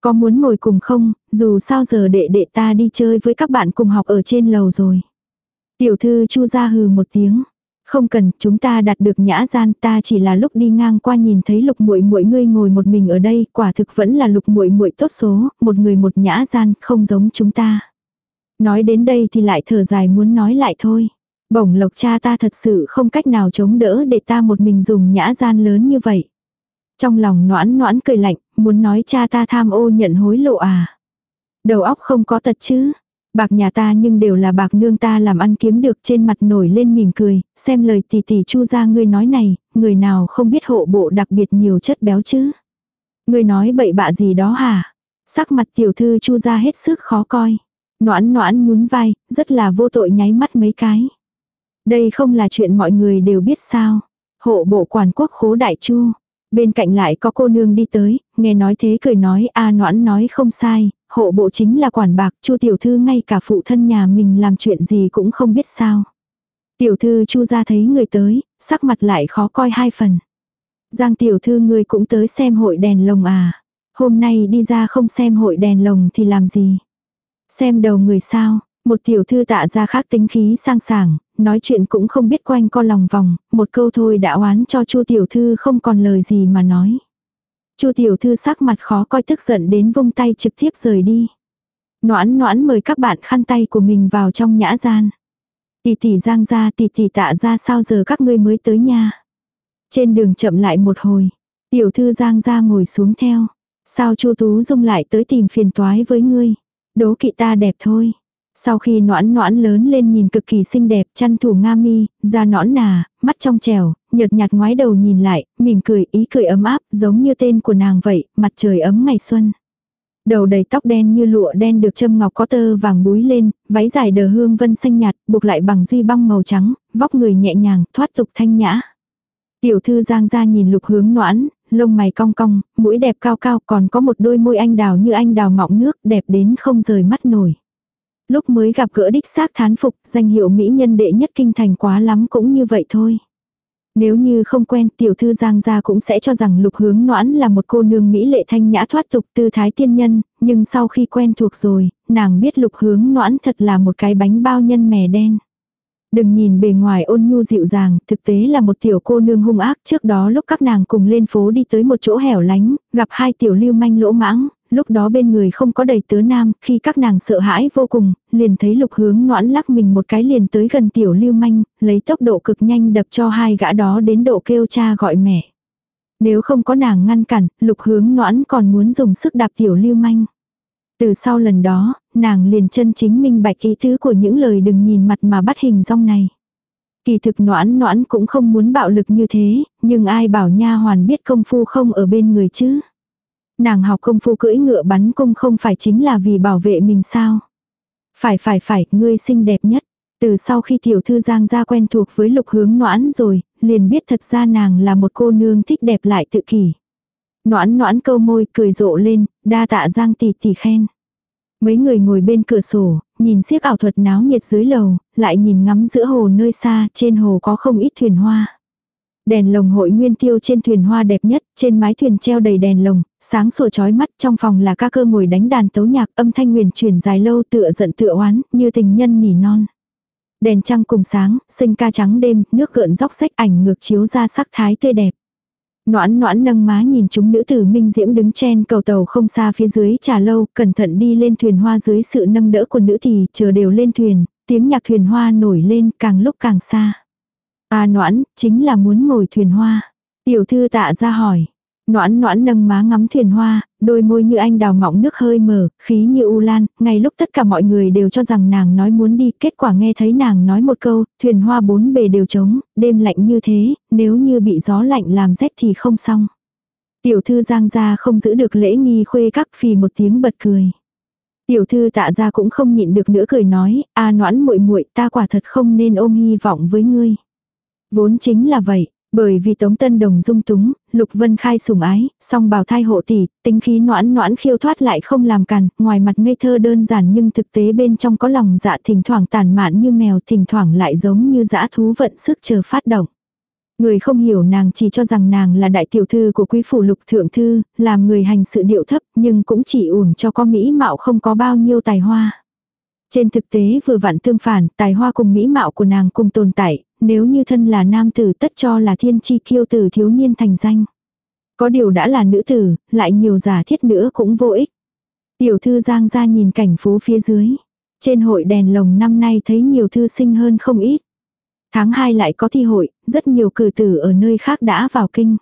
Có muốn ngồi cùng không, dù sao giờ đệ đệ ta đi chơi với các bạn cùng học ở trên lầu rồi. Tiểu thư chu gia hừ một tiếng. Không cần, chúng ta đặt được nhã gian, ta chỉ là lúc đi ngang qua nhìn thấy lục muội muội ngươi ngồi một mình ở đây, quả thực vẫn là lục muội muội tốt số, một người một nhã gian, không giống chúng ta. Nói đến đây thì lại thở dài muốn nói lại thôi. Bổng lộc cha ta thật sự không cách nào chống đỡ để ta một mình dùng nhã gian lớn như vậy. Trong lòng noãn noãn cười lạnh, muốn nói cha ta tham ô nhận hối lộ à. Đầu óc không có tật chứ. Bạc nhà ta nhưng đều là bạc nương ta làm ăn kiếm được trên mặt nổi lên mỉm cười, xem lời tỷ tỷ chu ra ngươi nói này, người nào không biết hộ bộ đặc biệt nhiều chất béo chứ. Ngươi nói bậy bạ gì đó hả? Sắc mặt tiểu thư chu ra hết sức khó coi. Noãn noãn nhún vai, rất là vô tội nháy mắt mấy cái. Đây không là chuyện mọi người đều biết sao. Hộ bộ quản quốc khố đại chu. Bên cạnh lại có cô nương đi tới, nghe nói thế cười nói a noãn nói không sai, hộ bộ chính là quản bạc, chu tiểu thư ngay cả phụ thân nhà mình làm chuyện gì cũng không biết sao. Tiểu thư chu ra thấy người tới, sắc mặt lại khó coi hai phần. Giang tiểu thư người cũng tới xem hội đèn lồng à. Hôm nay đi ra không xem hội đèn lồng thì làm gì. Xem đầu người sao, một tiểu thư tạ ra khác tính khí sang sảng, nói chuyện cũng không biết quanh co lòng vòng, một câu thôi đã oán cho chu tiểu thư không còn lời gì mà nói. chu tiểu thư sắc mặt khó coi tức giận đến vung tay trực tiếp rời đi. Noãn noãn mời các bạn khăn tay của mình vào trong nhã gian. Tỷ tỷ giang ra tỷ tỷ tạ ra sao giờ các ngươi mới tới nha. Trên đường chậm lại một hồi, tiểu thư giang ra ngồi xuống theo. Sao chu tú dung lại tới tìm phiền toái với ngươi. Đố kỵ ta đẹp thôi. Sau khi noãn noãn lớn lên nhìn cực kỳ xinh đẹp, chăn thủ nga mi, da nõn nà, mắt trong trèo, nhợt nhạt ngoái đầu nhìn lại, mỉm cười, ý cười ấm áp, giống như tên của nàng vậy, mặt trời ấm ngày xuân. Đầu đầy tóc đen như lụa đen được châm ngọc có tơ vàng búi lên, váy dài đờ hương vân xanh nhạt, buộc lại bằng duy băng màu trắng, vóc người nhẹ nhàng, thoát tục thanh nhã. Tiểu thư giang ra nhìn lục hướng noãn, lông mày cong cong, mũi đẹp cao cao còn có một đôi môi anh đào như anh đào mọng nước đẹp đến không rời mắt nổi. Lúc mới gặp gỡ đích xác thán phục, danh hiệu mỹ nhân đệ nhất kinh thành quá lắm cũng như vậy thôi. Nếu như không quen tiểu thư Giang gia cũng sẽ cho rằng lục hướng noãn là một cô nương mỹ lệ thanh nhã thoát tục tư thái tiên nhân, nhưng sau khi quen thuộc rồi, nàng biết lục hướng noãn thật là một cái bánh bao nhân mè đen. Đừng nhìn bề ngoài ôn nhu dịu dàng, thực tế là một tiểu cô nương hung ác. Trước đó lúc các nàng cùng lên phố đi tới một chỗ hẻo lánh, gặp hai tiểu lưu manh lỗ mãng, lúc đó bên người không có đầy tớ nam, khi các nàng sợ hãi vô cùng, liền thấy lục hướng noãn lắc mình một cái liền tới gần tiểu lưu manh, lấy tốc độ cực nhanh đập cho hai gã đó đến độ kêu cha gọi mẹ. Nếu không có nàng ngăn cản, lục hướng noãn còn muốn dùng sức đạp tiểu lưu manh. Từ sau lần đó, nàng liền chân chính minh bạch ý thứ của những lời đừng nhìn mặt mà bắt hình rong này. Kỳ thực noãn noãn cũng không muốn bạo lực như thế, nhưng ai bảo nha hoàn biết công phu không ở bên người chứ. Nàng học công phu cưỡi ngựa bắn cung không phải chính là vì bảo vệ mình sao. Phải phải phải, ngươi xinh đẹp nhất. Từ sau khi tiểu thư Giang gia quen thuộc với lục hướng noãn rồi, liền biết thật ra nàng là một cô nương thích đẹp lại tự kỷ. Noãn noãn câu môi cười rộ lên, đa tạ Giang tỷ tỷ khen. Mấy người ngồi bên cửa sổ, nhìn xiếc ảo thuật náo nhiệt dưới lầu, lại nhìn ngắm giữa hồ nơi xa, trên hồ có không ít thuyền hoa. Đèn lồng hội nguyên tiêu trên thuyền hoa đẹp nhất, trên mái thuyền treo đầy đèn lồng, sáng sủa chói mắt, trong phòng là ca cơ ngồi đánh đàn tấu nhạc, âm thanh nguyền chuyển dài lâu tựa giận tựa oán, như tình nhân nỉ non. Đèn trăng cùng sáng, sinh ca trắng đêm, nước gợn róc rách ảnh ngược chiếu ra sắc thái tươi đẹp. Noãn noãn nâng má nhìn chúng nữ tử minh diễm đứng trên cầu tàu không xa phía dưới trà lâu, cẩn thận đi lên thuyền hoa dưới sự nâng đỡ của nữ thì chờ đều lên thuyền, tiếng nhạc thuyền hoa nổi lên càng lúc càng xa. À noãn, chính là muốn ngồi thuyền hoa. Tiểu thư tạ ra hỏi. Noãn noãn nâng má ngắm thuyền hoa, đôi môi như anh đào mọng nước hơi mở, khí như u lan, ngay lúc tất cả mọi người đều cho rằng nàng nói muốn đi, kết quả nghe thấy nàng nói một câu, thuyền hoa bốn bề đều trống, đêm lạnh như thế, nếu như bị gió lạnh làm rét thì không xong. Tiểu thư giang ra không giữ được lễ nghi khuê các phì một tiếng bật cười. Tiểu thư tạ ra cũng không nhịn được nữa cười nói, a noãn muội muội ta quả thật không nên ôm hy vọng với ngươi. Vốn chính là vậy, bởi vì Tống Tân Đồng dung túng, Lục Vân Khai sủng ái, song bào thai hộ tỷ, tính khí noãn noãn khiêu thoát lại không làm cằn, ngoài mặt ngây thơ đơn giản nhưng thực tế bên trong có lòng dạ thỉnh thoảng tàn mạn như mèo, thỉnh thoảng lại giống như dã thú vận sức chờ phát động. Người không hiểu nàng chỉ cho rằng nàng là đại tiểu thư của quý phủ lục thượng thư, làm người hành sự điệu thấp nhưng cũng chỉ uổng cho có mỹ mạo không có bao nhiêu tài hoa. Trên thực tế vừa vặn tương phản, tài hoa cùng mỹ mạo của nàng cùng tồn tại, nếu như thân là nam tử tất cho là thiên chi kiêu tử thiếu niên thành danh. Có điều đã là nữ tử, lại nhiều giả thiết nữa cũng vô ích. Tiểu thư giang ra nhìn cảnh phố phía dưới. Trên hội đèn lồng năm nay thấy nhiều thư sinh hơn không ít. Tháng 2 lại có thi hội, rất nhiều cử tử ở nơi khác đã vào kinh.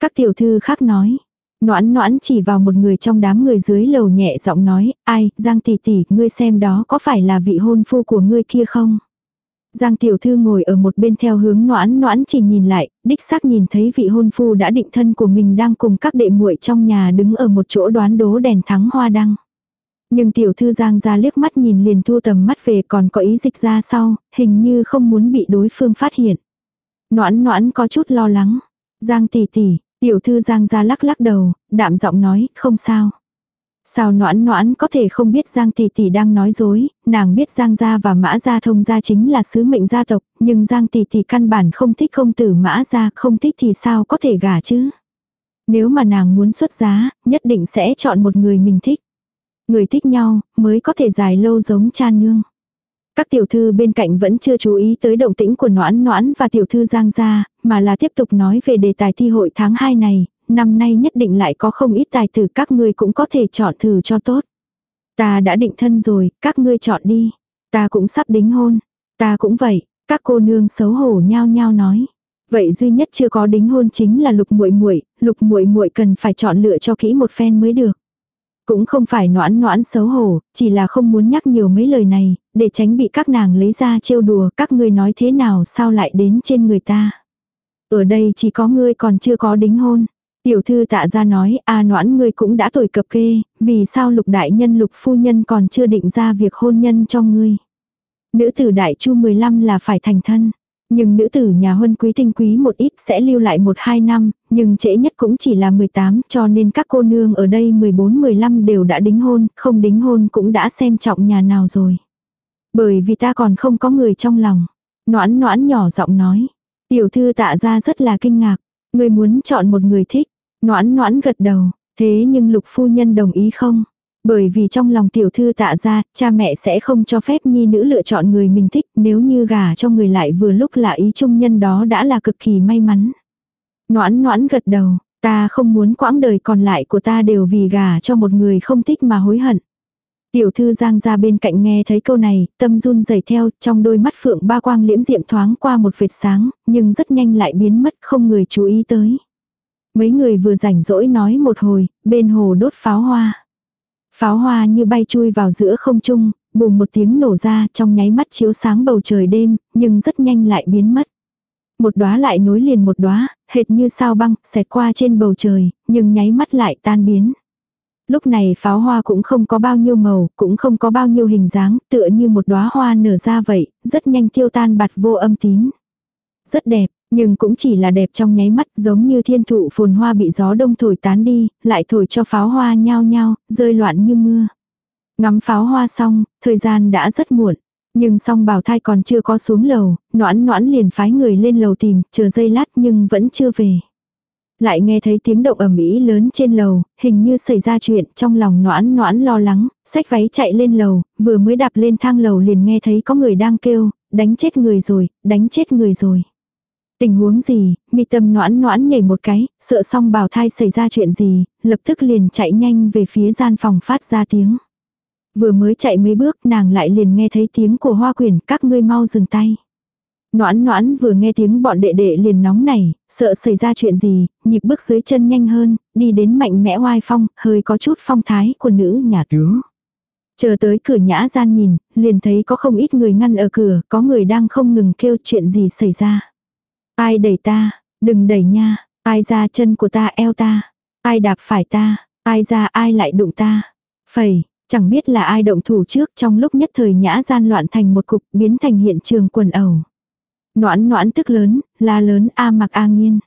Các tiểu thư khác nói. Noãn noãn chỉ vào một người trong đám người dưới lầu nhẹ giọng nói, ai, Giang tỷ tỷ, ngươi xem đó có phải là vị hôn phu của ngươi kia không? Giang tiểu thư ngồi ở một bên theo hướng noãn noãn chỉ nhìn lại, đích xác nhìn thấy vị hôn phu đã định thân của mình đang cùng các đệ muội trong nhà đứng ở một chỗ đoán đố đèn thắng hoa đăng. Nhưng tiểu thư Giang ra liếc mắt nhìn liền thu tầm mắt về còn có ý dịch ra sau, hình như không muốn bị đối phương phát hiện. Noãn noãn có chút lo lắng. Giang tỷ tỷ, tiểu thư Giang ra lắc lắc đầu, đạm giọng nói, không sao. Sao noãn noãn có thể không biết Giang tỷ tỷ đang nói dối, nàng biết Giang gia và Mã gia thông gia chính là sứ mệnh gia tộc, nhưng Giang tỷ tỷ căn bản không thích công tử Mã gia, không thích thì sao có thể gả chứ. Nếu mà nàng muốn xuất giá, nhất định sẽ chọn một người mình thích. Người thích nhau, mới có thể dài lâu giống cha nương. Các tiểu thư bên cạnh vẫn chưa chú ý tới động tĩnh của noãn noãn và tiểu thư Giang gia, mà là tiếp tục nói về đề tài thi hội tháng 2 này, năm nay nhất định lại có không ít tài tử các ngươi cũng có thể chọn thử cho tốt. Ta đã định thân rồi, các ngươi chọn đi. Ta cũng sắp đính hôn. Ta cũng vậy, các cô nương xấu hổ nhao nhao nói. Vậy duy nhất chưa có đính hôn chính là lục muội muội, lục muội muội cần phải chọn lựa cho kỹ một phen mới được. Cũng không phải noãn noãn xấu hổ, chỉ là không muốn nhắc nhiều mấy lời này, để tránh bị các nàng lấy ra trêu đùa các ngươi nói thế nào sao lại đến trên người ta. Ở đây chỉ có ngươi còn chưa có đính hôn. Tiểu thư tạ ra nói, a noãn ngươi cũng đã tuổi cập kê, vì sao lục đại nhân lục phu nhân còn chưa định ra việc hôn nhân cho ngươi. Nữ tử đại chu 15 là phải thành thân. Nhưng nữ tử nhà huân quý tinh quý một ít sẽ lưu lại một hai năm, nhưng trễ nhất cũng chỉ là 18 cho nên các cô nương ở đây 14-15 đều đã đính hôn, không đính hôn cũng đã xem trọng nhà nào rồi. Bởi vì ta còn không có người trong lòng. Noãn noãn nhỏ giọng nói. Tiểu thư tạ ra rất là kinh ngạc. Người muốn chọn một người thích. Noãn noãn gật đầu, thế nhưng lục phu nhân đồng ý không? Bởi vì trong lòng tiểu thư tạ ra, cha mẹ sẽ không cho phép nhi nữ lựa chọn người mình thích nếu như gả cho người lại vừa lúc là ý trung nhân đó đã là cực kỳ may mắn. Noãn noãn gật đầu, ta không muốn quãng đời còn lại của ta đều vì gả cho một người không thích mà hối hận. Tiểu thư giang ra bên cạnh nghe thấy câu này, tâm run rẩy theo, trong đôi mắt phượng ba quang liễm diệm thoáng qua một vệt sáng, nhưng rất nhanh lại biến mất không người chú ý tới. Mấy người vừa rảnh rỗi nói một hồi, bên hồ đốt pháo hoa. Pháo hoa như bay chui vào giữa không trung, bùm một tiếng nổ ra trong nháy mắt chiếu sáng bầu trời đêm, nhưng rất nhanh lại biến mất. Một đóa lại nối liền một đóa, hệt như sao băng, xẹt qua trên bầu trời, nhưng nháy mắt lại tan biến. Lúc này pháo hoa cũng không có bao nhiêu màu, cũng không có bao nhiêu hình dáng, tựa như một đóa hoa nở ra vậy, rất nhanh tiêu tan bạt vô âm tín. Rất đẹp, nhưng cũng chỉ là đẹp trong nháy mắt giống như thiên thụ phồn hoa bị gió đông thổi tán đi, lại thổi cho pháo hoa nhao nhao, rơi loạn như mưa. Ngắm pháo hoa xong, thời gian đã rất muộn. Nhưng song bảo thai còn chưa có xuống lầu, noãn noãn liền phái người lên lầu tìm, chờ giây lát nhưng vẫn chưa về. Lại nghe thấy tiếng động ầm ĩ lớn trên lầu, hình như xảy ra chuyện, trong lòng noãn noãn lo lắng, sách váy chạy lên lầu, vừa mới đạp lên thang lầu liền nghe thấy có người đang kêu, đánh chết người rồi, đánh chết người rồi. Tình huống gì, mi tâm noãn noãn nhảy một cái, sợ xong bào thai xảy ra chuyện gì, lập tức liền chạy nhanh về phía gian phòng phát ra tiếng. Vừa mới chạy mấy bước nàng lại liền nghe thấy tiếng của hoa quyển các ngươi mau dừng tay. Noãn noãn vừa nghe tiếng bọn đệ đệ liền nóng nảy, sợ xảy ra chuyện gì, nhịp bước dưới chân nhanh hơn, đi đến mạnh mẽ oai phong, hơi có chút phong thái của nữ nhà tướng. Chờ tới cửa nhã gian nhìn, liền thấy có không ít người ngăn ở cửa, có người đang không ngừng kêu chuyện gì xảy ra. Ai đẩy ta, đừng đẩy nha, ai ra chân của ta eo ta, ai đạp phải ta, ai ra ai lại đụng ta. Phẩy, chẳng biết là ai động thủ trước trong lúc nhất thời nhã gian loạn thành một cục biến thành hiện trường quần ẩu. Noãn noãn tức lớn, la lớn a mặc a nghiên.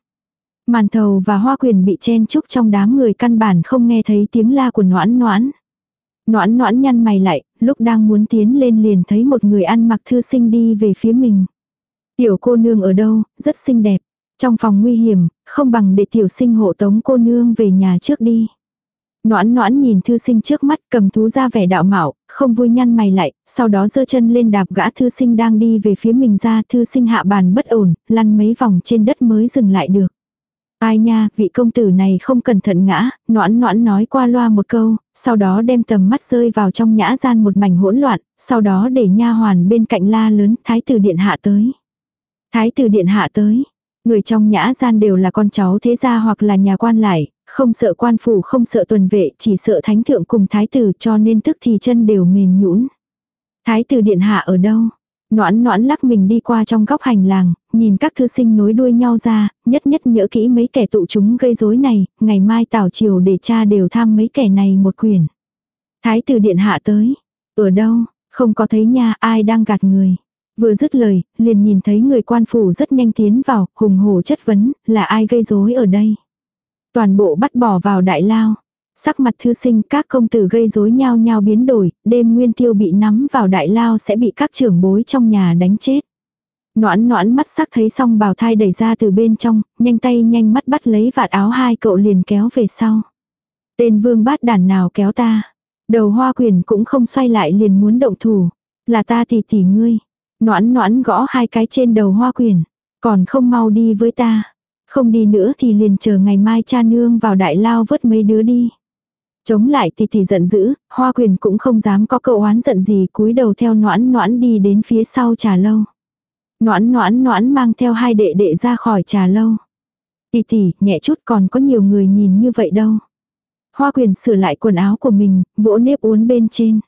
Màn thầu và hoa quyền bị chen chúc trong đám người căn bản không nghe thấy tiếng la của noãn noãn. Noãn noãn nhăn mày lại, lúc đang muốn tiến lên liền thấy một người ăn mặc thư sinh đi về phía mình. Tiểu cô nương ở đâu, rất xinh đẹp. Trong phòng nguy hiểm, không bằng để tiểu sinh hộ tống cô nương về nhà trước đi. Noãn noãn nhìn thư sinh trước mắt cầm thú ra vẻ đạo mạo, không vui nhăn mày lại, sau đó giơ chân lên đạp gã thư sinh đang đi về phía mình ra thư sinh hạ bàn bất ổn, lăn mấy vòng trên đất mới dừng lại được. Ai nha, vị công tử này không cẩn thận ngã, noãn noãn nói qua loa một câu, sau đó đem tầm mắt rơi vào trong nhã gian một mảnh hỗn loạn, sau đó để nha hoàn bên cạnh la lớn thái tử điện hạ tới. Thái tử điện hạ tới. Người trong nhã gian đều là con cháu thế gia hoặc là nhà quan lại, không sợ quan phủ không sợ tuần vệ, chỉ sợ thánh thượng cùng thái tử cho nên tức thì chân đều mềm nhũn. Thái tử điện hạ ở đâu? Noãn noãn lắc mình đi qua trong góc hành làng, nhìn các thư sinh nối đuôi nhau ra, nhất nhất nhớ kỹ mấy kẻ tụ chúng gây rối này, ngày mai tảo chiều để cha đều tham mấy kẻ này một quyền. Thái tử điện hạ tới. Ở đâu? Không có thấy nha, ai đang gạt người. Vừa dứt lời, liền nhìn thấy người quan phủ rất nhanh tiến vào, hùng hổ chất vấn, là ai gây rối ở đây. Toàn bộ bắt bỏ vào đại lao. Sắc mặt thư sinh các công tử gây rối nhau nhau biến đổi, đêm nguyên tiêu bị nắm vào đại lao sẽ bị các trưởng bối trong nhà đánh chết. Noãn noãn mắt sắc thấy xong bào thai đẩy ra từ bên trong, nhanh tay nhanh mắt bắt lấy vạt áo hai cậu liền kéo về sau. Tên vương bát đàn nào kéo ta. Đầu hoa quyền cũng không xoay lại liền muốn động thủ. Là ta thì tỷ ngươi. Noãn noãn gõ hai cái trên đầu hoa quyền. Còn không mau đi với ta. Không đi nữa thì liền chờ ngày mai cha nương vào đại lao vớt mấy đứa đi. Chống lại thì thì giận dữ, hoa quyền cũng không dám có cậu oán giận gì cúi đầu theo noãn noãn đi đến phía sau trà lâu. Noãn noãn noãn mang theo hai đệ đệ ra khỏi trà lâu. Tì tì, nhẹ chút còn có nhiều người nhìn như vậy đâu. Hoa quyền sửa lại quần áo của mình, vỗ nếp uốn bên trên.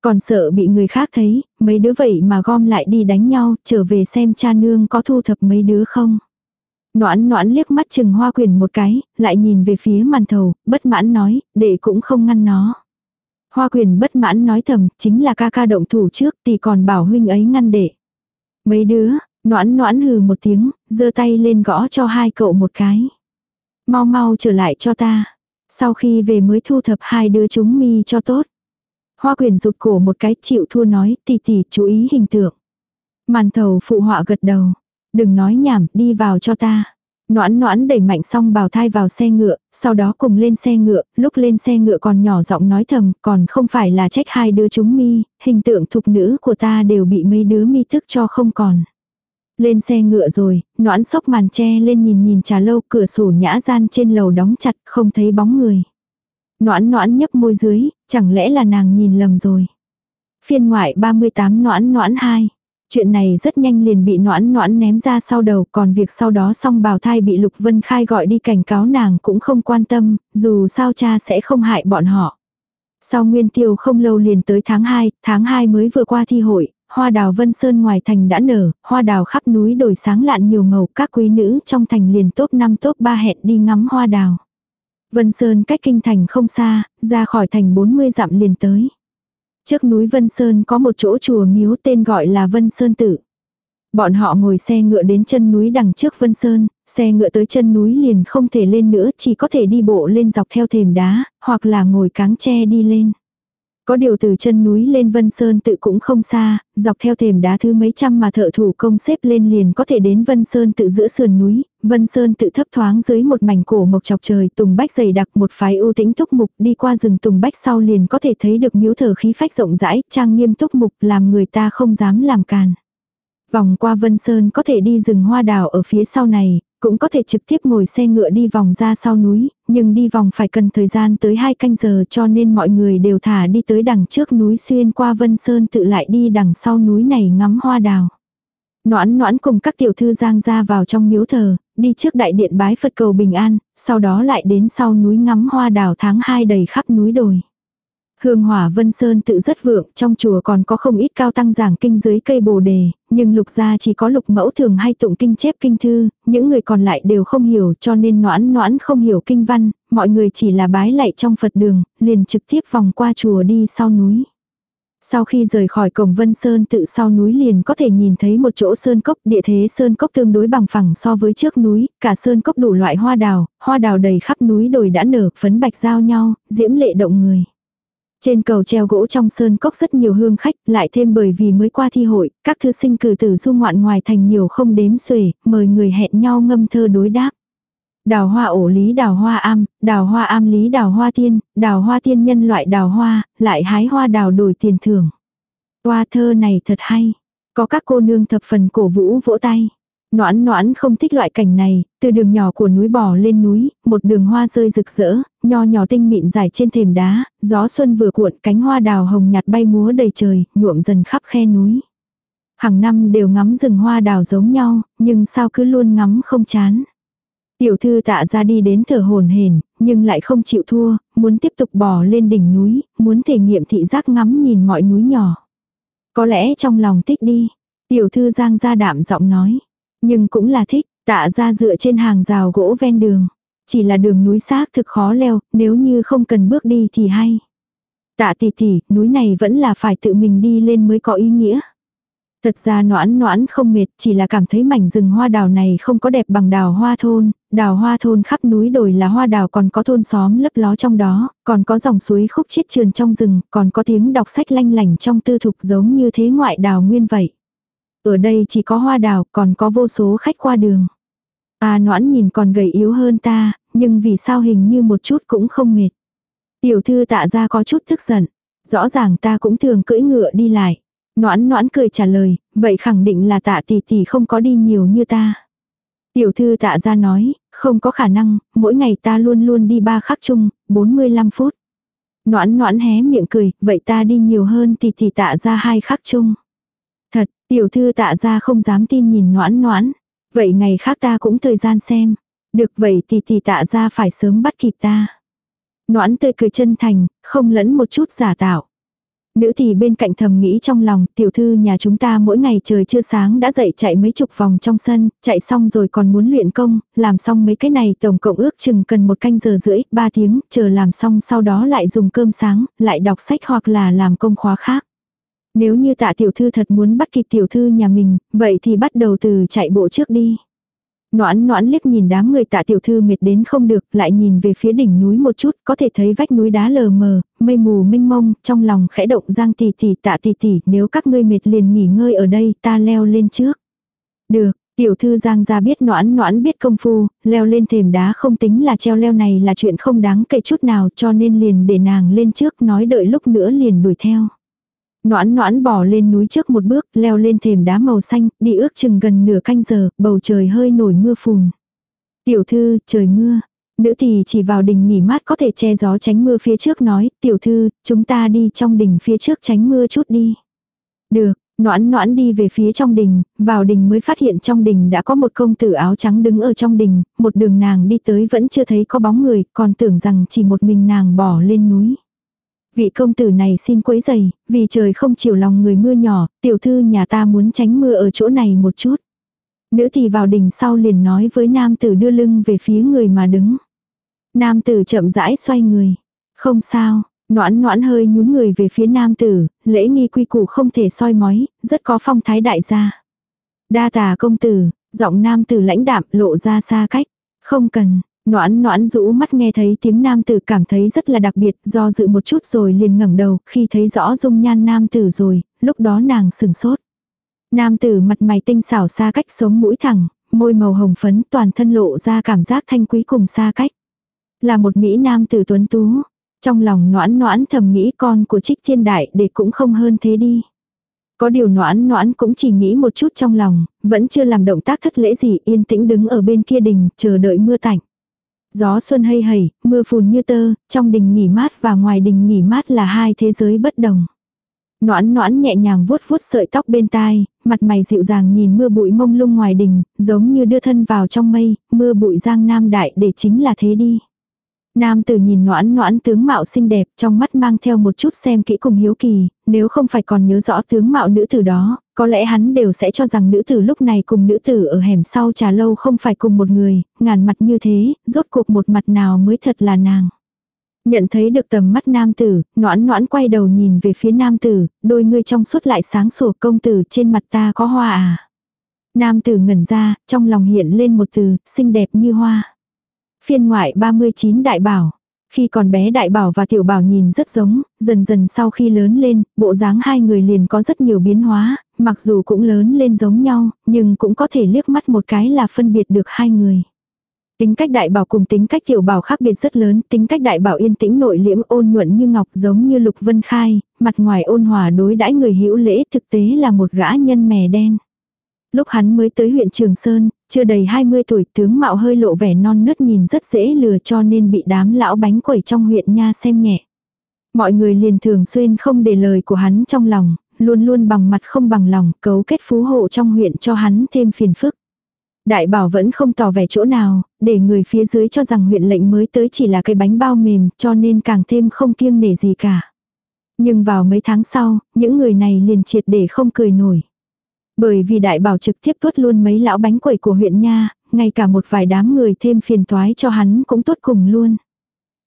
Còn sợ bị người khác thấy, mấy đứa vậy mà gom lại đi đánh nhau, trở về xem cha nương có thu thập mấy đứa không. Noãn noãn liếc mắt chừng hoa quyền một cái, lại nhìn về phía màn thầu, bất mãn nói, để cũng không ngăn nó. Hoa quyền bất mãn nói thầm, chính là ca ca động thủ trước thì còn bảo huynh ấy ngăn để. Mấy đứa, noãn noãn hừ một tiếng, giơ tay lên gõ cho hai cậu một cái. Mau mau trở lại cho ta. Sau khi về mới thu thập hai đứa chúng mi cho tốt. Hoa quyền rụt cổ một cái chịu thua nói tỷ tỷ chú ý hình tượng. Màn thầu phụ họa gật đầu. Đừng nói nhảm, đi vào cho ta. Noãn noãn đẩy mạnh xong bào thai vào xe ngựa, sau đó cùng lên xe ngựa, lúc lên xe ngựa còn nhỏ giọng nói thầm, còn không phải là trách hai đứa chúng mi, hình tượng thục nữ của ta đều bị mấy đứa mi thức cho không còn. Lên xe ngựa rồi, noãn sốc màn tre lên nhìn nhìn trà lâu cửa sổ nhã gian trên lầu đóng chặt không thấy bóng người. Noãn noãn nhấp môi dưới, chẳng lẽ là nàng nhìn lầm rồi. Phiên ngoại 38 noãn noãn 2. Chuyện này rất nhanh liền bị noãn noãn ném ra sau đầu, còn việc sau đó xong bào thai bị Lục Vân Khai gọi đi cảnh cáo nàng cũng không quan tâm, dù sao cha sẽ không hại bọn họ. Sau nguyên tiêu không lâu liền tới tháng 2, tháng 2 mới vừa qua thi hội, hoa đào vân sơn ngoài thành đã nở, hoa đào khắp núi đổi sáng lạn nhiều màu, các quý nữ trong thành liền top 5 top 3 hẹn đi ngắm hoa đào. Vân Sơn cách kinh thành không xa, ra khỏi thành 40 dặm liền tới. Trước núi Vân Sơn có một chỗ chùa miếu tên gọi là Vân Sơn Tự. Bọn họ ngồi xe ngựa đến chân núi đằng trước Vân Sơn, xe ngựa tới chân núi liền không thể lên nữa chỉ có thể đi bộ lên dọc theo thềm đá, hoặc là ngồi cáng tre đi lên. Có điều từ chân núi lên Vân Sơn tự cũng không xa, dọc theo thềm đá thứ mấy trăm mà thợ thủ công xếp lên liền có thể đến Vân Sơn tự giữa sườn núi, Vân Sơn tự thấp thoáng dưới một mảnh cổ mộc chọc trời tùng bách dày đặc một phái ưu tĩnh túc mục đi qua rừng tùng bách sau liền có thể thấy được miếu thờ khí phách rộng rãi, trang nghiêm túc mục làm người ta không dám làm càn. Vòng qua Vân Sơn có thể đi rừng hoa đào ở phía sau này, cũng có thể trực tiếp ngồi xe ngựa đi vòng ra sau núi, nhưng đi vòng phải cần thời gian tới 2 canh giờ cho nên mọi người đều thả đi tới đằng trước núi xuyên qua Vân Sơn tự lại đi đằng sau núi này ngắm hoa đào. Noãn noãn cùng các tiểu thư giang ra vào trong miếu thờ, đi trước đại điện bái Phật cầu bình an, sau đó lại đến sau núi ngắm hoa đào tháng 2 đầy khắp núi đồi. Hương hỏa vân sơn tự rất vượng, trong chùa còn có không ít cao tăng giảng kinh dưới cây bồ đề, nhưng lục gia chỉ có lục mẫu thường hay tụng kinh chép kinh thư, những người còn lại đều không hiểu cho nên noãn noãn không hiểu kinh văn, mọi người chỉ là bái lạy trong Phật đường, liền trực tiếp vòng qua chùa đi sau núi. Sau khi rời khỏi cổng Vân Sơn tự sau núi liền có thể nhìn thấy một chỗ sơn cốc, địa thế sơn cốc tương đối bằng phẳng so với trước núi, cả sơn cốc đủ loại hoa đào, hoa đào đầy khắp núi đồi đã nở, phấn bạch giao nhau, diễm lệ động người. Trên cầu treo gỗ trong sơn cốc rất nhiều hương khách, lại thêm bởi vì mới qua thi hội, các thư sinh cử tử du ngoạn ngoài thành nhiều không đếm xuể, mời người hẹn nhau ngâm thơ đối đáp. Đào hoa ổ lý đào hoa am, đào hoa am lý đào hoa tiên, đào hoa tiên nhân loại đào hoa, lại hái hoa đào đổi tiền thưởng. Hoa thơ này thật hay. Có các cô nương thập phần cổ vũ vỗ tay. Noãn noãn không thích loại cảnh này, từ đường nhỏ của núi bò lên núi, một đường hoa rơi rực rỡ, nho nhỏ tinh mịn dài trên thềm đá, gió xuân vừa cuộn cánh hoa đào hồng nhạt bay múa đầy trời, nhuộm dần khắp khe núi. Hàng năm đều ngắm rừng hoa đào giống nhau, nhưng sao cứ luôn ngắm không chán. Tiểu thư tạ ra đi đến thở hồn hển, nhưng lại không chịu thua, muốn tiếp tục bò lên đỉnh núi, muốn thể nghiệm thị giác ngắm nhìn mọi núi nhỏ. Có lẽ trong lòng thích đi. Tiểu thư giang ra đạm giọng nói. Nhưng cũng là thích, tạ ra dựa trên hàng rào gỗ ven đường. Chỉ là đường núi xác thực khó leo, nếu như không cần bước đi thì hay. Tạ tỷ tỷ, núi này vẫn là phải tự mình đi lên mới có ý nghĩa. Thật ra noãn noãn không mệt, chỉ là cảm thấy mảnh rừng hoa đào này không có đẹp bằng đào hoa thôn, đào hoa thôn khắp núi đồi là hoa đào còn có thôn xóm lấp ló trong đó, còn có dòng suối khúc chiết trườn trong rừng, còn có tiếng đọc sách lanh lành trong tư thục giống như thế ngoại đào nguyên vậy. Ở đây chỉ có hoa đào, còn có vô số khách qua đường. Ta noãn nhìn còn gầy yếu hơn ta, nhưng vì sao hình như một chút cũng không mệt. Tiểu thư tạ ra có chút tức giận. Rõ ràng ta cũng thường cưỡi ngựa đi lại. Noãn noãn cười trả lời, vậy khẳng định là tạ tỷ tỷ không có đi nhiều như ta. Tiểu thư tạ ra nói, không có khả năng, mỗi ngày ta luôn luôn đi ba khắc chung, 45 phút. Noãn noãn hé miệng cười, vậy ta đi nhiều hơn tỷ tỷ tạ ra hai khắc chung. Thật, tiểu thư tạ ra không dám tin nhìn noãn noãn. Vậy ngày khác ta cũng thời gian xem. Được vậy thì thì tạ ra phải sớm bắt kịp ta. Noãn tươi cười chân thành, không lẫn một chút giả tạo. Nữ thì bên cạnh thầm nghĩ trong lòng, tiểu thư nhà chúng ta mỗi ngày trời chưa sáng đã dậy chạy mấy chục vòng trong sân, chạy xong rồi còn muốn luyện công, làm xong mấy cái này tổng cộng ước chừng cần một canh giờ rưỡi, ba tiếng, chờ làm xong sau đó lại dùng cơm sáng, lại đọc sách hoặc là làm công khóa khác. Nếu như tạ tiểu thư thật muốn bắt kịp tiểu thư nhà mình, vậy thì bắt đầu từ chạy bộ trước đi. Noãn noãn liếc nhìn đám người tạ tiểu thư mệt đến không được, lại nhìn về phía đỉnh núi một chút, có thể thấy vách núi đá lờ mờ, mây mù mênh mông, trong lòng khẽ động giang tỷ tỷ tạ tỷ tỷ, nếu các ngươi mệt liền nghỉ ngơi ở đây, ta leo lên trước. Được, tiểu thư giang ra biết noãn noãn biết công phu, leo lên thềm đá không tính là treo leo này là chuyện không đáng kể chút nào cho nên liền để nàng lên trước nói đợi lúc nữa liền đuổi theo. Noãn noãn bỏ lên núi trước một bước, leo lên thềm đá màu xanh, đi ước chừng gần nửa canh giờ, bầu trời hơi nổi mưa phùn. Tiểu thư, trời mưa. Nữ tỳ chỉ vào đỉnh nghỉ mát có thể che gió tránh mưa phía trước nói, tiểu thư, chúng ta đi trong đình phía trước tránh mưa chút đi. Được, noãn noãn đi về phía trong đình, vào đình mới phát hiện trong đình đã có một công tử áo trắng đứng ở trong đình, một đường nàng đi tới vẫn chưa thấy có bóng người, còn tưởng rằng chỉ một mình nàng bỏ lên núi vị công tử này xin quấy giày, vì trời không chiều lòng người mưa nhỏ, tiểu thư nhà ta muốn tránh mưa ở chỗ này một chút. Nữ thì vào đình sau liền nói với nam tử đưa lưng về phía người mà đứng. Nam tử chậm rãi xoay người. Không sao, noãn noãn hơi nhún người về phía nam tử, lễ nghi quy củ không thể soi mói, rất có phong thái đại gia. Đa tà công tử, giọng nam tử lãnh đạm lộ ra xa cách. Không cần, Noãn noãn rũ mắt nghe thấy tiếng nam tử cảm thấy rất là đặc biệt, do dự một chút rồi liền ngẩng đầu, khi thấy rõ dung nhan nam tử rồi, lúc đó nàng sừng sốt. Nam tử mặt mày tinh xảo xa cách sống mũi thẳng, môi màu hồng phấn toàn thân lộ ra cảm giác thanh quý cùng xa cách. Là một Mỹ nam tử tuấn tú. Trong lòng noãn noãn thầm nghĩ con của trích thiên đại để cũng không hơn thế đi. Có điều noãn noãn cũng chỉ nghĩ một chút trong lòng, vẫn chưa làm động tác thất lễ gì yên tĩnh đứng ở bên kia đình, chờ đợi mưa tạnh. Gió xuân hay hẩy mưa phùn như tơ, trong đình nghỉ mát và ngoài đình nghỉ mát là hai thế giới bất đồng. Noãn noãn nhẹ nhàng vuốt vuốt sợi tóc bên tai, mặt mày dịu dàng nhìn mưa bụi mông lung ngoài đình, giống như đưa thân vào trong mây, mưa bụi giang nam đại để chính là thế đi. Nam tử nhìn noãn noãn tướng mạo xinh đẹp, trong mắt mang theo một chút xem kỹ cùng hiếu kỳ, nếu không phải còn nhớ rõ tướng mạo nữ tử đó, có lẽ hắn đều sẽ cho rằng nữ tử lúc này cùng nữ tử ở hẻm sau trà lâu không phải cùng một người, ngàn mặt như thế, rốt cuộc một mặt nào mới thật là nàng. Nhận thấy được tầm mắt nam tử, noãn noãn quay đầu nhìn về phía nam tử, đôi ngươi trong suốt lại sáng sủa công tử trên mặt ta có hoa à. Nam tử ngẩn ra, trong lòng hiện lên một từ, xinh đẹp như hoa. Phiên ngoại 39 đại bảo. Khi còn bé đại bảo và tiểu bảo nhìn rất giống, dần dần sau khi lớn lên, bộ dáng hai người liền có rất nhiều biến hóa, mặc dù cũng lớn lên giống nhau, nhưng cũng có thể liếc mắt một cái là phân biệt được hai người. Tính cách đại bảo cùng tính cách tiểu bảo khác biệt rất lớn, tính cách đại bảo yên tĩnh nội liễm ôn nhuận như ngọc giống như lục vân khai, mặt ngoài ôn hòa đối đãi người hữu lễ thực tế là một gã nhân mè đen. Lúc hắn mới tới huyện Trường Sơn, chưa đầy 20 tuổi tướng mạo hơi lộ vẻ non nớt nhìn rất dễ lừa cho nên bị đám lão bánh quẩy trong huyện nha xem nhẹ. Mọi người liền thường xuyên không để lời của hắn trong lòng, luôn luôn bằng mặt không bằng lòng, cấu kết phú hộ trong huyện cho hắn thêm phiền phức. Đại bảo vẫn không tỏ vẻ chỗ nào, để người phía dưới cho rằng huyện lệnh mới tới chỉ là cái bánh bao mềm, cho nên càng thêm không kiêng nể gì cả. Nhưng vào mấy tháng sau, những người này liền triệt để không cười nổi. Bởi vì đại bảo trực tiếp tuốt luôn mấy lão bánh quẩy của huyện nha, ngay cả một vài đám người thêm phiền toái cho hắn cũng tốt cùng luôn.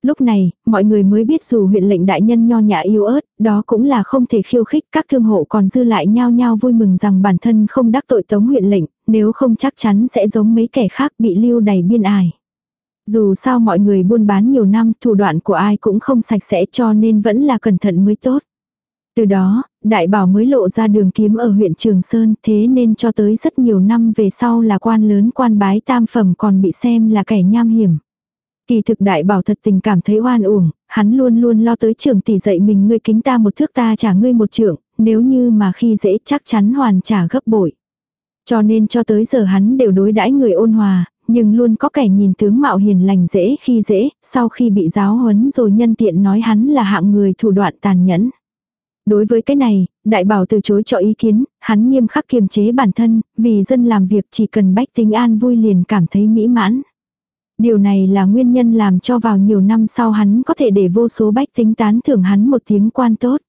Lúc này, mọi người mới biết dù huyện lệnh đại nhân nho nhã yêu ớt, đó cũng là không thể khiêu khích, các thương hộ còn dư lại nhao nhao vui mừng rằng bản thân không đắc tội tống huyện lệnh, nếu không chắc chắn sẽ giống mấy kẻ khác bị lưu đầy biên ải. Dù sao mọi người buôn bán nhiều năm, thủ đoạn của ai cũng không sạch sẽ cho nên vẫn là cẩn thận mới tốt. Từ đó, đại bảo mới lộ ra đường kiếm ở huyện Trường Sơn thế nên cho tới rất nhiều năm về sau là quan lớn quan bái tam phẩm còn bị xem là kẻ nham hiểm. Kỳ thực đại bảo thật tình cảm thấy oan uổng, hắn luôn luôn lo tới trường tỷ dạy mình ngươi kính ta một thước ta trả ngươi một trượng, nếu như mà khi dễ chắc chắn hoàn trả gấp bội. Cho nên cho tới giờ hắn đều đối đãi người ôn hòa, nhưng luôn có kẻ nhìn tướng mạo hiền lành dễ khi dễ, sau khi bị giáo huấn rồi nhân tiện nói hắn là hạng người thủ đoạn tàn nhẫn. Đối với cái này, đại bảo từ chối cho ý kiến, hắn nghiêm khắc kiềm chế bản thân, vì dân làm việc chỉ cần bách tính an vui liền cảm thấy mỹ mãn. Điều này là nguyên nhân làm cho vào nhiều năm sau hắn có thể để vô số bách tính tán thưởng hắn một tiếng quan tốt.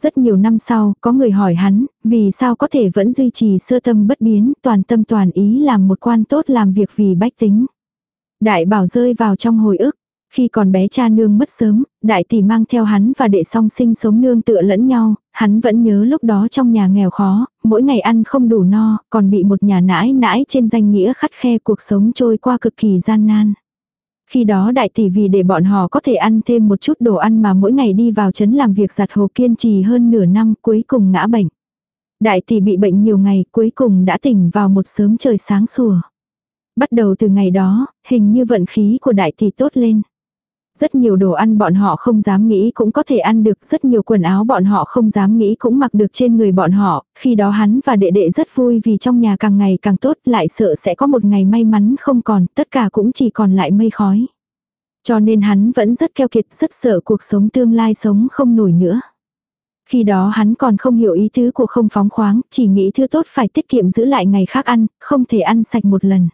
Rất nhiều năm sau, có người hỏi hắn, vì sao có thể vẫn duy trì sơ tâm bất biến, toàn tâm toàn ý làm một quan tốt làm việc vì bách tính. Đại bảo rơi vào trong hồi ức, khi còn bé cha nương mất sớm, đại tỷ mang theo hắn và đệ song sinh sống nương tựa lẫn nhau, hắn vẫn nhớ lúc đó trong nhà nghèo khó, mỗi ngày ăn không đủ no, còn bị một nhà nãi nãi trên danh nghĩa khắt khe cuộc sống trôi qua cực kỳ gian nan. Khi đó đại tỷ vì để bọn họ có thể ăn thêm một chút đồ ăn mà mỗi ngày đi vào trấn làm việc giặt hồ kiên trì hơn nửa năm cuối cùng ngã bệnh. Đại tỷ bị bệnh nhiều ngày cuối cùng đã tỉnh vào một sớm trời sáng sủa. Bắt đầu từ ngày đó, hình như vận khí của đại tỷ tốt lên. Rất nhiều đồ ăn bọn họ không dám nghĩ cũng có thể ăn được, rất nhiều quần áo bọn họ không dám nghĩ cũng mặc được trên người bọn họ, khi đó hắn và đệ đệ rất vui vì trong nhà càng ngày càng tốt, lại sợ sẽ có một ngày may mắn không còn, tất cả cũng chỉ còn lại mây khói. Cho nên hắn vẫn rất keo kiệt, rất sợ cuộc sống tương lai sống không nổi nữa. Khi đó hắn còn không hiểu ý tứ của không phóng khoáng, chỉ nghĩ thứ tốt phải tiết kiệm giữ lại ngày khác ăn, không thể ăn sạch một lần.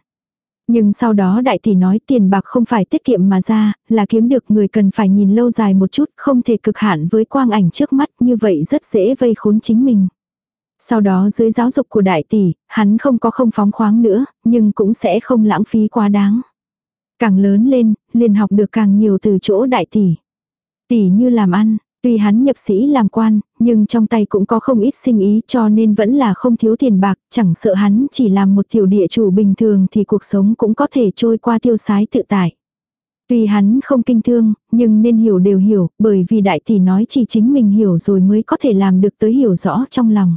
Nhưng sau đó đại tỷ nói tiền bạc không phải tiết kiệm mà ra, là kiếm được người cần phải nhìn lâu dài một chút, không thể cực hạn với quang ảnh trước mắt như vậy rất dễ vây khốn chính mình. Sau đó dưới giáo dục của đại tỷ, hắn không có không phóng khoáng nữa, nhưng cũng sẽ không lãng phí quá đáng. Càng lớn lên, liền học được càng nhiều từ chỗ đại tỷ. Tỷ như làm ăn, tuy hắn nhập sĩ làm quan, nhưng trong tay cũng có không ít sinh ý cho nên vẫn là không thiếu tiền bạc, chẳng sợ hắn chỉ làm một tiểu địa chủ bình thường thì cuộc sống cũng có thể trôi qua tiêu sái tự tại. Tuy hắn không kinh thương, nhưng nên hiểu đều hiểu, bởi vì đại tỷ nói chỉ chính mình hiểu rồi mới có thể làm được tới hiểu rõ trong lòng.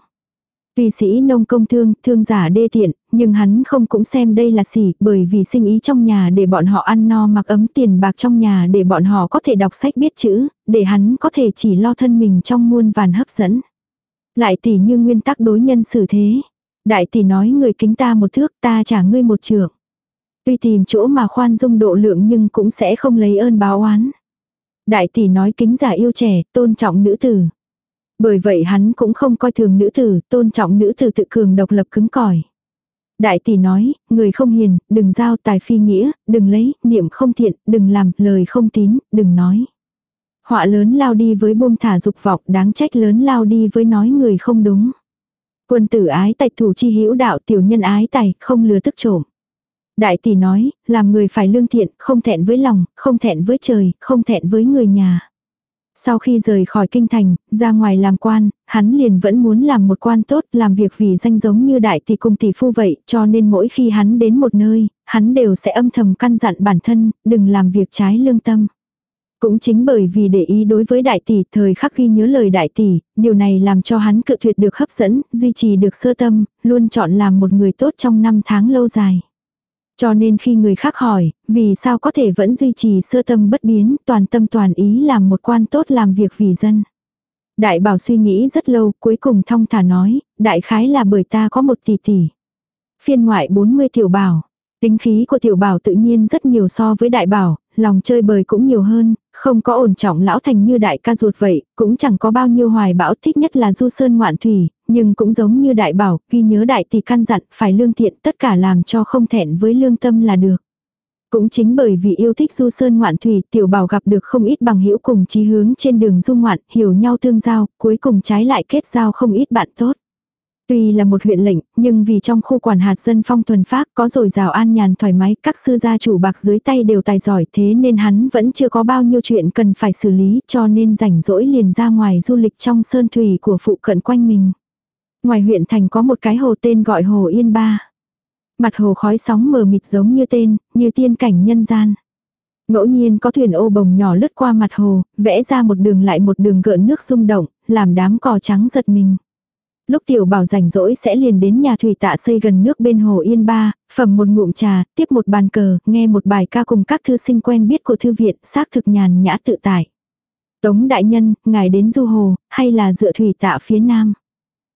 Tuy sĩ nông công thương, thương giả đê tiện, nhưng hắn không cũng xem đây là xỉ, bởi vì sinh ý trong nhà để bọn họ ăn no mặc ấm tiền bạc trong nhà để bọn họ có thể đọc sách biết chữ, để hắn có thể chỉ lo thân mình trong muôn vàn hấp dẫn. Lại tỷ như nguyên tắc đối nhân xử thế. Đại tỷ nói người kính ta một thước ta trả ngươi một trượng. Tuy tìm chỗ mà khoan dung độ lượng nhưng cũng sẽ không lấy ơn báo oán. Đại tỷ nói kính giả yêu trẻ, tôn trọng nữ tử. Bởi vậy hắn cũng không coi thường nữ tử, tôn trọng nữ tử tự cường độc lập cứng cỏi. Đại tỷ nói, người không hiền, đừng giao tài phi nghĩa, đừng lấy, niệm không thiện, đừng làm, lời không tín, đừng nói. Họa lớn lao đi với buông thả dục vọng, đáng trách lớn lao đi với nói người không đúng. Quân tử ái tài thủ chi hữu đạo tiểu nhân ái tài, không lừa tức trộm. Đại tỷ nói, làm người phải lương thiện, không thẹn với lòng, không thẹn với trời, không thẹn với người nhà. Sau khi rời khỏi kinh thành, ra ngoài làm quan, hắn liền vẫn muốn làm một quan tốt, làm việc vì danh giống như đại tỷ cung tỷ phu vậy, cho nên mỗi khi hắn đến một nơi, hắn đều sẽ âm thầm căn dặn bản thân, đừng làm việc trái lương tâm. Cũng chính bởi vì để ý đối với đại tỷ, thời khắc ghi nhớ lời đại tỷ, điều này làm cho hắn cự tuyệt được hấp dẫn, duy trì được sơ tâm, luôn chọn làm một người tốt trong năm tháng lâu dài. Cho nên khi người khác hỏi, vì sao có thể vẫn duy trì sơ tâm bất biến, toàn tâm toàn ý làm một quan tốt làm việc vì dân. Đại bảo suy nghĩ rất lâu, cuối cùng thong thả nói, đại khái là bởi ta có một tỷ tỷ. Phiên ngoại 40 tiểu bảo. Tính khí của tiểu bảo tự nhiên rất nhiều so với đại bảo, lòng chơi bời cũng nhiều hơn, không có ổn trọng lão thành như đại ca ruột vậy, cũng chẳng có bao nhiêu hoài bão thích nhất là du sơn ngoạn thủy, nhưng cũng giống như đại bảo, ghi nhớ đại tỷ căn dặn, phải lương thiện tất cả làm cho không thẹn với lương tâm là được. Cũng chính bởi vì yêu thích du sơn ngoạn thủy, tiểu bảo gặp được không ít bằng hữu cùng chí hướng trên đường du ngoạn, hiểu nhau tương giao, cuối cùng trái lại kết giao không ít bạn tốt. Tuy là một huyện lệnh, nhưng vì trong khu quản hạt dân phong thuần phác có rồi rào an nhàn thoải mái, các sư gia chủ bạc dưới tay đều tài giỏi thế nên hắn vẫn chưa có bao nhiêu chuyện cần phải xử lý cho nên rảnh rỗi liền ra ngoài du lịch trong sơn thủy của phụ cận quanh mình. Ngoài huyện thành có một cái hồ tên gọi Hồ Yên Ba. Mặt hồ khói sóng mờ mịt giống như tên, như tiên cảnh nhân gian. Ngẫu nhiên có thuyền ô bồng nhỏ lướt qua mặt hồ, vẽ ra một đường lại một đường gợn nước rung động, làm đám cò trắng giật mình. Lúc tiểu bảo rảnh rỗi sẽ liền đến nhà thủy tạ xây gần nước bên hồ Yên Ba, phẩm một ngụm trà, tiếp một bàn cờ, nghe một bài ca cùng các thư sinh quen biết của thư viện, xác thực nhàn nhã tự tại. Tống đại nhân, ngài đến du hồ, hay là dựa thủy tạ phía nam?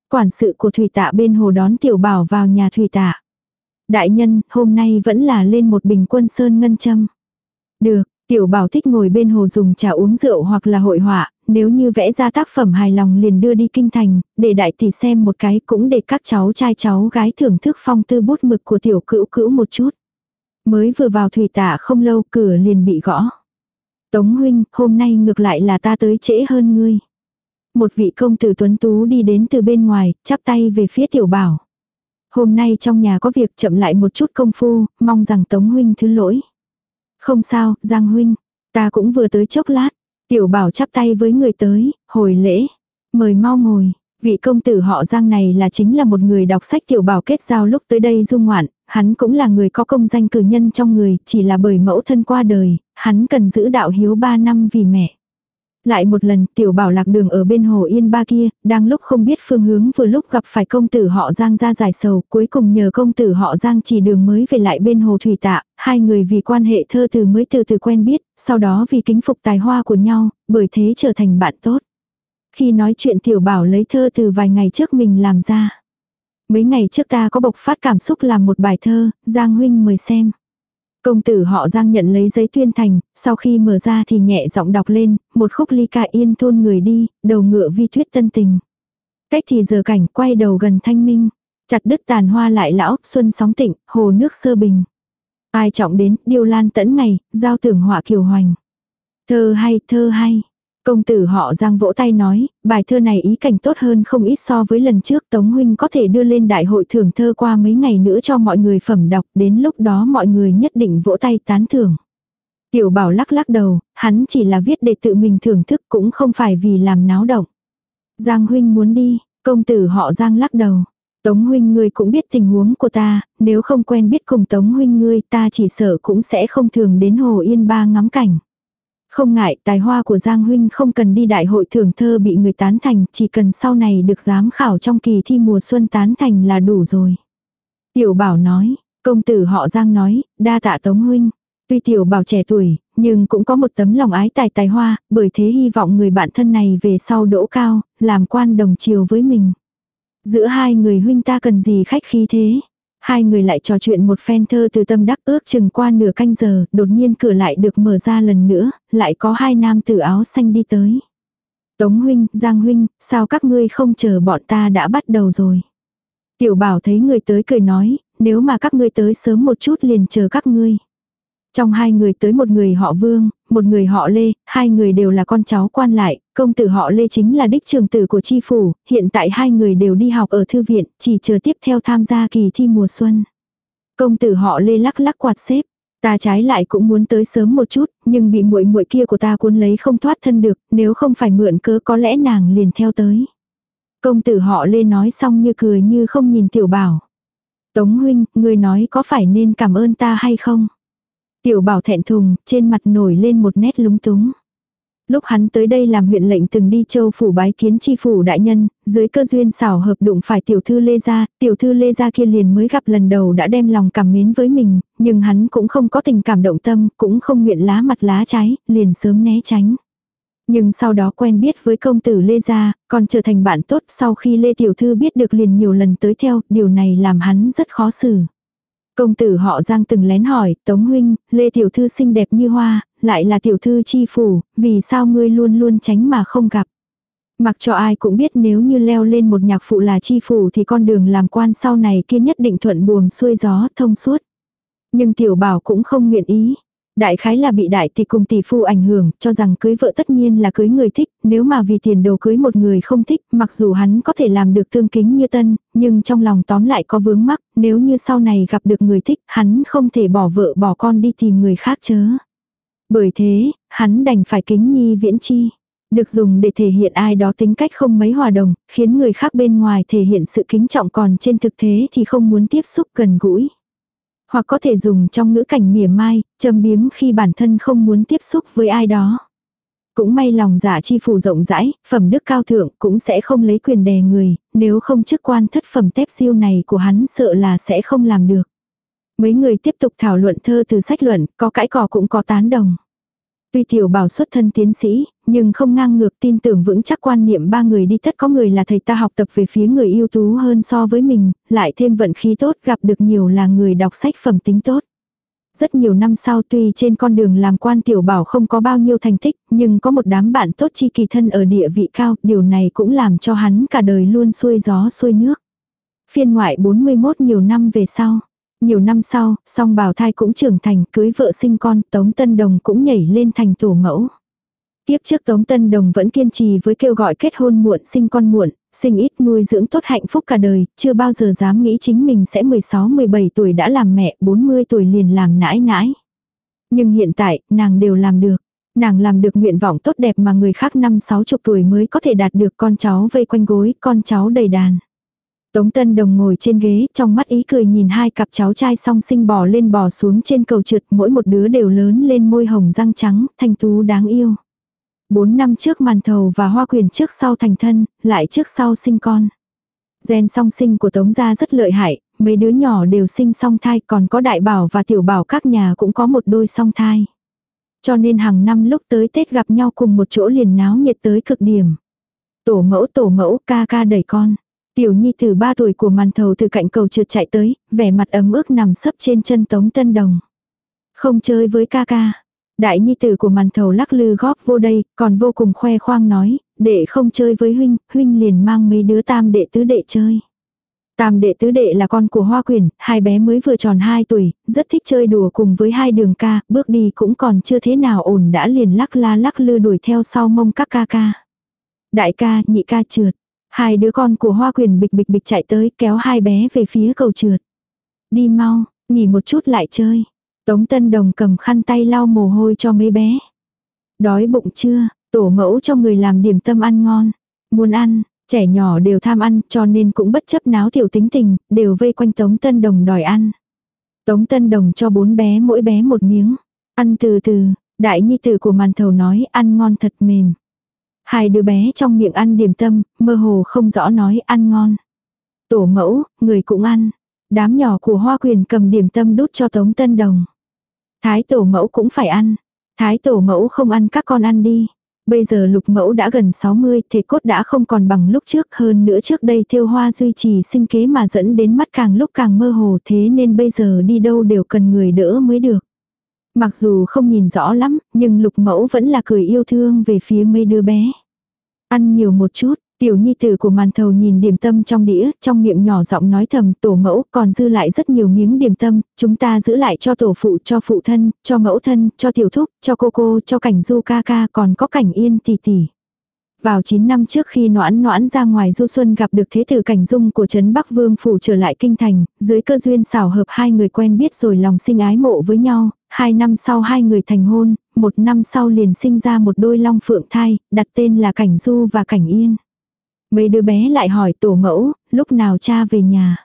Quản sự của thủy tạ bên hồ đón tiểu bảo vào nhà thủy tạ. Đại nhân, hôm nay vẫn là lên một bình quân sơn ngân châm. Được, tiểu bảo thích ngồi bên hồ dùng trà uống rượu hoặc là hội họa, nếu như vẽ ra tác phẩm hài lòng liền đưa đi kinh thành, để đại tỷ xem một cái cũng để các cháu trai cháu gái thưởng thức phong tư bút mực của tiểu cữu cữu một chút. Mới vừa vào thủy tạ không lâu cửa liền bị gõ. Tống huynh, hôm nay ngược lại là ta tới trễ hơn ngươi. Một vị công tử tuấn tú đi đến từ bên ngoài, chắp tay về phía tiểu bảo. Hôm nay trong nhà có việc chậm lại một chút công phu, mong rằng Tống huynh thứ lỗi. Không sao, Giang huynh, ta cũng vừa tới chốc lát. Tiểu bảo chắp tay với người tới, hồi lễ. Mời mau ngồi. Vị công tử họ Giang này là chính là một người đọc sách tiểu bảo kết giao lúc tới đây dung ngoạn, hắn cũng là người có công danh cử nhân trong người, chỉ là bởi mẫu thân qua đời, hắn cần giữ đạo hiếu ba năm vì mẹ. Lại một lần, tiểu bảo lạc đường ở bên hồ Yên Ba kia, đang lúc không biết phương hướng vừa lúc gặp phải công tử họ Giang ra giải sầu, cuối cùng nhờ công tử họ Giang chỉ đường mới về lại bên hồ Thủy Tạ, hai người vì quan hệ thơ từ mới từ từ quen biết, sau đó vì kính phục tài hoa của nhau, bởi thế trở thành bạn tốt. Khi nói chuyện tiểu bảo lấy thơ từ vài ngày trước mình làm ra. Mấy ngày trước ta có bộc phát cảm xúc làm một bài thơ, Giang huynh mời xem. Công tử họ Giang nhận lấy giấy tuyên thành, sau khi mở ra thì nhẹ giọng đọc lên, một khúc ly ca yên thôn người đi, đầu ngựa vi thuyết tân tình. Cách thì giờ cảnh quay đầu gần thanh minh, chặt đứt tàn hoa lại lão, xuân sóng tịnh, hồ nước sơ bình. Ai trọng đến, điêu lan tẫn ngày, giao tưởng họa kiều hoành. Thơ hay, thơ hay. Công tử họ Giang vỗ tay nói, bài thơ này ý cảnh tốt hơn không ít so với lần trước Tống Huynh có thể đưa lên đại hội thưởng thơ qua mấy ngày nữa cho mọi người phẩm đọc, đến lúc đó mọi người nhất định vỗ tay tán thưởng. Tiểu bảo lắc lắc đầu, hắn chỉ là viết để tự mình thưởng thức cũng không phải vì làm náo động. Giang Huynh muốn đi, công tử họ Giang lắc đầu. Tống huynh ngươi cũng biết tình huống của ta, nếu không quen biết cùng Tống huynh ngươi ta chỉ sợ cũng sẽ không thường đến Hồ Yên Ba ngắm cảnh. Không ngại, tài hoa của Giang huynh không cần đi đại hội thưởng thơ bị người tán thành, chỉ cần sau này được giám khảo trong kỳ thi mùa xuân tán thành là đủ rồi. Tiểu bảo nói, công tử họ Giang nói, đa tạ Tống huynh. Tuy tiểu bảo trẻ tuổi, nhưng cũng có một tấm lòng ái tài tài hoa, bởi thế hy vọng người bạn thân này về sau đỗ cao, làm quan đồng chiều với mình. Giữa hai người huynh ta cần gì khách khí thế. Hai người lại trò chuyện một phen thơ từ tâm đắc ước chừng qua nửa canh giờ, đột nhiên cửa lại được mở ra lần nữa, lại có hai nam tử áo xanh đi tới. Tống huynh, Giang huynh, sao các ngươi không chờ bọn ta đã bắt đầu rồi. Tiểu bảo thấy người tới cười nói, nếu mà các ngươi tới sớm một chút liền chờ các ngươi. Trong hai người tới một người họ Vương, một người họ Lê, hai người đều là con cháu quan lại, công tử họ Lê chính là đích trường tử của chi phủ, hiện tại hai người đều đi học ở thư viện, chỉ chờ tiếp theo tham gia kỳ thi mùa xuân. Công tử họ Lê lắc lắc quạt xếp, ta trái lại cũng muốn tới sớm một chút, nhưng bị muội muội kia của ta cuốn lấy không thoát thân được, nếu không phải mượn cớ có lẽ nàng liền theo tới. Công tử họ Lê nói xong như cười như không nhìn tiểu bảo. Tống huynh, người nói có phải nên cảm ơn ta hay không? Tiểu bảo thẹn thùng, trên mặt nổi lên một nét lúng túng. Lúc hắn tới đây làm huyện lệnh từng đi châu phủ bái kiến chi phủ đại nhân, dưới cơ duyên xảo hợp đụng phải tiểu thư Lê Gia, tiểu thư Lê Gia kia liền mới gặp lần đầu đã đem lòng cảm mến với mình, nhưng hắn cũng không có tình cảm động tâm, cũng không nguyện lá mặt lá trái, liền sớm né tránh. Nhưng sau đó quen biết với công tử Lê Gia, còn trở thành bạn tốt sau khi Lê Tiểu Thư biết được liền nhiều lần tới theo, điều này làm hắn rất khó xử. Công tử họ Giang từng lén hỏi, Tống Huynh, Lê Tiểu Thư xinh đẹp như hoa, lại là Tiểu Thư chi phủ, vì sao ngươi luôn luôn tránh mà không gặp. Mặc cho ai cũng biết nếu như leo lên một nhạc phụ là chi phủ thì con đường làm quan sau này kia nhất định thuận buồm xuôi gió thông suốt. Nhưng tiểu bảo cũng không nguyện ý. Đại khái là bị đại tỷ cùng tỷ phu ảnh hưởng, cho rằng cưới vợ tất nhiên là cưới người thích, nếu mà vì tiền đồ cưới một người không thích, mặc dù hắn có thể làm được tương kính như tân, nhưng trong lòng tóm lại có vướng mắc, nếu như sau này gặp được người thích, hắn không thể bỏ vợ bỏ con đi tìm người khác chớ. Bởi thế, hắn đành phải kính nhi viễn chi. Được dùng để thể hiện ai đó tính cách không mấy hòa đồng, khiến người khác bên ngoài thể hiện sự kính trọng còn trên thực thế thì không muốn tiếp xúc gần gũi. Hoặc có thể dùng trong ngữ cảnh mỉa mai, châm biếm khi bản thân không muốn tiếp xúc với ai đó. Cũng may lòng giả chi phủ rộng rãi, phẩm đức cao thượng cũng sẽ không lấy quyền đè người, nếu không chức quan thất phẩm tép siêu này của hắn sợ là sẽ không làm được. Mấy người tiếp tục thảo luận thơ từ sách luận, có cãi cò cũng có tán đồng. Tuy tiểu bảo xuất thân tiến sĩ, nhưng không ngang ngược tin tưởng vững chắc quan niệm ba người đi tất có người là thầy ta học tập về phía người ưu tú hơn so với mình, lại thêm vận khí tốt gặp được nhiều là người đọc sách phẩm tính tốt. Rất nhiều năm sau tuy trên con đường làm quan tiểu bảo không có bao nhiêu thành tích, nhưng có một đám bạn tốt chi kỳ thân ở địa vị cao, điều này cũng làm cho hắn cả đời luôn xuôi gió xuôi nước. Phiên ngoại 41 nhiều năm về sau. Nhiều năm sau, song bào thai cũng trưởng thành, cưới vợ sinh con, Tống Tân Đồng cũng nhảy lên thành tổ mẫu. Tiếp trước Tống Tân Đồng vẫn kiên trì với kêu gọi kết hôn muộn sinh con muộn, sinh ít nuôi dưỡng tốt hạnh phúc cả đời, chưa bao giờ dám nghĩ chính mình sẽ 16-17 tuổi đã làm mẹ, 40 tuổi liền làm nãi nãi. Nhưng hiện tại, nàng đều làm được. Nàng làm được nguyện vọng tốt đẹp mà người khác năm sáu chục tuổi mới có thể đạt được con cháu vây quanh gối, con cháu đầy đàn. Tống Tân Đồng ngồi trên ghế, trong mắt ý cười nhìn hai cặp cháu trai song sinh bò lên bò xuống trên cầu trượt, mỗi một đứa đều lớn lên môi hồng răng trắng, thanh tú đáng yêu. Bốn năm trước màn thầu và hoa quyền trước sau thành thân, lại trước sau sinh con. Gen song sinh của Tống gia rất lợi hại, mấy đứa nhỏ đều sinh song thai, còn có đại bảo và tiểu bảo các nhà cũng có một đôi song thai. Cho nên hàng năm lúc tới Tết gặp nhau cùng một chỗ liền náo nhiệt tới cực điểm. Tổ mẫu tổ mẫu ca ca đẩy con. Tiểu nhi từ 3 tuổi của màn thầu từ cạnh cầu trượt chạy tới, vẻ mặt ấm ức nằm sấp trên chân Tống Tân Đồng. Không chơi với ca ca. Đại nhi tử của màn thầu lắc lư góp vô đây, còn vô cùng khoe khoang nói, để không chơi với huynh, huynh liền mang mấy đứa tam đệ tứ đệ chơi. Tam đệ tứ đệ là con của Hoa Quyền, hai bé mới vừa tròn 2 tuổi, rất thích chơi đùa cùng với hai đường ca, bước đi cũng còn chưa thế nào ổn đã liền lắc la lắc lư đuổi theo sau mông các ca ca. Đại ca, nhị ca trượt. Hai đứa con của Hoa Quyền bịch bịch bịch chạy tới kéo hai bé về phía cầu trượt. Đi mau, nghỉ một chút lại chơi. Tống Tân Đồng cầm khăn tay lau mồ hôi cho mấy bé. Đói bụng chưa, tổ mẫu cho người làm điểm tâm ăn ngon. Muốn ăn, trẻ nhỏ đều tham ăn cho nên cũng bất chấp náo tiểu tính tình, đều vây quanh Tống Tân Đồng đòi ăn. Tống Tân Đồng cho bốn bé mỗi bé một miếng. Ăn từ từ, đại nhi tử của màn thầu nói ăn ngon thật mềm. Hai đứa bé trong miệng ăn điểm tâm, mơ hồ không rõ nói ăn ngon. Tổ mẫu, người cũng ăn. Đám nhỏ của hoa quyền cầm điểm tâm đút cho Tống Tân Đồng. Thái tổ mẫu cũng phải ăn. Thái tổ mẫu không ăn các con ăn đi. Bây giờ lục mẫu đã gần 60, thể cốt đã không còn bằng lúc trước hơn nữa trước đây thiêu hoa duy trì sinh kế mà dẫn đến mắt càng lúc càng mơ hồ thế nên bây giờ đi đâu đều cần người đỡ mới được. Mặc dù không nhìn rõ lắm, nhưng lục mẫu vẫn là cười yêu thương về phía mấy đứa bé. Ăn nhiều một chút, Tiểu nhi tử của màn thầu nhìn điểm tâm trong đĩa, trong miệng nhỏ giọng nói thầm tổ mẫu còn dư lại rất nhiều miếng điểm tâm, chúng ta giữ lại cho tổ phụ, cho phụ thân, cho mẫu thân, cho tiểu thúc, cho cô cô, cho cảnh du ca ca, còn có cảnh yên tỷ tỷ. Vào 9 năm trước khi noãn noãn ra ngoài du xuân gặp được thế tử cảnh dung của Trấn Bắc Vương Phủ trở lại kinh thành, dưới cơ duyên xảo hợp hai người quen biết rồi lòng sinh ái mộ với nhau, hai năm sau hai người thành hôn, một năm sau liền sinh ra một đôi long phượng thai, đặt tên là Cảnh Du và Cảnh Yên. Mấy đứa bé lại hỏi tổ mẫu, lúc nào cha về nhà.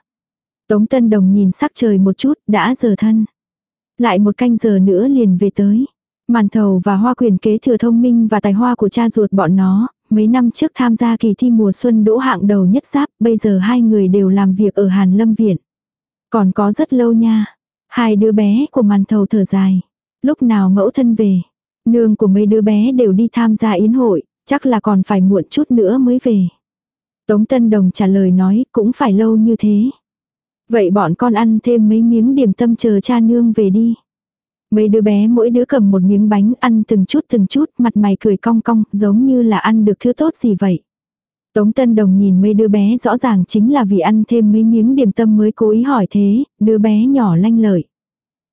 Tống Tân Đồng nhìn sắc trời một chút, đã giờ thân. Lại một canh giờ nữa liền về tới. Màn thầu và hoa quyền kế thừa thông minh và tài hoa của cha ruột bọn nó, mấy năm trước tham gia kỳ thi mùa xuân đỗ hạng đầu nhất giáp, bây giờ hai người đều làm việc ở Hàn Lâm Viện. Còn có rất lâu nha. Hai đứa bé của màn thầu thở dài. Lúc nào mẫu thân về, nương của mấy đứa bé đều đi tham gia yến hội, chắc là còn phải muộn chút nữa mới về. Tống Tân Đồng trả lời nói cũng phải lâu như thế. Vậy bọn con ăn thêm mấy miếng điểm tâm chờ cha nương về đi. Mấy đứa bé mỗi đứa cầm một miếng bánh ăn từng chút từng chút mặt mày cười cong cong giống như là ăn được thứ tốt gì vậy. Tống Tân Đồng nhìn mấy đứa bé rõ ràng chính là vì ăn thêm mấy miếng điểm tâm mới cố ý hỏi thế, đứa bé nhỏ lanh lợi.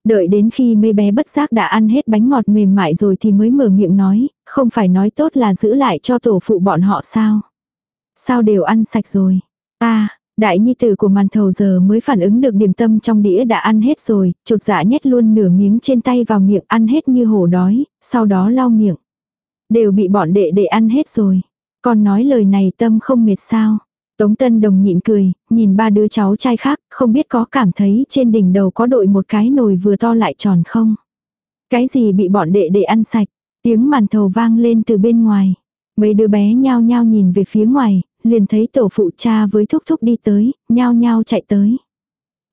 Đợi đến khi mấy bé bất giác đã ăn hết bánh ngọt mềm mại rồi thì mới mở miệng nói, không phải nói tốt là giữ lại cho tổ phụ bọn họ sao. Sao đều ăn sạch rồi. Ta, đại nhi tử của màn thầu giờ mới phản ứng được điểm tâm trong đĩa đã ăn hết rồi, chột dạ nhét luôn nửa miếng trên tay vào miệng ăn hết như hổ đói, sau đó lau miệng. Đều bị bọn đệ đệ ăn hết rồi con nói lời này tâm không mệt sao. Tống Tân Đồng nhịn cười, nhìn ba đứa cháu trai khác, không biết có cảm thấy trên đỉnh đầu có đội một cái nồi vừa to lại tròn không. Cái gì bị bọn đệ đệ ăn sạch, tiếng màn thầu vang lên từ bên ngoài. Mấy đứa bé nhao nhao nhìn về phía ngoài, liền thấy tổ phụ cha với thúc thúc đi tới, nhao nhao chạy tới.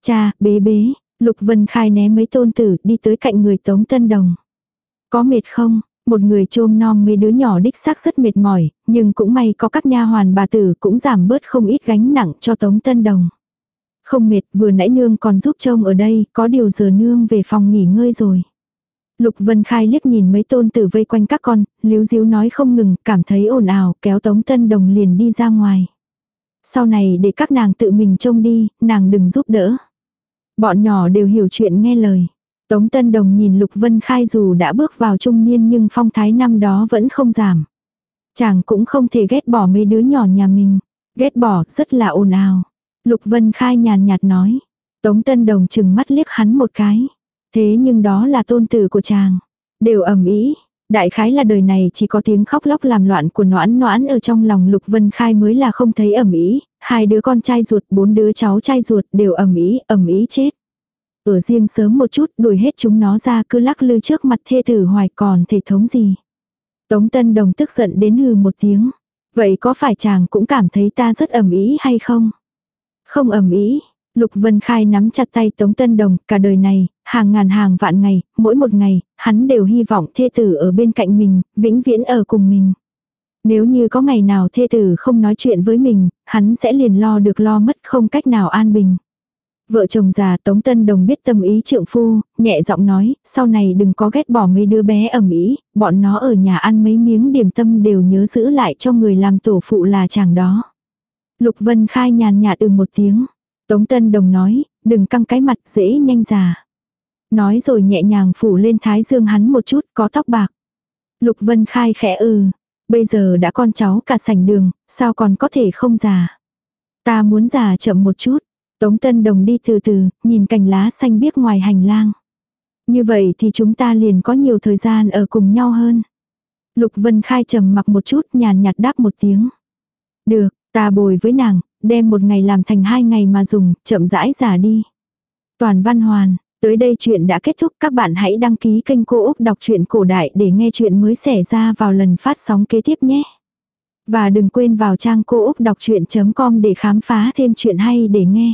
Cha, bế bế, Lục Vân Khai né mấy tôn tử đi tới cạnh người Tống Tân Đồng. Có mệt không? Một người trôm nom mấy đứa nhỏ đích xác rất mệt mỏi, nhưng cũng may có các nha hoàn bà tử cũng giảm bớt không ít gánh nặng cho Tống Tân Đồng. Không mệt, vừa nãy nương còn giúp trông ở đây, có điều giờ nương về phòng nghỉ ngơi rồi. Lục Vân Khai liếc nhìn mấy tôn tử vây quanh các con, liếu diếu nói không ngừng, cảm thấy ồn ào, kéo Tống Tân Đồng liền đi ra ngoài. Sau này để các nàng tự mình trông đi, nàng đừng giúp đỡ. Bọn nhỏ đều hiểu chuyện nghe lời. Tống Tân Đồng nhìn Lục Vân Khai dù đã bước vào trung niên nhưng phong thái năm đó vẫn không giảm. Chàng cũng không thể ghét bỏ mấy đứa nhỏ nhà mình. Ghét bỏ rất là ồn ào. Lục Vân Khai nhàn nhạt nói. Tống Tân Đồng chừng mắt liếc hắn một cái. Thế nhưng đó là tôn tử của chàng. Đều ầm ĩ Đại khái là đời này chỉ có tiếng khóc lóc làm loạn của noãn noãn ở trong lòng Lục Vân Khai mới là không thấy ầm ĩ hai đứa con trai ruột, bốn đứa cháu trai ruột đều ầm ĩ ầm ĩ chết. Ở riêng sớm một chút đuổi hết chúng nó ra cứ lắc lư trước mặt thê tử hoài còn thể thống gì. Tống Tân Đồng tức giận đến hừ một tiếng. Vậy có phải chàng cũng cảm thấy ta rất ầm ý hay không? Không ầm ý Lục Vân Khai nắm chặt tay Tống Tân Đồng, cả đời này, hàng ngàn hàng vạn ngày, mỗi một ngày, hắn đều hy vọng thê tử ở bên cạnh mình, vĩnh viễn ở cùng mình. Nếu như có ngày nào thê tử không nói chuyện với mình, hắn sẽ liền lo được lo mất không cách nào an bình. Vợ chồng già Tống Tân Đồng biết tâm ý trượng phu, nhẹ giọng nói, sau này đừng có ghét bỏ mấy đứa bé ẩm ý, bọn nó ở nhà ăn mấy miếng điểm tâm đều nhớ giữ lại cho người làm tổ phụ là chàng đó. Lục Vân Khai nhàn nhạt ừ một tiếng. Tống Tân Đồng nói, đừng căng cái mặt dễ nhanh già. Nói rồi nhẹ nhàng phủ lên thái dương hắn một chút có tóc bạc. Lục Vân Khai khẽ ừ, bây giờ đã con cháu cả sảnh đường, sao còn có thể không già. Ta muốn già chậm một chút. Tống Tân Đồng đi từ từ, nhìn cành lá xanh biếc ngoài hành lang. Như vậy thì chúng ta liền có nhiều thời gian ở cùng nhau hơn. Lục Vân Khai trầm mặc một chút nhàn nhạt đáp một tiếng. Được, ta bồi với nàng, đem một ngày làm thành hai ngày mà dùng, chậm rãi giả đi. Toàn văn hoàn, tới đây chuyện đã kết thúc các bạn hãy đăng ký kênh Cô Úc Đọc truyện Cổ Đại để nghe chuyện mới xảy ra vào lần phát sóng kế tiếp nhé. Và đừng quên vào trang cô úc đọc chuyện.com để khám phá thêm chuyện hay để nghe.